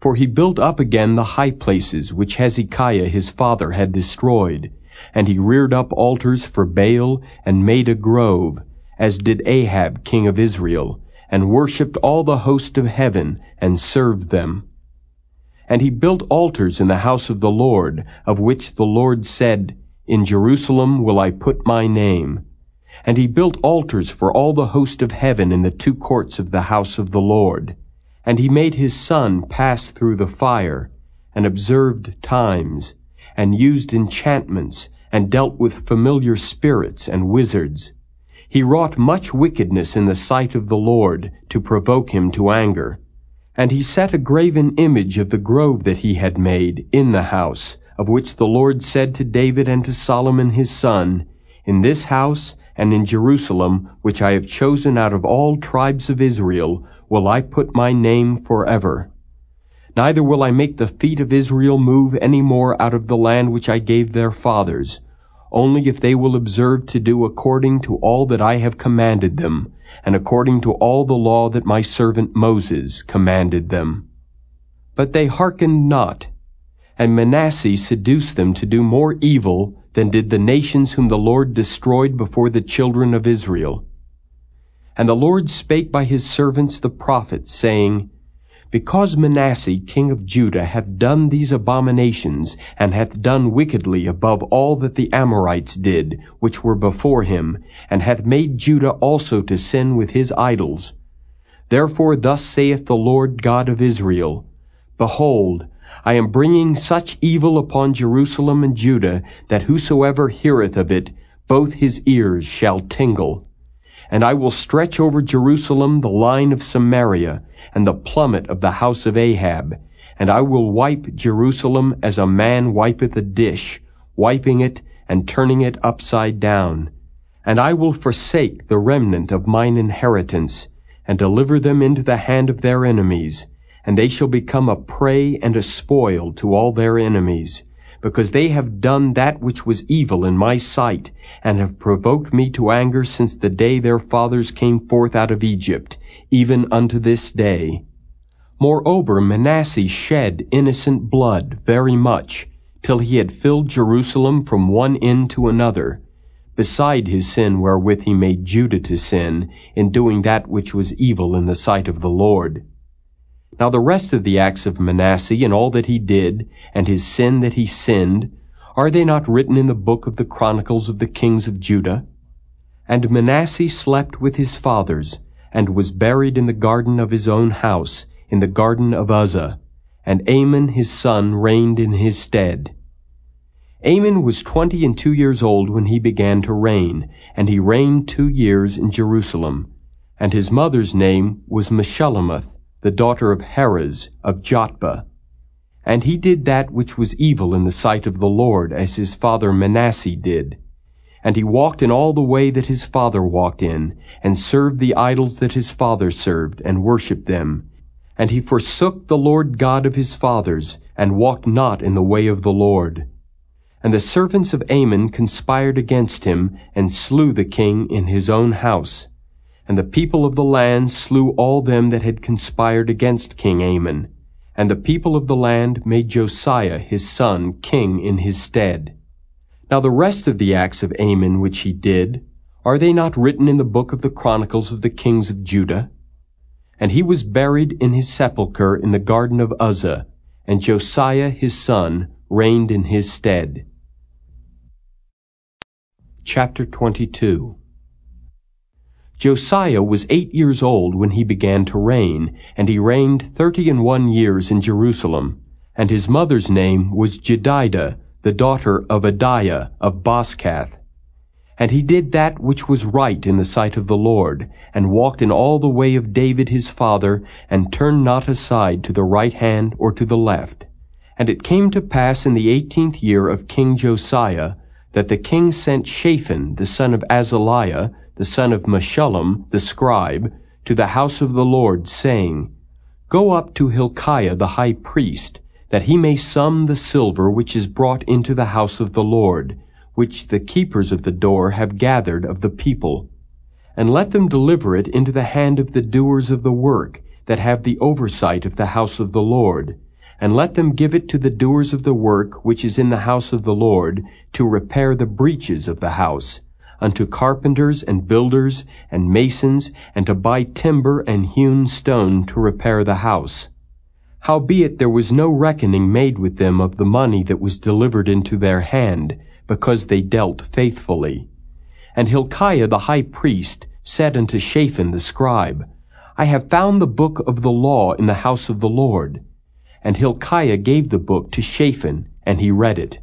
For he built up again the high places which Hezekiah his father had destroyed, and he reared up altars for Baal, and made a grove, as did Ahab king of Israel, and worshipped all the host of heaven, and served them. And he built altars in the house of the Lord, of which the Lord said, In Jerusalem will I put my name. And he built altars for all the host of heaven in the two courts of the house of the Lord. And he made his son pass through the fire, and observed times, and used enchantments, and dealt with familiar spirits and wizards. He wrought much wickedness in the sight of the Lord, to provoke him to anger. And he set a graven image of the grove that he had made in the house, of which the Lord said to David and to Solomon his son, In this house and in Jerusalem, which I have chosen out of all tribes of Israel, will I put my name forever. Neither will I make the feet of Israel move any more out of the land which I gave their fathers, only if they will observe to do according to all that I have commanded them, and according to all the law that my servant Moses commanded them. But they hearkened not, and Manasseh seduced them to do more evil than did the nations whom the Lord destroyed before the children of Israel. And the Lord spake by his servants the prophets, saying, Because Manasseh king of Judah hath done these abominations, and hath done wickedly above all that the Amorites did, which were before him, and hath made Judah also to sin with his idols. Therefore thus saith the Lord God of Israel, Behold, I am bringing such evil upon Jerusalem and Judah, that whosoever heareth of it, both his ears shall tingle. And I will stretch over Jerusalem the line of Samaria, and the plummet of the house of Ahab, and I will wipe Jerusalem as a man wipeth a dish, wiping it and turning it upside down. And I will forsake the remnant of mine inheritance, and deliver them into the hand of their enemies, and they shall become a prey and a spoil to all their enemies, because they have done that which was evil in my sight, and have provoked me to anger since the day their fathers came forth out of Egypt, even unto this day. Moreover, Manasseh shed innocent blood very much, till he had filled Jerusalem from one end to another, beside his sin wherewith he made Judah to sin, in doing that which was evil in the sight of the Lord. Now the rest of the acts of Manasseh and all that he did, and his sin that he sinned, are they not written in the book of the Chronicles of the kings of Judah? And Manasseh slept with his fathers, and was buried in the garden of his own house, in the garden of Uzza, and Amon his son reigned in his stead. Amon was twenty and two years old when he began to reign, and he reigned two years in Jerusalem. And his mother's name was Meshullemeth, the daughter of Haruz of Jotbah. And he did that which was evil in the sight of the Lord, as his father Manasseh did. And he walked in all the way that his father walked in, and served the idols that his father served, and worshipped them. And he forsook the Lord God of his fathers, and walked not in the way of the Lord. And the servants of Amon conspired against him, and slew the king in his own house. And the people of the land slew all them that had conspired against King Amon. And the people of the land made Josiah his son king in his stead. Now the rest of the acts of Amon which he did, are they not written in the book of the Chronicles of the kings of Judah? And he was buried in his sepulchre in the garden of Uzza, and Josiah his son reigned in his stead. Chapter 22 Josiah was eight years old when he began to reign, and he reigned thirty and one years in Jerusalem. And his mother's name was Jedidah, the daughter of Adaiah of Boscath. And he did that which was right in the sight of the Lord, and walked in all the way of David his father, and turned not aside to the right hand or to the left. And it came to pass in the eighteenth year of King Josiah, that the king sent Shaphan the son of Azaliah, the son of Meshullam, the scribe, to the house of the Lord, saying, Go up to Hilkiah the high priest, that he may sum the silver which is brought into the house of the Lord, which the keepers of the door have gathered of the people. And let them deliver it into the hand of the doers of the work, that have the oversight of the house of the Lord. And let them give it to the doers of the work which is in the house of the Lord, to repair the breaches of the house, unto carpenters and builders and masons, and to buy timber and hewn stone to repair the house. Howbeit there was no reckoning made with them of the money that was delivered into their hand, because they dealt faithfully. And Hilkiah the high priest said unto Shaphan the scribe, I have found the book of the law in the house of the Lord. And Hilkiah gave the book to Shaphan, and he read it.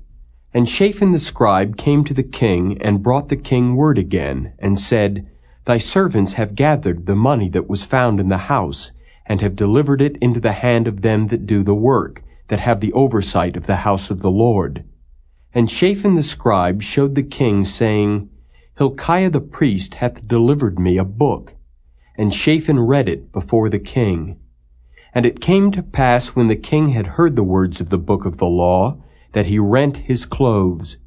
And Shaphan the scribe came to the king, and brought the king word again, and said, Thy servants have gathered the money that was found in the house, and have delivered it into the hand of them that do the work, that have the oversight of the house of the Lord. And Shaphan the scribe showed the king, saying, Hilkiah the priest hath delivered me a book. And Shaphan read it before the king. And it came to pass when the king had heard the words of the book of the law, that he rent his clothes.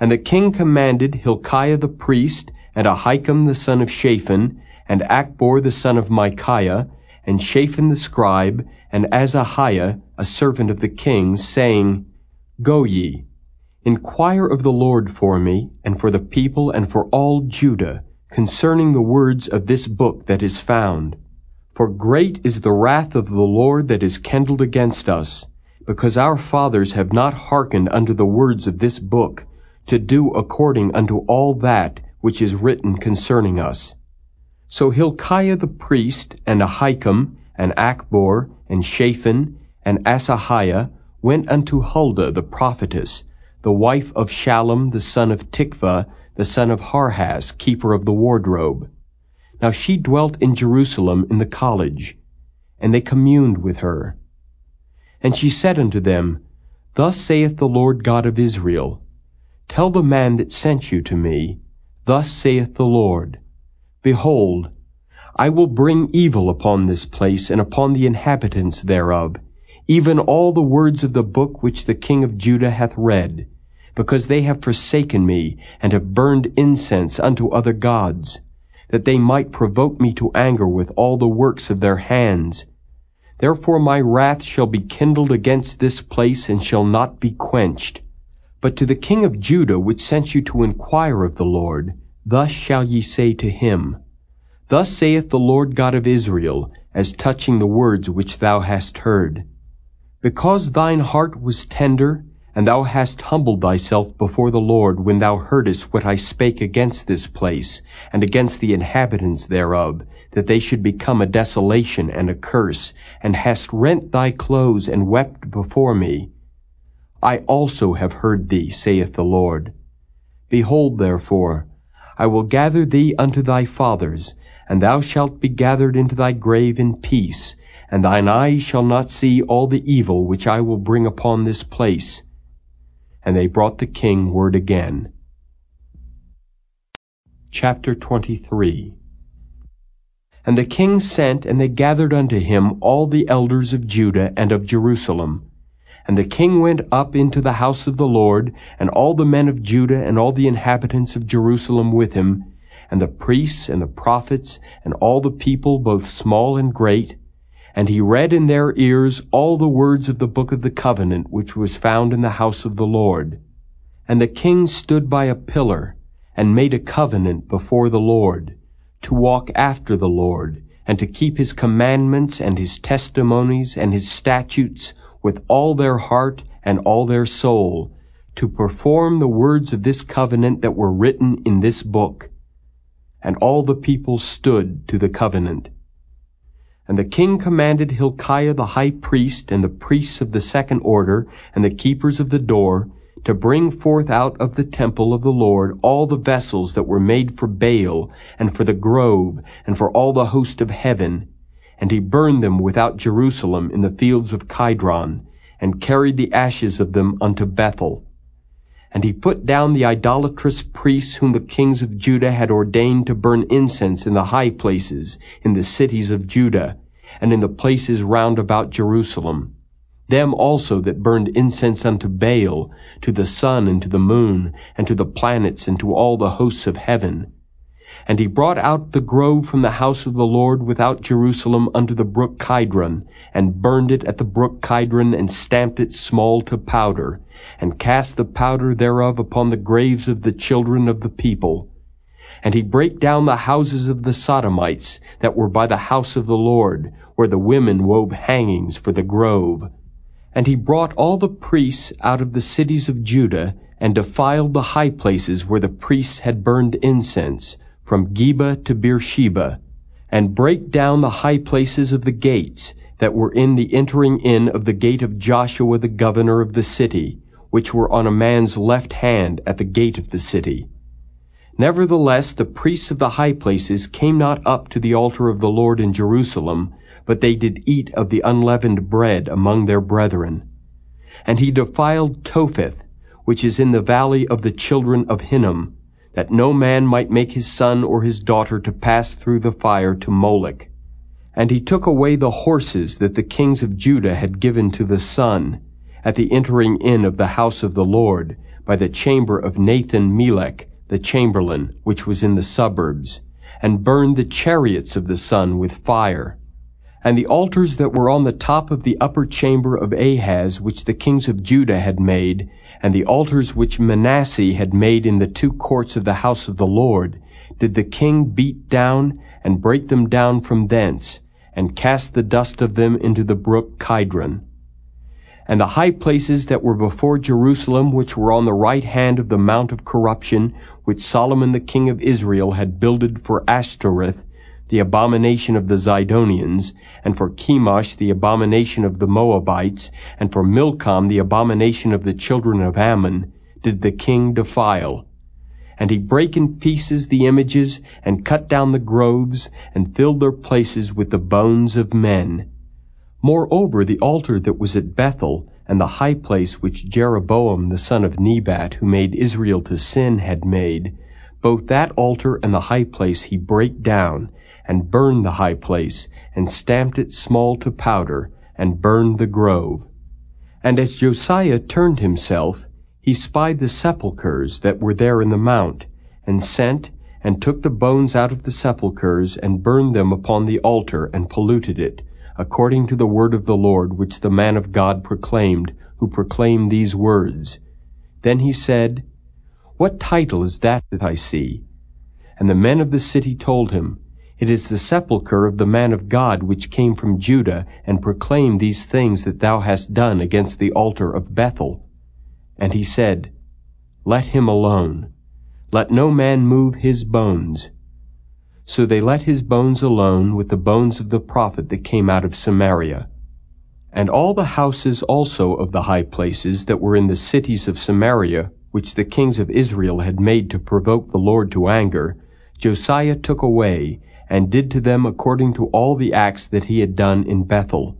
And the king commanded Hilkiah the priest, and Ahikam the son of Shaphan, and Achbor the son of Michaiah, and Shaphan the scribe, and Asahiah, a servant of the king, saying, Go ye, inquire of the Lord for me, and for the people, and for all Judah, concerning the words of this book that is found. For great is the wrath of the Lord that is kindled against us, because our fathers have not hearkened unto the words of this book, to do according unto all that which is written concerning us. So Hilkiah the priest, and Ahikam, and Achbor, and Shaphan, and Asahiah went unto Huldah the prophetess, the wife of Shallum the son of Tikvah, the son of Harhas, keeper of the wardrobe. Now she dwelt in Jerusalem in the college, and they communed with her. And she said unto them, Thus saith the Lord God of Israel, Tell the man that sent you to me, Thus saith the Lord, Behold, I will bring evil upon this place and upon the inhabitants thereof, even all the words of the book which the king of Judah hath read, because they have forsaken me, and have burned incense unto other gods, that they might provoke me to anger with all the works of their hands. Therefore my wrath shall be kindled against this place, and shall not be quenched. But to the king of Judah, which sent you to inquire of the Lord, thus shall ye say to him, Thus saith the Lord God of Israel, as touching the words which thou hast heard. Because thine heart was tender, and thou hast humbled thyself before the Lord when thou heardest what I spake against this place, and against the inhabitants thereof, that they should become a desolation and a curse, and hast rent thy clothes and wept before me. I also have heard thee, saith the Lord. Behold, therefore, I will gather thee unto thy fathers, and thou shalt be gathered into thy grave in peace, and thine eyes shall not see all the evil which I will bring upon this place. And they brought the king word again. Chapter 23 And the king sent, and they gathered unto him all the elders of Judah and of Jerusalem. And the king went up into the house of the Lord, and all the men of Judah and all the inhabitants of Jerusalem with him, and the priests and the prophets and all the people, both small and great. And he read in their ears all the words of the book of the covenant which was found in the house of the Lord. And the king stood by a pillar and made a covenant before the Lord to walk after the Lord and to keep his commandments and his testimonies and his statutes with all their heart and all their soul to perform the words of this covenant that were written in this book and all the people stood to the covenant. And the king commanded Hilkiah the high priest and the priests of the second order and the keepers of the door to bring forth out of the temple of the Lord all the vessels that were made for Baal and for the grove and for all the host of heaven. And he burned them without Jerusalem in the fields of Kidron and carried the ashes of them unto Bethel. And he put down the idolatrous priests whom the kings of Judah had ordained to burn incense in the high places, in the cities of Judah, and in the places round about Jerusalem. Them also that burned incense unto Baal, to the sun and to the moon, and to the planets, and to all the hosts of heaven. And he brought out the grove from the house of the Lord without Jerusalem unto the brook Kidron, and burned it at the brook Kidron, and stamped it small to powder, and cast the powder thereof upon the graves of the children of the people. And he brake down the houses of the Sodomites that were by the house of the Lord, where the women wove hangings for the grove. And he brought all the priests out of the cities of Judah, and defiled the high places where the priests had burned incense, from Geba to Beersheba, and brake down the high places of the gates that were in the entering in of the gate of Joshua the governor of the city, which were on a man's left hand at the gate of the city. Nevertheless, the priests of the high places came not up to the altar of the Lord in Jerusalem, but they did eat of the unleavened bread among their brethren. And he defiled Topheth, which is in the valley of the children of Hinnom, that no man might make his son or his daughter to pass through the fire to Moloch. And he took away the horses that the kings of Judah had given to the sun, at the entering in of the house of the Lord, by the chamber of Nathan Melech, the chamberlain, which was in the suburbs, and burned the chariots of the sun with fire. And the altars that were on the top of the upper chamber of Ahaz, which the kings of Judah had made, and the altars which Manasseh had made in the two courts of the house of the Lord, did the king beat down and break them down from thence, and cast the dust of them into the brook Kidron. And the high places that were before Jerusalem, which were on the right hand of the mount of corruption, which Solomon the king of Israel had builded for Ashtoreth, the abomination of the Zidonians, and for Chemosh the abomination of the Moabites, and for Milcom the abomination of the children of Ammon, did the king defile. And he brake in pieces the images, and cut down the groves, and filled their places with the bones of men. Moreover, the altar that was at Bethel, and the high place which Jeroboam the son of Nebat, who made Israel to sin, had made, both that altar and the high place he brake down, and burned the high place, and stamped it small to powder, and burned the grove. And as Josiah turned himself, he spied the sepulchres that were there in the mount, and sent, and took the bones out of the sepulchres, and burned them upon the altar, and polluted it, according to the word of the Lord which the man of God proclaimed, who proclaimed these words. Then he said, What title is that that I see? And the men of the city told him, It is the sepulchre of the man of God which came from Judah, and proclaimed these things that thou hast done against the altar of Bethel. And he said, Let him alone. Let no man move his bones. So they let his bones alone with the bones of the prophet that came out of Samaria. And all the houses also of the high places that were in the cities of Samaria, which the kings of Israel had made to provoke the Lord to anger, Josiah took away, and did to them according to all the acts that he had done in Bethel.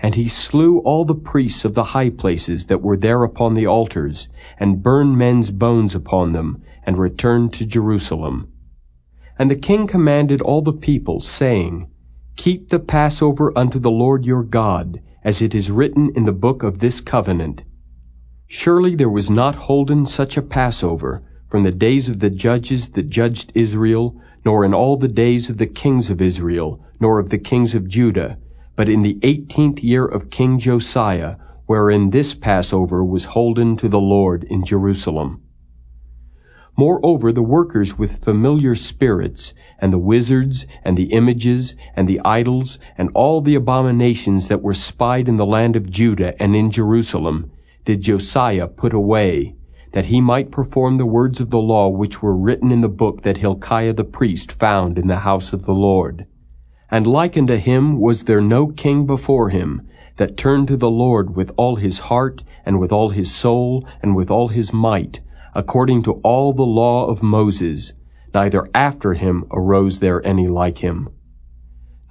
And he slew all the priests of the high places that were there upon the altars, and burned men's bones upon them, and returned to Jerusalem. And the king commanded all the people, saying, Keep the Passover unto the Lord your God, as it is written in the book of this covenant. Surely there was not holden such a Passover from the days of the judges that judged Israel, nor in all the days of the kings of Israel, nor of the kings of Judah, but in the eighteenth year of King Josiah, wherein this Passover was holden to the Lord in Jerusalem. Moreover, the workers with familiar spirits, and the wizards, and the images, and the idols, and all the abominations that were spied in the land of Judah and in Jerusalem, did Josiah put away, that he might perform the words of the law which were written in the book that Hilkiah the priest found in the house of the Lord. And like unto him was there no king before him, that turned to the Lord with all his heart, and with all his soul, and with all his might, according to all the law of Moses, neither after him arose there any like him.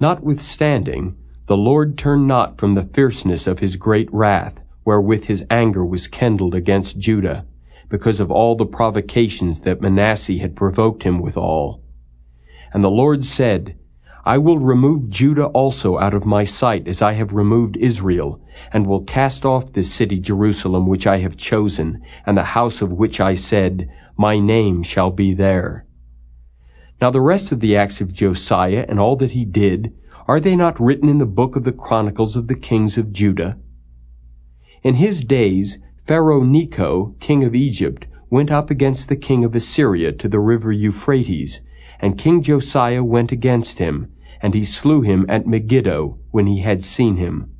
Notwithstanding, the Lord turned not from the fierceness of his great wrath, wherewith his anger was kindled against Judah, because of all the provocations that Manasseh had provoked him withal. And the Lord said, I will remove Judah also out of my sight as I have removed Israel, and will cast off this city Jerusalem which I have chosen, and the house of which I said, My name shall be there. Now the rest of the acts of Josiah and all that he did, are they not written in the book of the Chronicles of the kings of Judah? In his days, Pharaoh Necho, king of Egypt, went up against the king of Assyria to the river Euphrates, and King Josiah went against him, and he slew him at Megiddo when he had seen him.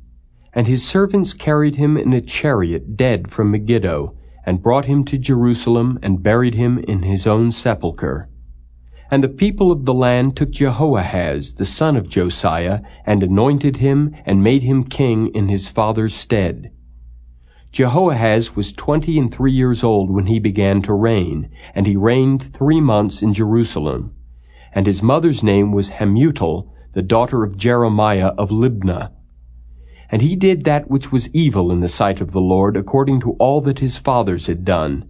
And his servants carried him in a chariot dead from Megiddo, and brought him to Jerusalem, and buried him in his own sepulchre. And the people of the land took Jehoahaz, the son of Josiah, and anointed him, and made him king in his father's stead. Jehoahaz was twenty and three years old when he began to reign, and he reigned three months in Jerusalem. And his mother's name was Hamutal, the daughter of Jeremiah of Libnah. And he did that which was evil in the sight of the Lord, according to all that his fathers had done.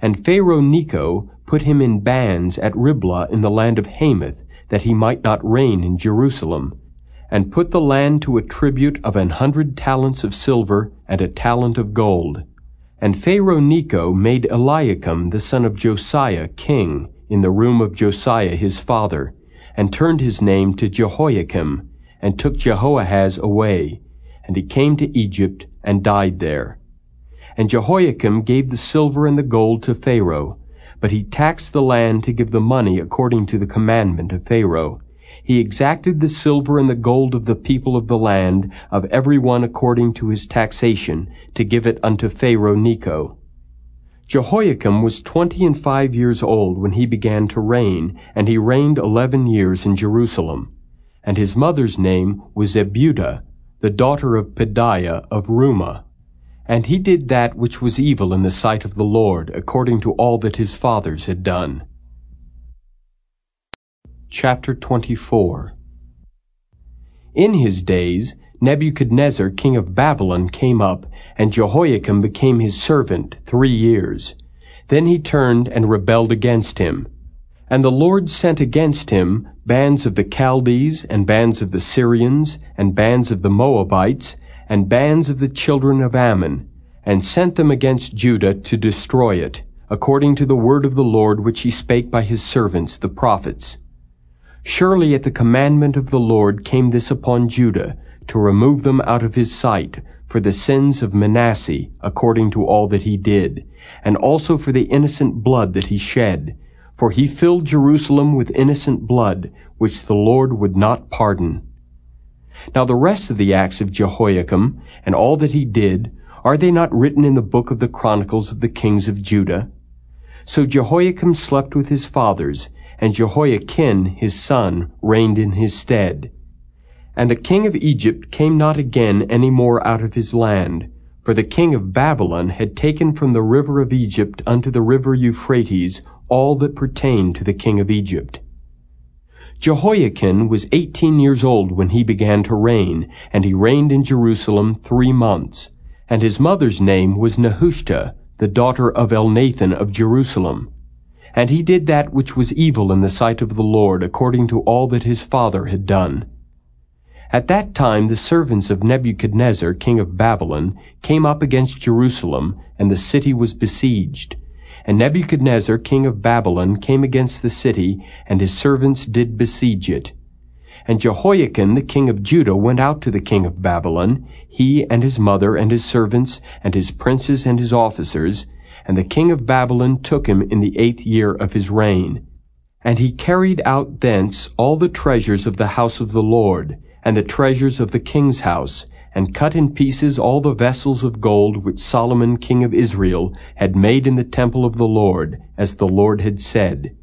And Pharaoh Necho put him in bands at Riblah in the land of Hamath, that he might not reign in Jerusalem, and put the land to a tribute of an hundred talents of silver and a talent of gold. And Pharaoh Necho made Eliakim the son of Josiah king in the room of Josiah his father, and turned his name to Jehoiakim, and took Jehoahaz away, and he came to Egypt and died there. And Jehoiakim gave the silver and the gold to Pharaoh, but he taxed the land to give the money according to the commandment of Pharaoh. He exacted the silver and the gold of the people of the land, of every one according to his taxation, to give it unto Pharaoh Necho. Jehoiakim was twenty and five years old when he began to reign, and he reigned eleven years in Jerusalem. And his mother's name was Zebudah, the daughter of Pedaiah of Rumah. And he did that which was evil in the sight of the Lord, according to all that his fathers had done. Chapter 24 In his days, Nebuchadnezzar king of Babylon came up, and Jehoiakim became his servant three years. Then he turned and rebelled against him. And the Lord sent against him bands of the Chaldees, and bands of the Syrians, and bands of the Moabites, and bands of the children of Ammon, and sent them against Judah to destroy it, according to the word of the Lord which he spake by his servants the prophets. Surely at the commandment of the Lord came this upon Judah, to remove them out of his sight, for the sins of Manasseh, according to all that he did, and also for the innocent blood that he shed. For he filled Jerusalem with innocent blood, which the Lord would not pardon. Now the rest of the acts of Jehoiakim, and all that he did, are they not written in the book of the chronicles of the kings of Judah? So Jehoiakim slept with his fathers, and Jehoiachin his son reigned in his stead. And the king of Egypt came not again any more out of his land, for the king of Babylon had taken from the river of Egypt unto the river Euphrates all that pertained to the king of Egypt. Jehoiachin was eighteen years old when he began to reign, and he reigned in Jerusalem three months. And his mother's name was Nehushta, the daughter of Elnathan of Jerusalem. And he did that which was evil in the sight of the Lord, according to all that his father had done. At that time the servants of Nebuchadnezzar, king of Babylon, came up against Jerusalem, and the city was besieged. And Nebuchadnezzar, king of Babylon, came against the city, and his servants did besiege it. And Jehoiakim, the king of Judah, went out to the king of Babylon, he and his mother and his servants, and his princes and his officers, and the king of Babylon took him in the eighth year of his reign. And he carried out thence all the treasures of the house of the Lord, and the treasures of the king's house, and cut in pieces all the vessels of gold which Solomon king of Israel had made in the temple of the Lord, as the Lord had said.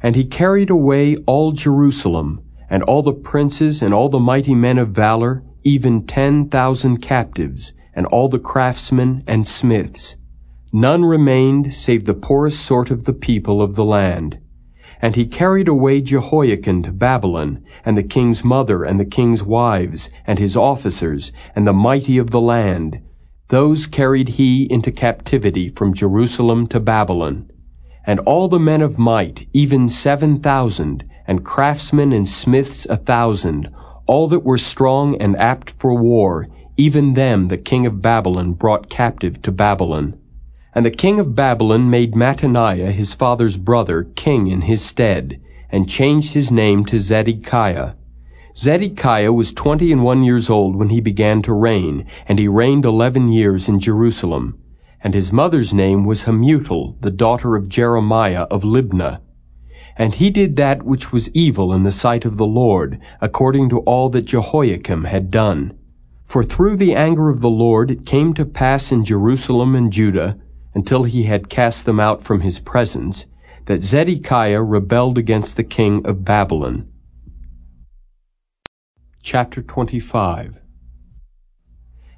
And he carried away all Jerusalem, and all the princes and all the mighty men of valor, even ten thousand captives, and all the craftsmen and smiths. None remained save the poorest sort of the people of the land. And he carried away Jehoiachin to Babylon, and the king's mother, and the king's wives, and his officers, and the mighty of the land. Those carried he into captivity from Jerusalem to Babylon. And all the men of might, even seven thousand, and craftsmen and smiths a thousand, all that were strong and apt for war, even them the king of Babylon brought captive to Babylon. And the king of Babylon made Mattaniah his father's brother king in his stead, and changed his name to Zedekiah. Zedekiah was twenty and one years old when he began to reign, and he reigned eleven years in Jerusalem. And his mother's name was Hamutal, the daughter of Jeremiah of Libnah. And he did that which was evil in the sight of the Lord, according to all that Jehoiakim had done. For through the anger of the Lord it came to pass in Jerusalem and Judah, until he had cast them out from his presence, that Zedekiah rebelled against the king of Babylon. Chapter 25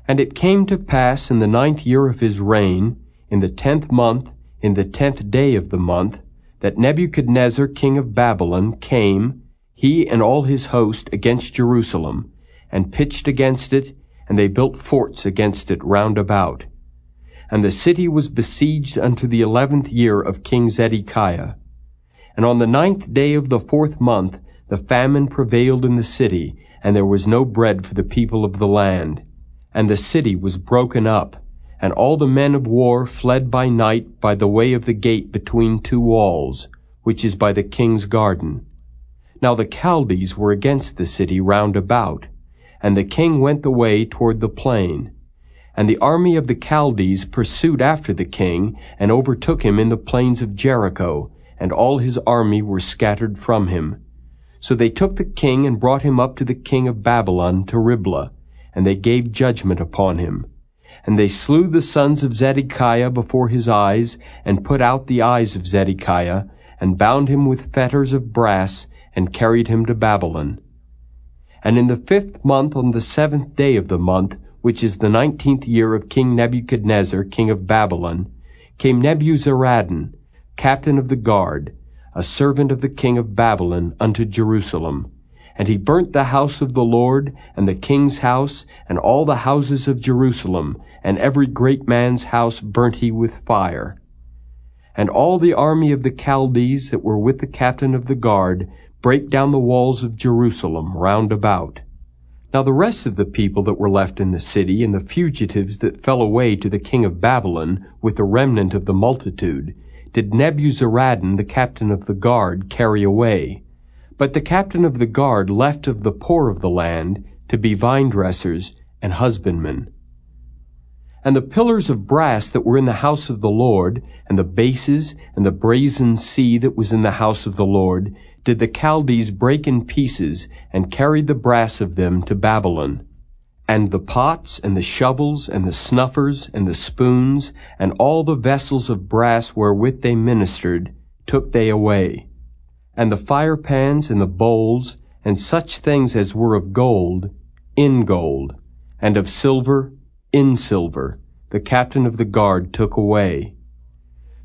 And it came to pass in the ninth year of his reign, in the tenth month, in the tenth day of the month, that Nebuchadnezzar king of Babylon came, he and all his host, against Jerusalem, and pitched against it, and they built forts against it round about. And the city was besieged unto the eleventh year of King Zedekiah. And on the ninth day of the fourth month the famine prevailed in the city, and there was no bread for the people of the land. And the city was broken up, and all the men of war fled by night by the way of the gate between two walls, which is by the king's garden. Now the Chaldees were against the city round about, and the king went the way toward the plain. And the army of the Chaldees pursued after the king, and overtook him in the plains of Jericho, and all his army were scattered from him. So they took the king and brought him up to the king of Babylon to Riblah, and they gave judgment upon him. And they slew the sons of Zedekiah before his eyes, and put out the eyes of Zedekiah, and bound him with fetters of brass, and carried him to Babylon. And in the fifth month, on the seventh day of the month, which is the nineteenth year of King Nebuchadnezzar, king of Babylon, came Nebuzaradan, captain of the guard, a servant of the king of Babylon, unto Jerusalem. And he burnt the house of the Lord, and the king's house, and all the houses of Jerusalem, and every great man's house burnt he with fire. And all the army of the Chaldees that were with the captain of the guard break down the walls of Jerusalem round about. Now the rest of the people that were left in the city, and the fugitives that fell away to the king of Babylon, with the remnant of the multitude, did Nebuzaradan, the captain of the guard, carry away. But the captain of the guard left of the poor of the land to be vine dressers and husbandmen. And the pillars of brass that were in the house of the Lord, and the bases, and the brazen sea that was in the house of the Lord, did the Chaldees break in pieces and carried the brass of them to Babylon. And the pots and the shovels and the snuffers and the spoons and all the vessels of brass wherewith they ministered took they away. And the fire pans and the bowls and such things as were of gold, in gold, and of silver, in silver, the captain of the guard took away.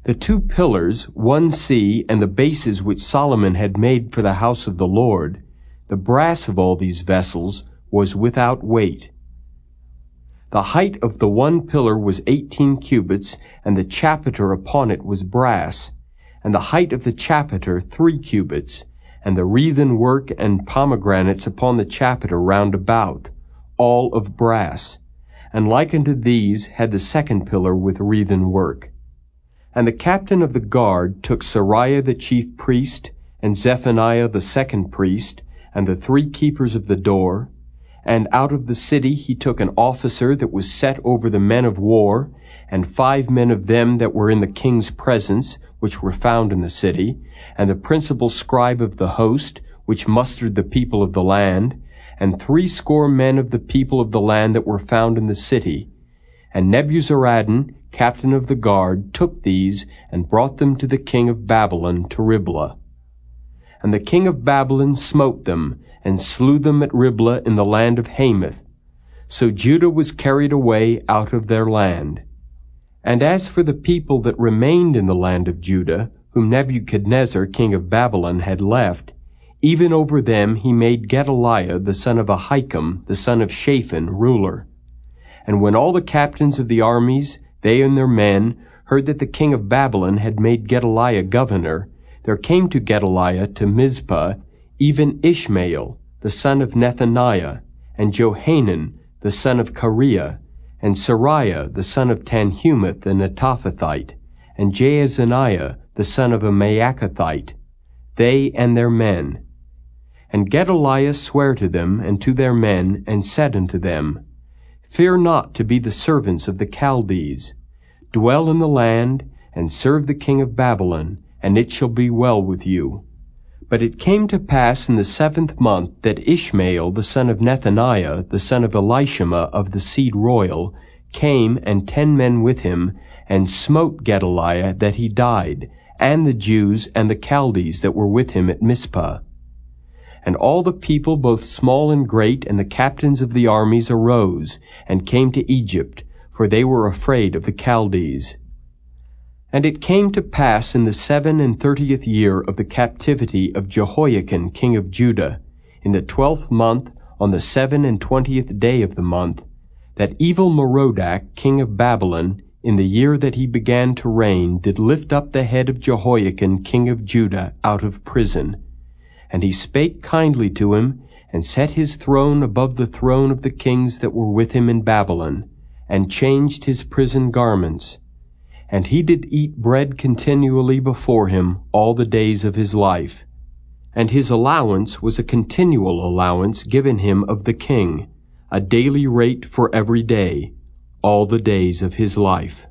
The two pillars, one sea, and the bases which Solomon had made for the house of the Lord, the brass of all these vessels was without weight. The height of the one pillar was eighteen cubits, and the chapiter upon it was brass, and the height of the chapiter three cubits, and the wreathen work and pomegranates upon the chapiter round about, all of brass. And like unto these had the second pillar with wreathen work. And the captain of the guard took Seraiah the chief priest, and Zephaniah the second priest, and the three keepers of the door. And out of the city he took an officer that was set over the men of war, and five men of them that were in the king's presence, which were found in the city, and the principal scribe of the host, which mustered the people of the land, and threescore men of the people of the land that were found in the city. And Nebuzaradan, captain of the guard, took these and brought them to the king of Babylon to Riblah. And the king of Babylon smote them, and slew them at Riblah in the land of Hamath. So Judah was carried away out of their land. And as for the people that remained in the land of Judah, whom Nebuchadnezzar king of Babylon had left, even over them he made Gedaliah the son of Ahikam, the son of Shaphan, ruler. And when all the captains of the armies they and their men heard that the king of Babylon had made Gedaliah governor, there came to Gedaliah to Mizpah even Ishmael, the son of Nethaniah, and Johanan, the son of Careah, and Seraiah, the son of Tanhumeth the Netophathite, and Jaazaniah, the son of a Maachathite, they and their men. And Gedaliah sware to them and to their men, and said unto them, Fear not to be the servants of the Chaldees. Dwell in the land, and serve the king of Babylon, and it shall be well with you. But it came to pass in the seventh month that Ishmael the son of Nethaniah, the son of Elishama of the seed royal, came, and ten men with him, and smote Gedaliah that he died, and the Jews and the Chaldees that were with him at Mizpah. And all the people, both small and great, and the captains of the armies arose, and came to Egypt, for they were afraid of the Chaldees. And it came to pass in the seven and thirtieth year of the captivity of Jehoiachin king of Judah, in the twelfth month, on the seven and twentieth day of the month, that evil Merodach king of Babylon, in the year that he began to reign, did lift up the head of Jehoiachin king of Judah out of prison. And he spake kindly to him, and set his throne above the throne of the kings that were with him in Babylon, and changed his prison garments. And he did eat bread continually before him all the days of his life. And his allowance was a continual allowance given him of the king, a daily rate for every day, all the days of his life.